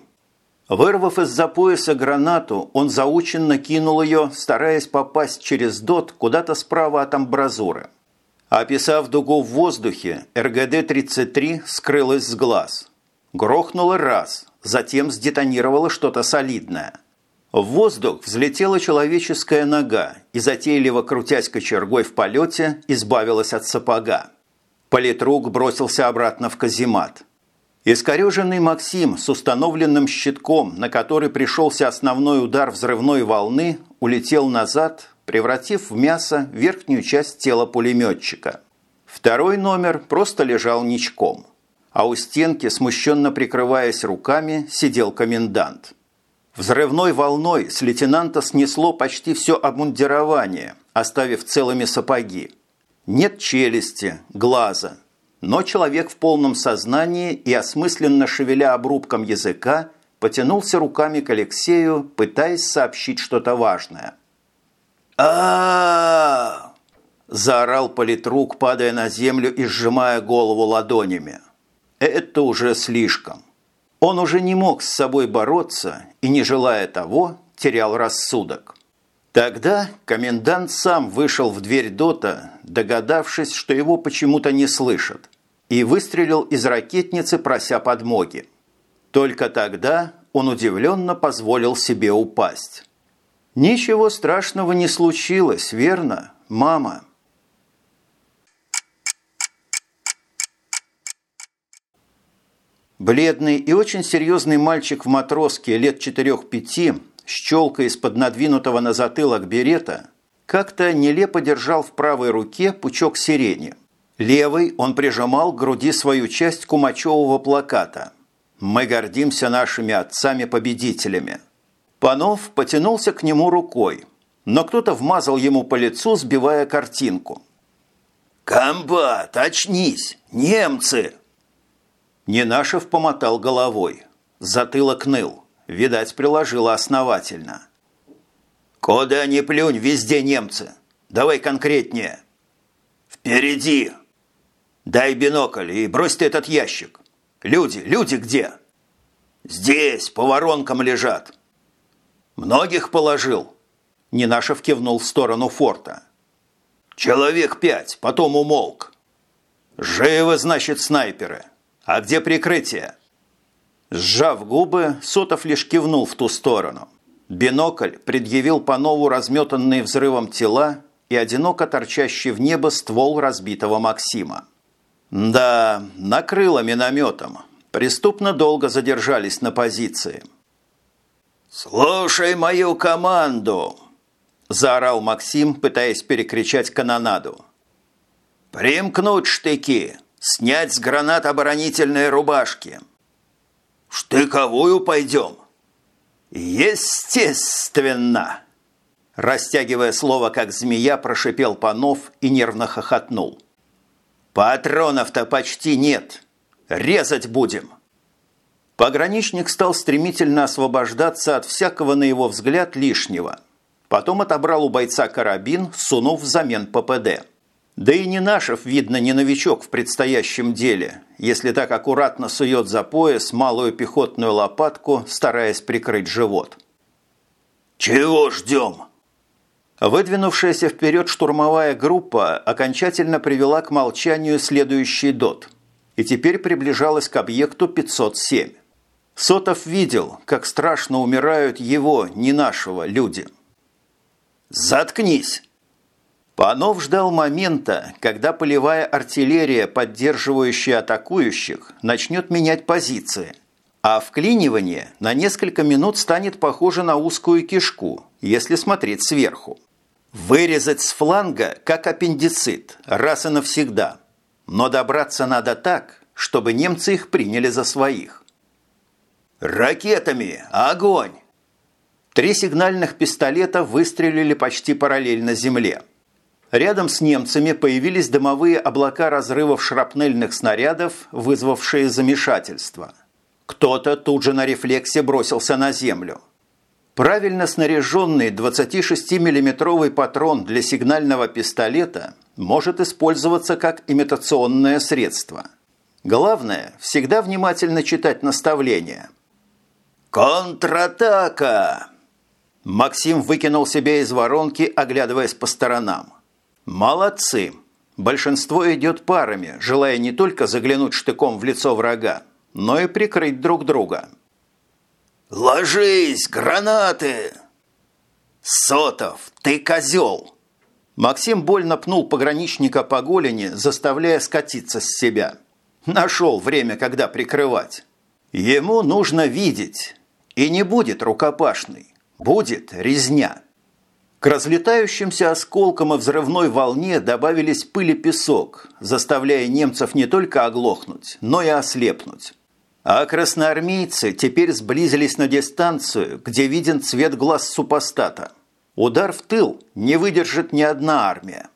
Вырвав из-за пояса гранату, он заученно кинул ее, стараясь попасть через дот куда-то справа от амбразуры. Описав дугу в воздухе, РГД-33 скрылась с глаз. Грохнуло раз, затем сдетонировало что-то солидное – в воздух взлетела человеческая нога и, затейливо крутясь кочергой в полете, избавилась от сапога. Политрук бросился обратно в каземат. Искореженный Максим с установленным щитком, на который пришелся основной удар взрывной волны, улетел назад, превратив в мясо верхнюю часть тела пулеметчика. Второй номер просто лежал ничком, а у стенки, смущенно прикрываясь руками, сидел комендант. Взрывной волной с лейтенанта снесло почти все обмундирование, оставив целыми сапоги. Нет челюсти, глаза. Но человек в полном сознании и осмысленно шевеля обрубком языка потянулся руками к Алексею, пытаясь сообщить что-то важное. а заорал политрук, падая на землю и сжимая голову ладонями. «Это уже слишком». Он уже не мог с собой бороться и, не желая того, терял рассудок. Тогда комендант сам вышел в дверь Дота, догадавшись, что его почему-то не слышат, и выстрелил из ракетницы, прося подмоги. Только тогда он удивленно позволил себе упасть. «Ничего страшного не случилось, верно, мама?» Бледный и очень серьезный мальчик в матроске лет четырех-пяти челкой из-под надвинутого на затылок берета как-то нелепо держал в правой руке пучок сирени. Левой он прижимал к груди свою часть кумачевого плаката «Мы гордимся нашими отцами-победителями». Панов потянулся к нему рукой, но кто-то вмазал ему по лицу, сбивая картинку. «Комбат, очнись! Немцы!» Ненашев помотал головой. Затылок ныл. Видать, приложила основательно. «Куда ни плюнь, везде немцы. Давай конкретнее». «Впереди!» «Дай бинокль и брось ты этот ящик. Люди, люди где?» «Здесь, по воронкам лежат». «Многих положил?» Ненашев кивнул в сторону форта. «Человек пять, потом умолк». «Живы, значит, снайперы. «А где прикрытие?» Сжав губы, Сотов лишь кивнул в ту сторону. Бинокль предъявил по нову разметанные взрывом тела и одиноко торчащий в небо ствол разбитого Максима. Да, накрыло минометом. Преступно долго задержались на позиции. «Слушай мою команду!» – заорал Максим, пытаясь перекричать канонаду. «Примкнуть штыки! Снять с гранат оборонительные рубашки. Штыковую пойдем. Естественно. Растягивая слово, как змея, прошипел Панов и нервно хохотнул. Патронов-то почти нет. Резать будем. Пограничник стал стремительно освобождаться от всякого, на его взгляд, лишнего. Потом отобрал у бойца карабин, сунув взамен ППД. Да и Нинашев, видно, не новичок в предстоящем деле, если так аккуратно сует за пояс малую пехотную лопатку, стараясь прикрыть живот. «Чего ждем?» Выдвинувшаяся вперед штурмовая группа окончательно привела к молчанию следующий дот и теперь приближалась к объекту 507. Сотов видел, как страшно умирают его, не нашего, люди. «Заткнись!» Панов ждал момента, когда полевая артиллерия, поддерживающая атакующих, начнет менять позиции, а вклинивание на несколько минут станет похоже на узкую кишку, если смотреть сверху. Вырезать с фланга, как аппендицит, раз и навсегда. Но добраться надо так, чтобы немцы их приняли за своих. «Ракетами! Огонь!» Три сигнальных пистолета выстрелили почти параллельно земле – Рядом с немцами появились дымовые облака разрывов шрапнельных снарядов, вызвавшие замешательство. Кто-то тут же на рефлексе бросился на землю. Правильно снаряженный 26 миллиметровый патрон для сигнального пистолета может использоваться как имитационное средство. Главное – всегда внимательно читать наставления. «Контратака!» Максим выкинул себя из воронки, оглядываясь по сторонам. Молодцы! Большинство идет парами, желая не только заглянуть штыком в лицо врага, но и прикрыть друг друга. «Ложись, гранаты!» «Сотов, ты козел!» Максим больно пнул пограничника по голени, заставляя скатиться с себя. Нашел время, когда прикрывать. Ему нужно видеть. И не будет рукопашный. Будет резня. К разлетающимся осколкам и взрывной волне добавились пыль и песок, заставляя немцев не только оглохнуть, но и ослепнуть. А красноармейцы теперь сблизились на дистанцию, где виден цвет глаз супостата. Удар в тыл не выдержит ни одна армия.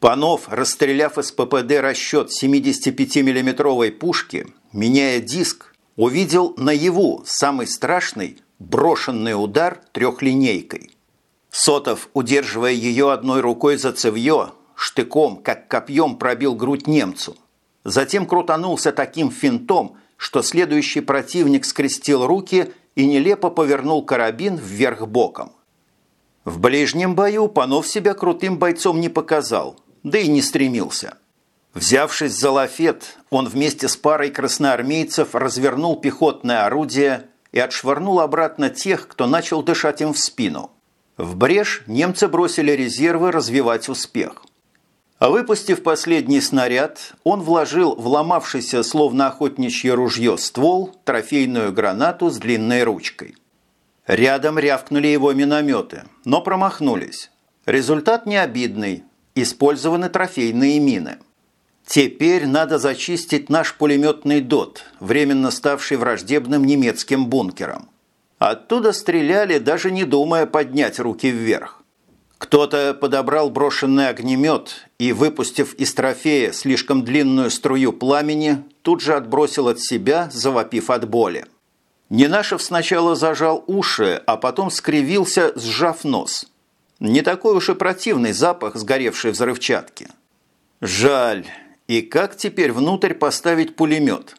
Панов, расстреляв из ППД расчет 75 миллиметровой пушки, меняя диск, увидел наяву самый страшный брошенный удар трехлинейкой – Сотов, удерживая ее одной рукой за цевье, штыком, как копьем пробил грудь немцу. Затем крутанулся таким финтом, что следующий противник скрестил руки и нелепо повернул карабин вверх боком. В ближнем бою Панов себя крутым бойцом не показал, да и не стремился. Взявшись за лафет, он вместе с парой красноармейцев развернул пехотное орудие и отшвырнул обратно тех, кто начал дышать им в спину. В брешь немцы бросили резервы развивать успех. А выпустив последний снаряд, он вложил в ломавшийся, словно охотничье ружье, ствол трофейную гранату с длинной ручкой. Рядом рявкнули его минометы, но промахнулись. Результат не обидный. Использованы трофейные мины. Теперь надо зачистить наш пулеметный ДОТ, временно ставший враждебным немецким бункером. Оттуда стреляли, даже не думая поднять руки вверх. Кто-то подобрал брошенный огнемет и, выпустив из трофея слишком длинную струю пламени, тут же отбросил от себя, завопив от боли. Ненашев сначала зажал уши, а потом скривился, сжав нос. Не такой уж и противный запах сгоревшей взрывчатки. Жаль. И как теперь внутрь поставить пулемет?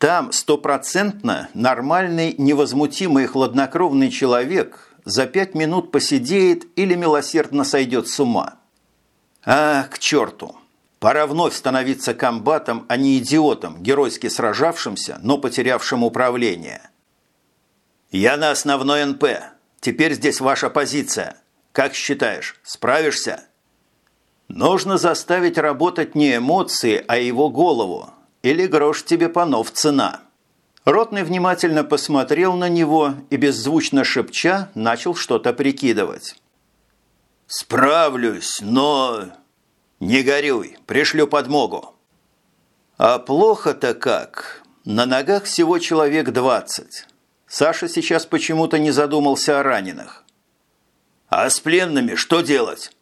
Там стопроцентно нормальный, невозмутимый хладнокровный человек за пять минут посидеет или милосердно сойдет с ума. А, к черту! Пора вновь становиться комбатом, а не идиотом, геройски сражавшимся, но потерявшим управление. «Я на основной НП. Теперь здесь ваша позиция. Как считаешь, справишься?» Нужно заставить работать не эмоции, а его голову, или грош тебе панов цена». Ротный внимательно посмотрел на него и, беззвучно шепча, начал что-то прикидывать. «Справлюсь, но...» «Не горюй, пришлю подмогу». «А плохо-то как? На ногах всего человек двадцать. Саша сейчас почему-то не задумался о раненых». «А с пленными что делать?»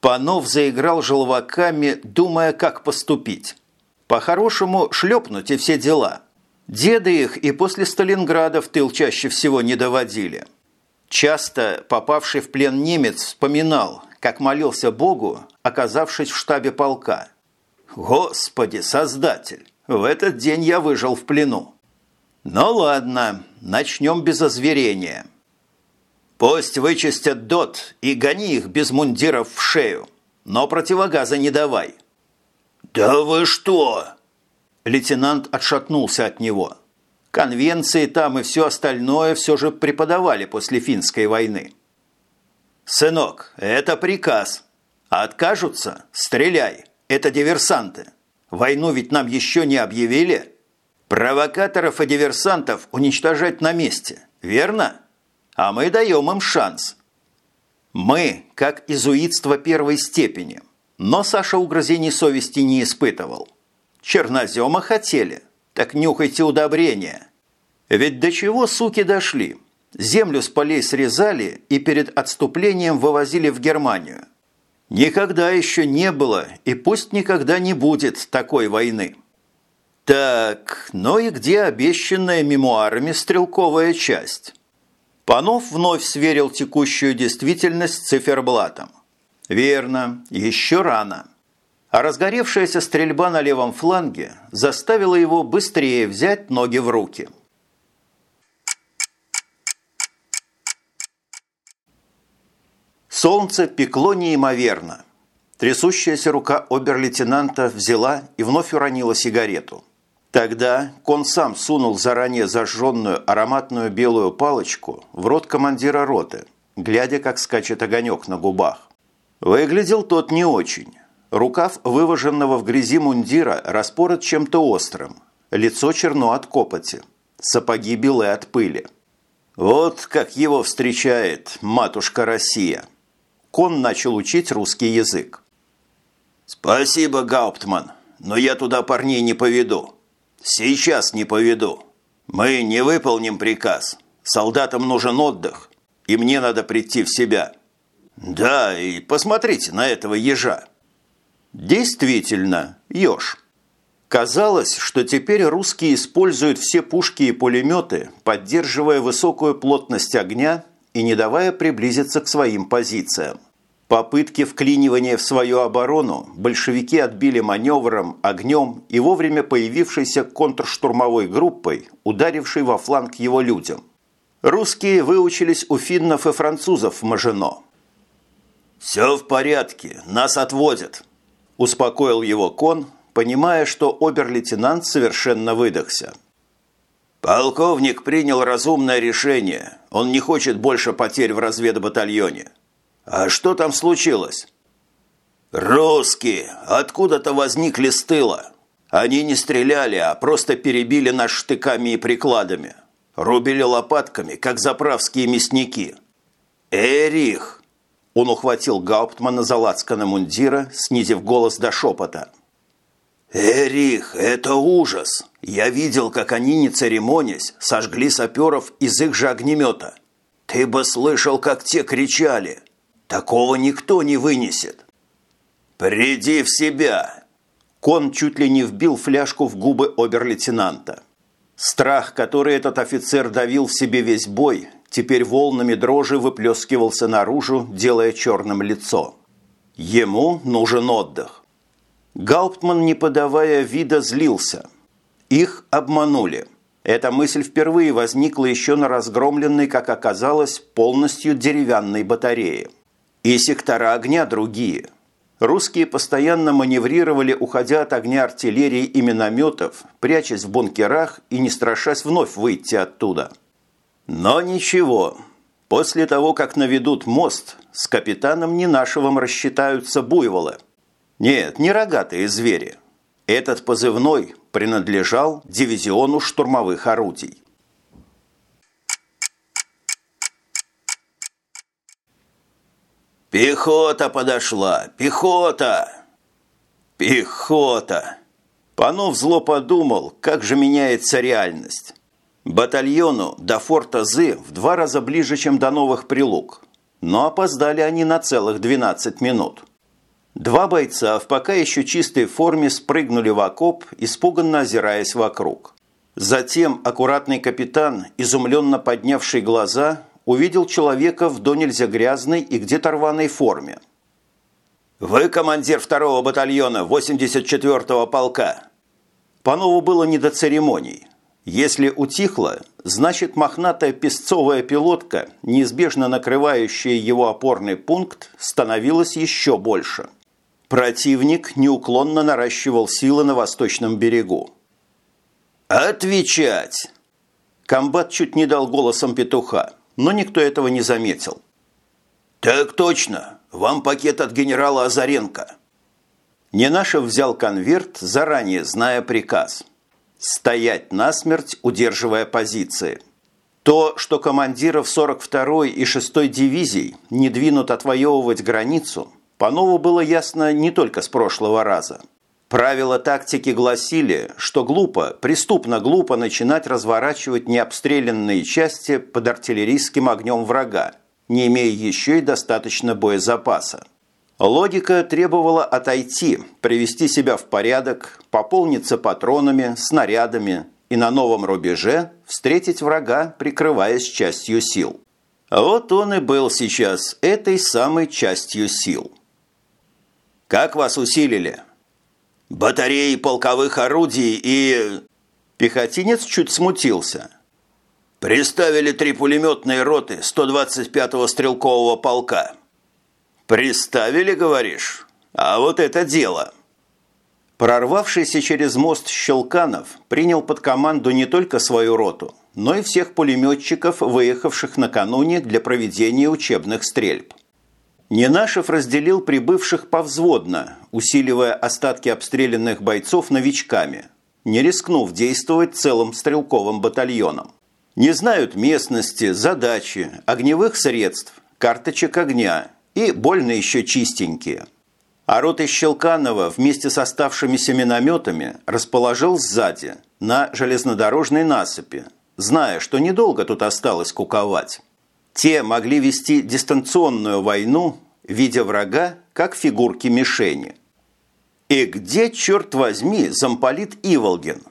Панов заиграл желваками, думая, как поступить. По-хорошему, шлепнуть и все дела. Деды их и после Сталинграда в тыл чаще всего не доводили. Часто попавший в плен немец вспоминал, как молился Богу, оказавшись в штабе полка. «Господи, Создатель, в этот день я выжил в плену». «Ну ладно, начнем без озверения». «Пусть вычистят ДОТ и гони их без мундиров в шею, но противогаза не давай». «Да вы что?» Лейтенант отшатнулся от него. Конвенции там и все остальное все же преподавали после финской войны. «Сынок, это приказ. А откажутся – стреляй. Это диверсанты. Войну ведь нам еще не объявили. Провокаторов и диверсантов уничтожать на месте, верно? А мы даем им шанс. Мы, как изуитство первой степени – но Саша угрызений совести не испытывал. Чернозема хотели, так нюхайте удобрения. Ведь до чего суки дошли? Землю с полей срезали и перед отступлением вывозили в Германию. Никогда еще не было и пусть никогда не будет такой войны. Так, ну и где обещанная мемуарами стрелковая часть? Панов вновь сверил текущую действительность циферблатом. Верно, еще рано. А разгоревшаяся стрельба на левом фланге заставила его быстрее взять ноги в руки. Солнце пекло неимоверно. Трясущаяся рука обер-лейтенанта взяла и вновь уронила сигарету. Тогда кон сам сунул заранее зажженную ароматную белую палочку в рот командира роты, глядя, как скачет огонек на губах. Выглядел тот не очень. Рукав вываженного в грязи мундира распорот чем-то острым. Лицо черно от копоти. Сапоги белые от пыли. Вот как его встречает матушка Россия. Кон начал учить русский язык. «Спасибо, Гауптман, но я туда парней не поведу. Сейчас не поведу. Мы не выполним приказ. Солдатам нужен отдых, и мне надо прийти в себя». Да, и посмотрите на этого ежа. Действительно, еж. Казалось, что теперь русские используют все пушки и пулеметы, поддерживая высокую плотность огня и не давая приблизиться к своим позициям. Попытки вклинивания в свою оборону большевики отбили маневром, огнем и вовремя появившейся контрштурмовой группой, ударившей во фланг его людям. Русские выучились у финнов и французов в Мажино. «Все в порядке, нас отводят», – успокоил его кон, понимая, что обер-лейтенант совершенно выдохся. «Полковник принял разумное решение. Он не хочет больше потерь в разведбатальоне. А что там случилось?» «Русские откуда-то возникли с тыла. Они не стреляли, а просто перебили нас штыками и прикладами. Рубили лопатками, как заправские мясники. Эрих!» Он ухватил Гауптмана за лацкана мундира, снизив голос до шепота. «Эрих, это ужас! Я видел, как они, не церемонясь, сожгли саперов из их же огнемета. Ты бы слышал, как те кричали. Такого никто не вынесет». «Приди в себя!» Кон чуть ли не вбил фляжку в губы обер-лейтенанта. Страх, который этот офицер давил в себе весь бой, теперь волнами дрожи выплескивался наружу, делая черным лицо. Ему нужен отдых. Гауптман, не подавая вида, злился. Их обманули. Эта мысль впервые возникла еще на разгромленной, как оказалось, полностью деревянной батарее. И сектора огня другие. Русские постоянно маневрировали, уходя от огня артиллерии и минометов, прячась в бункерах и не страшась вновь выйти оттуда – но ничего. После того, как наведут мост, с капитаном Ненашевым рассчитаются буйволы. Нет, не рогатые звери. Этот позывной принадлежал дивизиону штурмовых орудий. «Пехота подошла! Пехота!» «Пехота!» Панов зло подумал, как же меняется реальность. Батальону до форта Зы в два раза ближе, чем до новых прилуг. Но опоздали они на целых 12 минут. Два бойца в пока еще чистой форме спрыгнули в окоп, испуганно озираясь вокруг. Затем аккуратный капитан, изумленно поднявший глаза, увидел человека в до нельзя грязной и где-то рваной форме. «Вы командир второго батальона 84-го полка!» Панову было не до церемоний – если утихло, значит мохнатая песцовая пилотка, неизбежно накрывающая его опорный пункт, становилась еще больше. Противник неуклонно наращивал силы на восточном берегу. «Отвечать!» Комбат чуть не дал голосом петуха, но никто этого не заметил. «Так точно! Вам пакет от генерала Азаренко!» Ненашев взял конверт, заранее зная приказ – стоять насмерть, удерживая позиции. То, что командиров 42-й и 6-й дивизий не двинут отвоевывать границу, по-нову было ясно не только с прошлого раза. Правила тактики гласили, что глупо, преступно глупо начинать разворачивать необстрелянные части под артиллерийским огнем врага, не имея еще и достаточно боезапаса. Логика требовала отойти, привести себя в порядок, пополниться патронами, снарядами и на новом рубеже встретить врага, прикрываясь частью сил. Вот он и был сейчас этой самой частью сил. «Как вас усилили?» «Батареи полковых орудий и...» Пехотинец чуть смутился. «Приставили три пулеметные роты 125-го стрелкового полка». «Приставили, говоришь? А вот это дело!» Прорвавшийся через мост Щелканов принял под команду не только свою роту, но и всех пулеметчиков, выехавших накануне для проведения учебных стрельб. Ненашев разделил прибывших повзводно, усиливая остатки обстрелянных бойцов новичками, не рискнув действовать целым стрелковым батальоном. Не знают местности, задачи, огневых средств, карточек огня и больно еще чистенькие. А роты Щелканова вместе с оставшимися минометами расположил сзади, на железнодорожной насыпи, зная, что недолго тут осталось куковать. Те могли вести дистанционную войну, видя врага как фигурки мишени. И где, черт возьми, замполит Иволгин?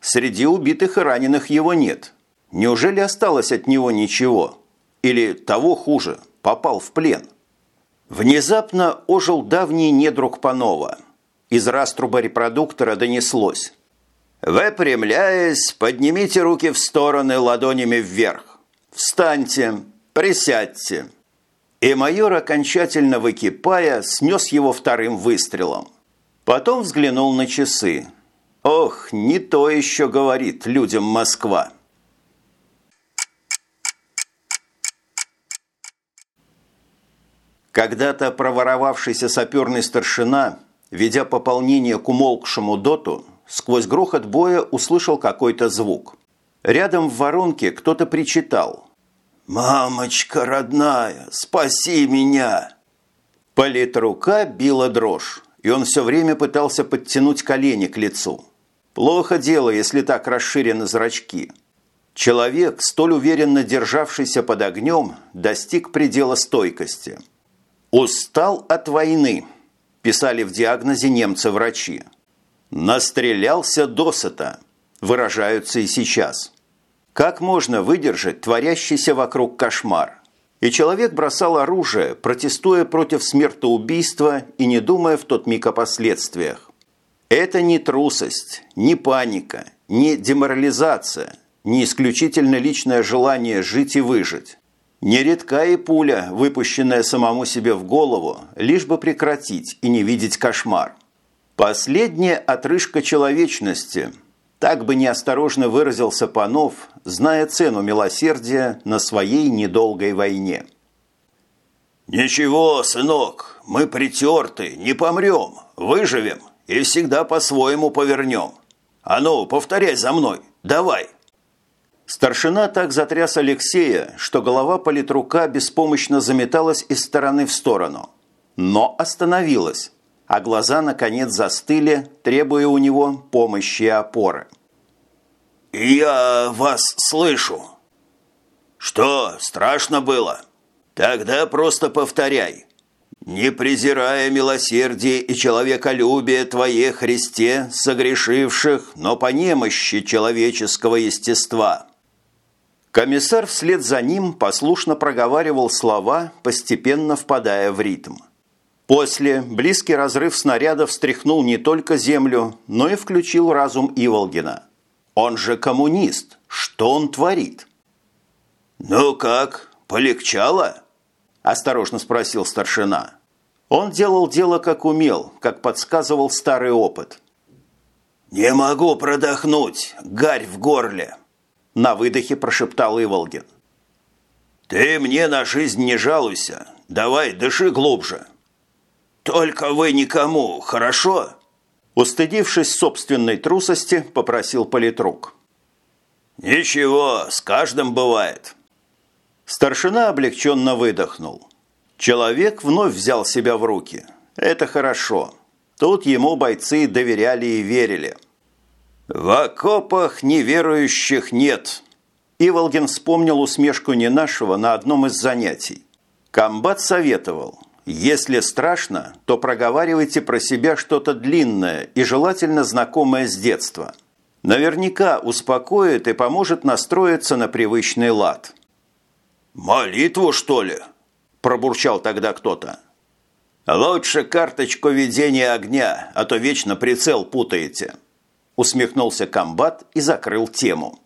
Среди убитых и раненых его нет. Неужели осталось от него ничего? Или того хуже, попал в плен – Внезапно ожил давний недруг Панова. Из раструба репродуктора донеслось. «Выпрямляясь, поднимите руки в стороны ладонями вверх. Встаньте, присядьте». И майор, окончательно выкипая, снес его вторым выстрелом. Потом взглянул на часы. «Ох, не то еще говорит людям Москва». Когда-то проворовавшийся саперный старшина, ведя пополнение к умолкшему доту, сквозь грохот боя услышал какой-то звук. Рядом в воронке кто-то причитал. «Мамочка родная, спаси меня!» Политрука била дрожь, и он все время пытался подтянуть колени к лицу. Плохо дело, если так расширены зрачки. Человек, столь уверенно державшийся под огнем, достиг предела стойкости – «Устал от войны», – писали в диагнозе немцы-врачи. «Настрелялся досыта», – выражаются и сейчас. Как можно выдержать творящийся вокруг кошмар? И человек бросал оружие, протестуя против смертоубийства и не думая в тот миг о последствиях. Это не трусость, не паника, не деморализация, не исключительно личное желание жить и выжить. Нередка и пуля, выпущенная самому себе в голову, лишь бы прекратить и не видеть кошмар. Последняя отрыжка человечности. Так бы неосторожно выразился Панов, зная цену милосердия на своей недолгой войне. «Ничего, сынок, мы притерты, не помрем, выживем и всегда по-своему повернем. А ну, повторяй за мной, давай!» Старшина так затряс Алексея, что голова политрука беспомощно заметалась из стороны в сторону. Но остановилась, а глаза, наконец, застыли, требуя у него помощи и опоры. «Я вас слышу». «Что, страшно было? Тогда просто повторяй. Не презирая милосердие и человеколюбие Твое, Христе, согрешивших, но по немощи человеческого естества». Комиссар вслед за ним послушно проговаривал слова, постепенно впадая в ритм. После близкий разрыв снаряда встряхнул не только землю, но и включил разум Иволгина. Он же коммунист. Что он творит? «Ну как, полегчало?» – осторожно спросил старшина. Он делал дело как умел, как подсказывал старый опыт. «Не могу продохнуть, гарь в горле!» На выдохе прошептал Иволгин. «Ты мне на жизнь не жалуйся. Давай, дыши глубже». «Только вы никому, хорошо?» Устыдившись собственной трусости, попросил политрук. «Ничего, с каждым бывает». Старшина облегченно выдохнул. Человек вновь взял себя в руки. Это хорошо. Тут ему бойцы доверяли и верили – «В окопах неверующих нет», Иволгин вспомнил усмешку не нашего на одном из занятий. Комбат советовал, если страшно, то проговаривайте про себя что-то длинное и желательно знакомое с детства. Наверняка успокоит и поможет настроиться на привычный лад. «Молитву, что ли?» – пробурчал тогда кто-то. «Лучше карточку ведения огня, а то вечно прицел путаете» усмехнулся комбат и закрыл тему.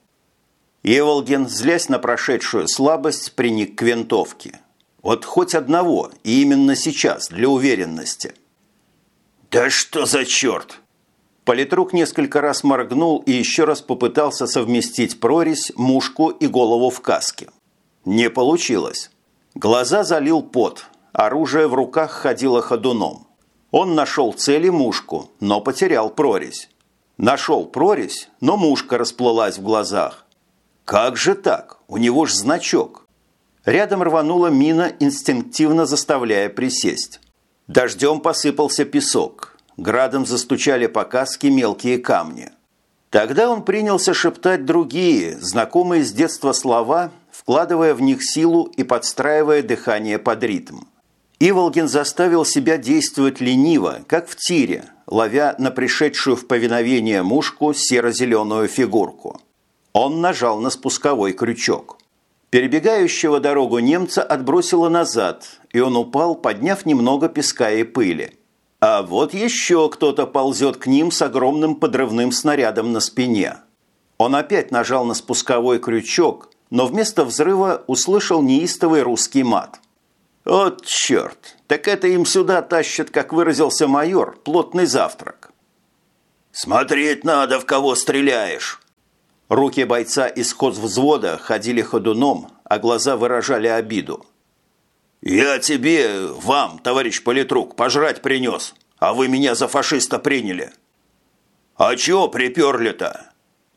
Еволген, злясь на прошедшую слабость, приник к винтовке. Вот хоть одного, и именно сейчас, для уверенности. «Да что за черт!» Политрук несколько раз моргнул и еще раз попытался совместить прорезь, мушку и голову в каске. Не получилось. Глаза залил пот, оружие в руках ходило ходуном. Он нашел цели мушку, но потерял прорезь. Нашел прорезь, но мушка расплылась в глазах. Как же так? У него ж значок. Рядом рванула мина, инстинктивно заставляя присесть. Дождем посыпался песок. Градом застучали по каске мелкие камни. Тогда он принялся шептать другие, знакомые с детства слова, вкладывая в них силу и подстраивая дыхание под ритм. Иволгин заставил себя действовать лениво, как в тире, ловя на пришедшую в повиновение мушку серо-зеленую фигурку. Он нажал на спусковой крючок. Перебегающего дорогу немца отбросило назад, и он упал, подняв немного песка и пыли. А вот еще кто-то ползет к ним с огромным подрывным снарядом на спине. Он опять нажал на спусковой крючок, но вместо взрыва услышал неистовый русский мат. «Вот черт! Так это им сюда тащат, как выразился майор, плотный завтрак». «Смотреть надо, в кого стреляешь!» Руки бойца из взвода ходили ходуном, а глаза выражали обиду. «Я тебе, вам, товарищ политрук, пожрать принес, а вы меня за фашиста приняли». «А чего приперли-то?»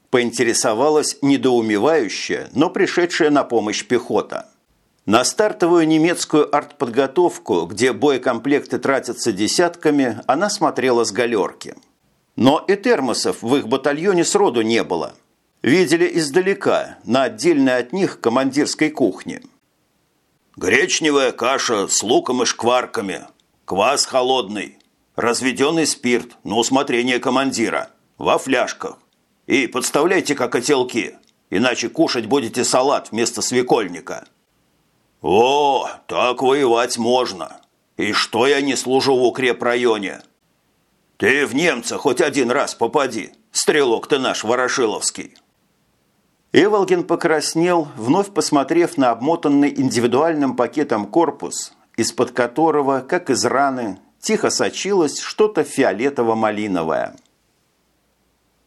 поинтересовалась недоумевающая, но пришедшая на помощь пехота. На стартовую немецкую артподготовку, где боекомплекты тратятся десятками, она смотрела с галерки. Но и термосов в их батальоне сроду не было. Видели издалека, на отдельной от них командирской кухне – Гречневая каша с луком и шкварками. Квас холодный. Разведенный спирт на усмотрение командира. Во фляжках. И подставляйте как котелки, иначе кушать будете салат вместо свекольника. О, так воевать можно. И что я не служу в укрепрайоне? Ты в немца хоть один раз попади, стрелок ты наш ворошиловский. Эволгин покраснел, вновь посмотрев на обмотанный индивидуальным пакетом корпус, из-под которого, как из раны, тихо сочилось что-то фиолетово-малиновое –